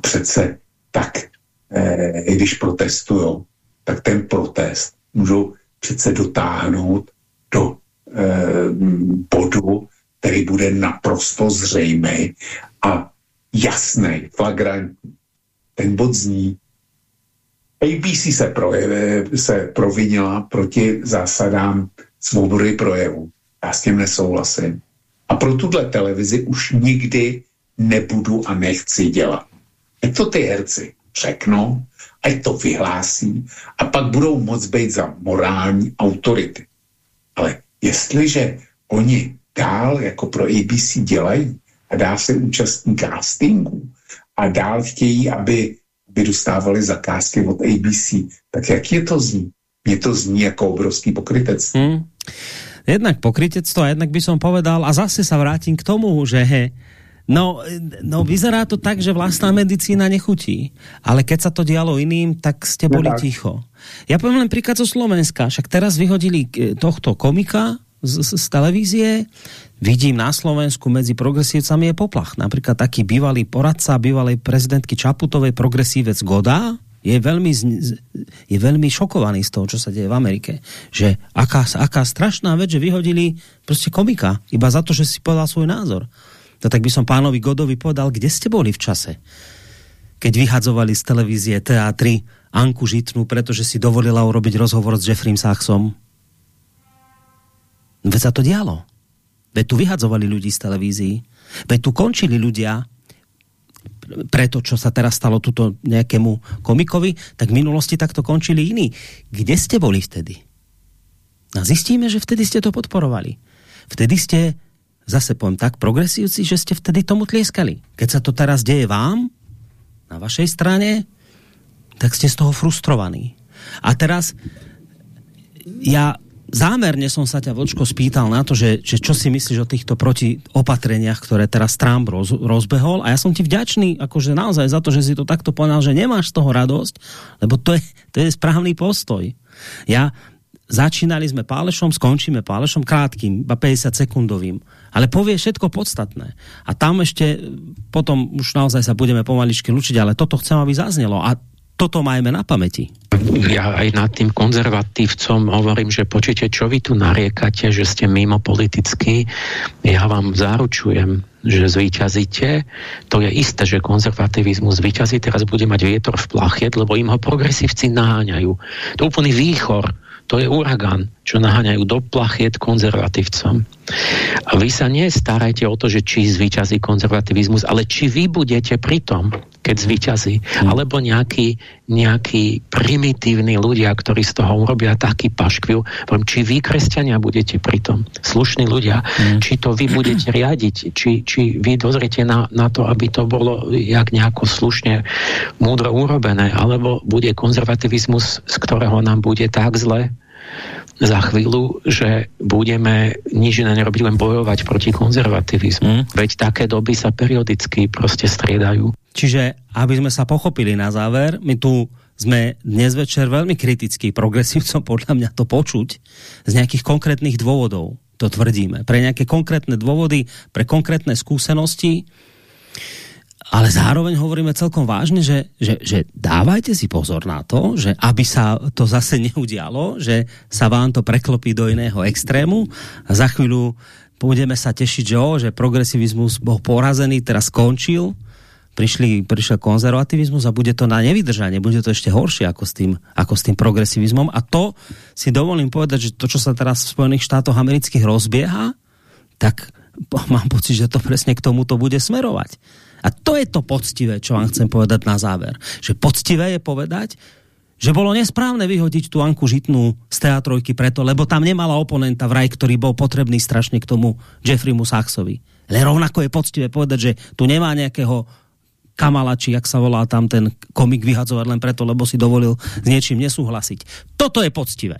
Přece tak, e, i když protestují, tak ten protest můžou přece dotáhnout do e, bodu, který bude naprosto zřejmý a jasný, flagrantní. Ten bod zní, ABC se, projeve, se provinila proti zásadám svobody projevu. Já s tím nesouhlasím. A pro tuhle televizi už nikdy nebudu a nechci dělat. Ať to ty herci řeknou, ať to vyhlásí a pak budou moc být za morální autority. Ale jestliže oni dál jako pro ABC dělají a dál se účastní castingu a dál chtějí, aby, aby dostávali zakázky od ABC, tak jak je to zní? Mně to zní jako obrovský pokrytec. Hmm. Jednak pokrytectvo a jednak by som povedal, a zase sa vrátim k tomu, že he, No, no vyzerá to tak, že vlastná medicína nechutí. Ale keď sa to dialo iným, tak ste boli no, ticho. Ja poviem len príklad zo Slovenska. Však teraz vyhodili eh, tohto komika z, z, z televízie. Vidím na Slovensku medzi progresívcami je poplach. Napríklad taký bývalý poradca bývalej prezidentky Čaputovej progresívec Goda je veľmi, je veľmi šokovaný z toho, čo sa deje v Amerike. Že aká, aká strašná vec, že vyhodili prostě komika iba za to, že si povedal svoj názor. No tak by som pánovi Godovi povedal, kde ste boli v čase? Keď vyhadzovali z televízie teatry Anku Žitnu, pretože si dovolila urobiť rozhovor s Jeffrey Sachsom. Veď sa to dialo. Veď tu vyhadzovali ľudí z televízií. Veď tu končili ľudia preto, čo sa teraz stalo tuto nejakému komikovi, tak v minulosti takto končili iní. Kde ste boli vtedy? A zistíme, že vtedy ste to podporovali. Vtedy ste zase poviem tak, progresívci, že ste vtedy tomu tlieskali. Keď sa to teraz deje vám, na vašej strane, tak ste z toho frustrovaní. A teraz ja zámerne som sa ťa, Vočko, spýtal na to, že, že čo si myslíš o týchto protiopatreniach, ktoré teraz Trump roz, rozbehol a ja som ti vďačný akože naozaj za to, že si to takto povedal, že nemáš z toho radosť, lebo to je, to je správný postoj. Ja začínali sme pálešom, skončíme pálešom krátkým, iba 50 sekundovým. Ale povie všetko podstatné. A tam ešte potom už naozaj sa budeme pomaličky lučiť, ale toto chcem, aby zaznelo. A toto majme na pamäti. Ja aj nad tým konzervatívcom hovorím, že počujete, čo vy tu nariekate, že ste mimo politicky. Ja vám zaručujem, že zvíťazíte. To je isté, že konzervativizmus zvíťazí. Teraz bude mať vietor v plachet, lebo im ho progresívci naháňajú. To je úplný výchor to je uragán, čo naháňajú do plachiet konzervatívcom. A vy sa nestarajte o to, že či zvíťazí konzervativizmus, ale či vy budete pri tom, keď zvíťazí, hmm. alebo nejakí, nejakí primitívni ľudia, ktorí z toho urobia taký paškvil, či vy, kresťania, budete pri tom, slušní ľudia, hmm. či to vy budete riadiť, či, či vy dozriete na, na to, aby to bolo jak nejako slušne, múdro urobené, alebo bude konzervativizmus, z ktorého nám bude tak zle, za chvíľu, že budeme nič iné nerobiť, len bojovať proti konzervativizmu. Mm. Veď také doby sa periodicky prostě striedajú. Čiže, aby sme sa pochopili na záver, my tu sme dnes večer veľmi kritický progresívcom, podľa mňa to počuť, z nejakých konkrétnych dôvodov to tvrdíme. Pre nejaké konkrétne dôvody, pre konkrétne skúsenosti, ale zároveň hovoríme celkom vážne, že, že, že dávajte si pozor na to, že aby sa to zase neudialo, že sa vám to preklopí do iného extrému a za chvíľu budeme sa tešiť, že, že progresivizmus bol porazený, teraz skončil, prišli, prišiel konzervativizmus a bude to na nevydržanie, bude to ešte horšie ako s tým, ako s tým progresivizmom. A to si dovolím povedať, že to, čo sa teraz v Spojených štátoch amerických rozbieha, tak mám pocit, že to presne k tomuto bude smerovať a to je to poctivé, čo vám chcem povedať na záver. Že poctivé je povedať, že bolo nesprávne vyhodiť tu Anku Žitnú z teatrojky preto, lebo tam nemala oponenta vraj, ktorý bol potrebný strašne k tomu Jeffreymu Sachsovi. Ale rovnako je poctivé povedať, že tu nemá nejakého Kamala, či jak sa volá tam ten komik vyhadzovať len preto, lebo si dovolil s niečím nesúhlasiť. Toto je poctivé.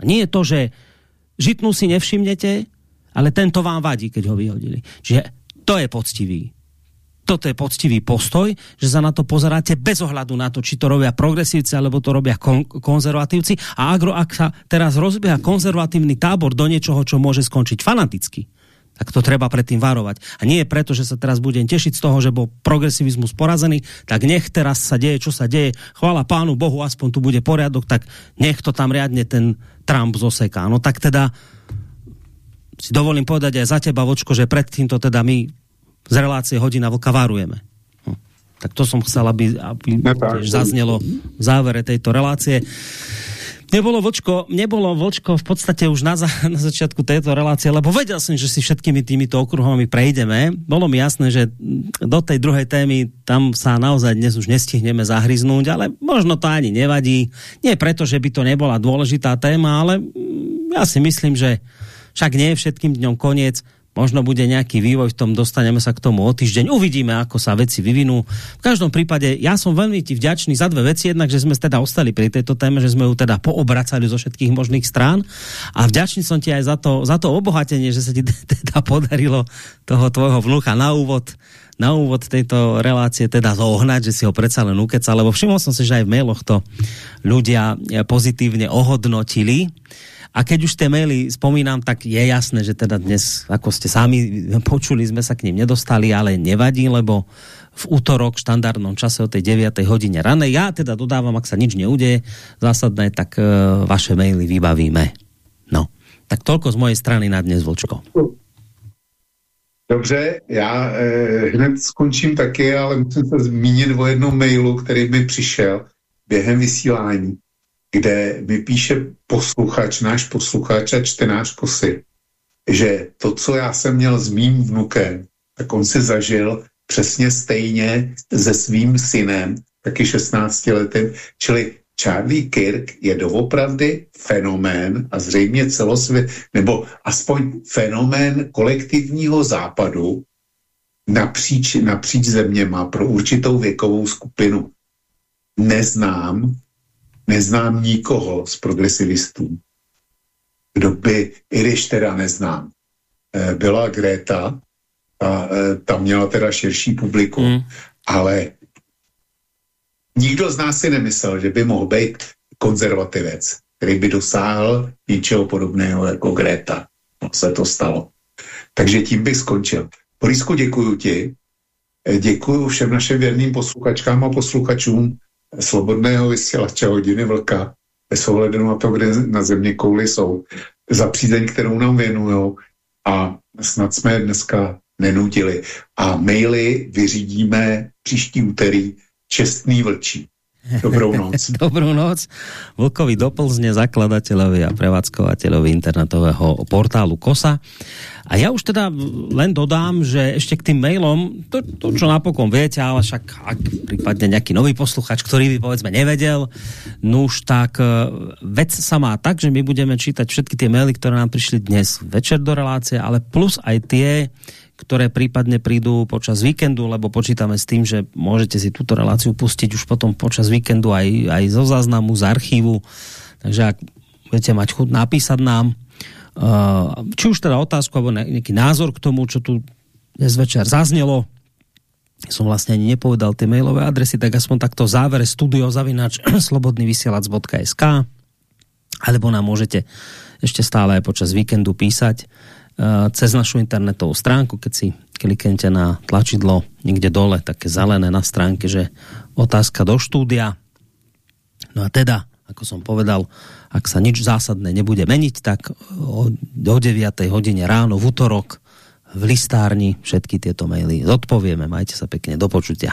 A nie je to, že Žitnú si nevšimnete, ale tento vám vadí, keď ho vyhodili. Čiže to je poctivý toto je poctivý postoj, že sa na to pozeráte bez ohľadu na to, či to robia progresívci, alebo to robia kon konzervatívci. A agro, ak sa teraz rozbieha konzervatívny tábor do niečoho, čo môže skončiť fanaticky, tak to treba predtým varovať. A nie je preto, že sa teraz budem tešiť z toho, že bol progresivizmus porazený, tak nech teraz sa deje, čo sa deje. Chvála pánu Bohu, aspoň tu bude poriadok, tak nech to tam riadne ten Trump zoseká. No tak teda si dovolím povedať aj za teba, Vočko, že pred týmto teda my z relácie Hodina Vlka varujeme. Hm. Tak to som chcel, aby, aby tiež zaznelo v závere tejto relácie. Nebolo vočko, nebolo vočko v podstate už na, za, na začiatku tejto relácie, lebo vedel som, že si všetkými týmito okruhami prejdeme. Bolo mi jasné, že do tej druhej témy tam sa naozaj dnes už nestihneme zahryznúť, ale možno to ani nevadí. Nie preto, že by to nebola dôležitá téma, ale ja si myslím, že však nie je všetkým dňom koniec možno bude nejaký vývoj v tom, dostaneme sa k tomu o týždeň, uvidíme, ako sa veci vyvinú. V každom prípade, ja som veľmi ti vďačný za dve veci, jednak, že sme teda ostali pri tejto téme, že sme ju teda poobracali zo všetkých možných strán a vďačný som ti aj za to, za to obohatenie, že sa ti teda podarilo toho tvojho vnúcha na úvod na úvod tejto relácie teda zohnať, že si ho predsa len ukecal, lebo všimol som si, že aj v mailoch to ľudia pozitívne ohodnotili. A keď už tie maily spomínam, tak je jasné, že teda dnes, ako ste sami počuli, sme sa k ním nedostali, ale nevadí, lebo v útorok v štandardnom čase o tej 9. hodine ranej. Ja teda dodávam, ak sa nič neudeje zásadné, tak uh, vaše maily vybavíme. No, tak toľko z mojej strany na dnes, Vlčko. Dobře, já eh, hned skončím taky, ale musím se zmínit o jednom mailu, který mi přišel během vysílání kde mi píše posluchač, náš posluchač a čtenář Kosy, že to, co já jsem měl s mým vnukem, tak on si zažil přesně stejně se svým synem, taky 16 letým, čili Charlie Kirk je doopravdy fenomén a zřejmě celosvět, nebo aspoň fenomén kolektivního západu napříč, napříč zeměma pro určitou věkovou skupinu. Neznám neznám nikoho z progresivistů, kdo by, i když teda neznám, eh, byla Greta, a eh, tam měla teda širší publikum, mm. ale nikdo z nás si nemyslel, že by mohl být konzervativec, který by dosáhl něčeho podobného jako Greta. No, se to stalo. Takže tím bych skončil. Borisku, děkuji ti. Eh, děkuji všem našim věrným posluchačkám a posluchačům slobodného vysílače hodiny vlka, bez ohledu na to, kde na země kouly jsou, za přízeň, kterou nám věnují a snad jsme je dneska nenutili. A maily vyřídíme příští úterý čestný vlčí. Dobrou noc. Dobrou noc. Vlkovi do Plzne, zakladateľovi a prevádzkovateľovi internetového portálu KOSA. A ja už teda len dodám, že ešte k tým mailom, to, to čo napokon viete, ale však ak prípadne nejaký nový posluchač, ktorý by povedzme nevedel, nuž tak e, vec sa má tak, že my budeme čítať všetky tie maily, ktoré nám prišli dnes večer do relácie, ale plus aj tie, ktoré prípadne prídu počas víkendu, lebo počítame s tým, že môžete si túto reláciu pustiť už potom počas víkendu aj, aj zo záznamu, z archívu. Takže ak budete mať chuť napísať nám, uh, či už teda otázku, alebo nejaký názor k tomu, čo tu dnes večer zaznelo, som vlastne ani nepovedal tie mailové adresy, tak aspoň takto v závere studiozavinač slobodnyvysielac.sk alebo nám môžete ešte stále aj počas víkendu písať Eh, cez našu internetovú stránku, keď si kliknete na tlačidlo niekde dole, také zelené na stránke, že otázka do štúdia. No a teda, ako som povedal, ak sa nič zásadné nebude meniť, tak o, do 9. hodine ráno v útorok v listárni všetky tieto maily zodpovieme. Majte sa pekne, do počutia.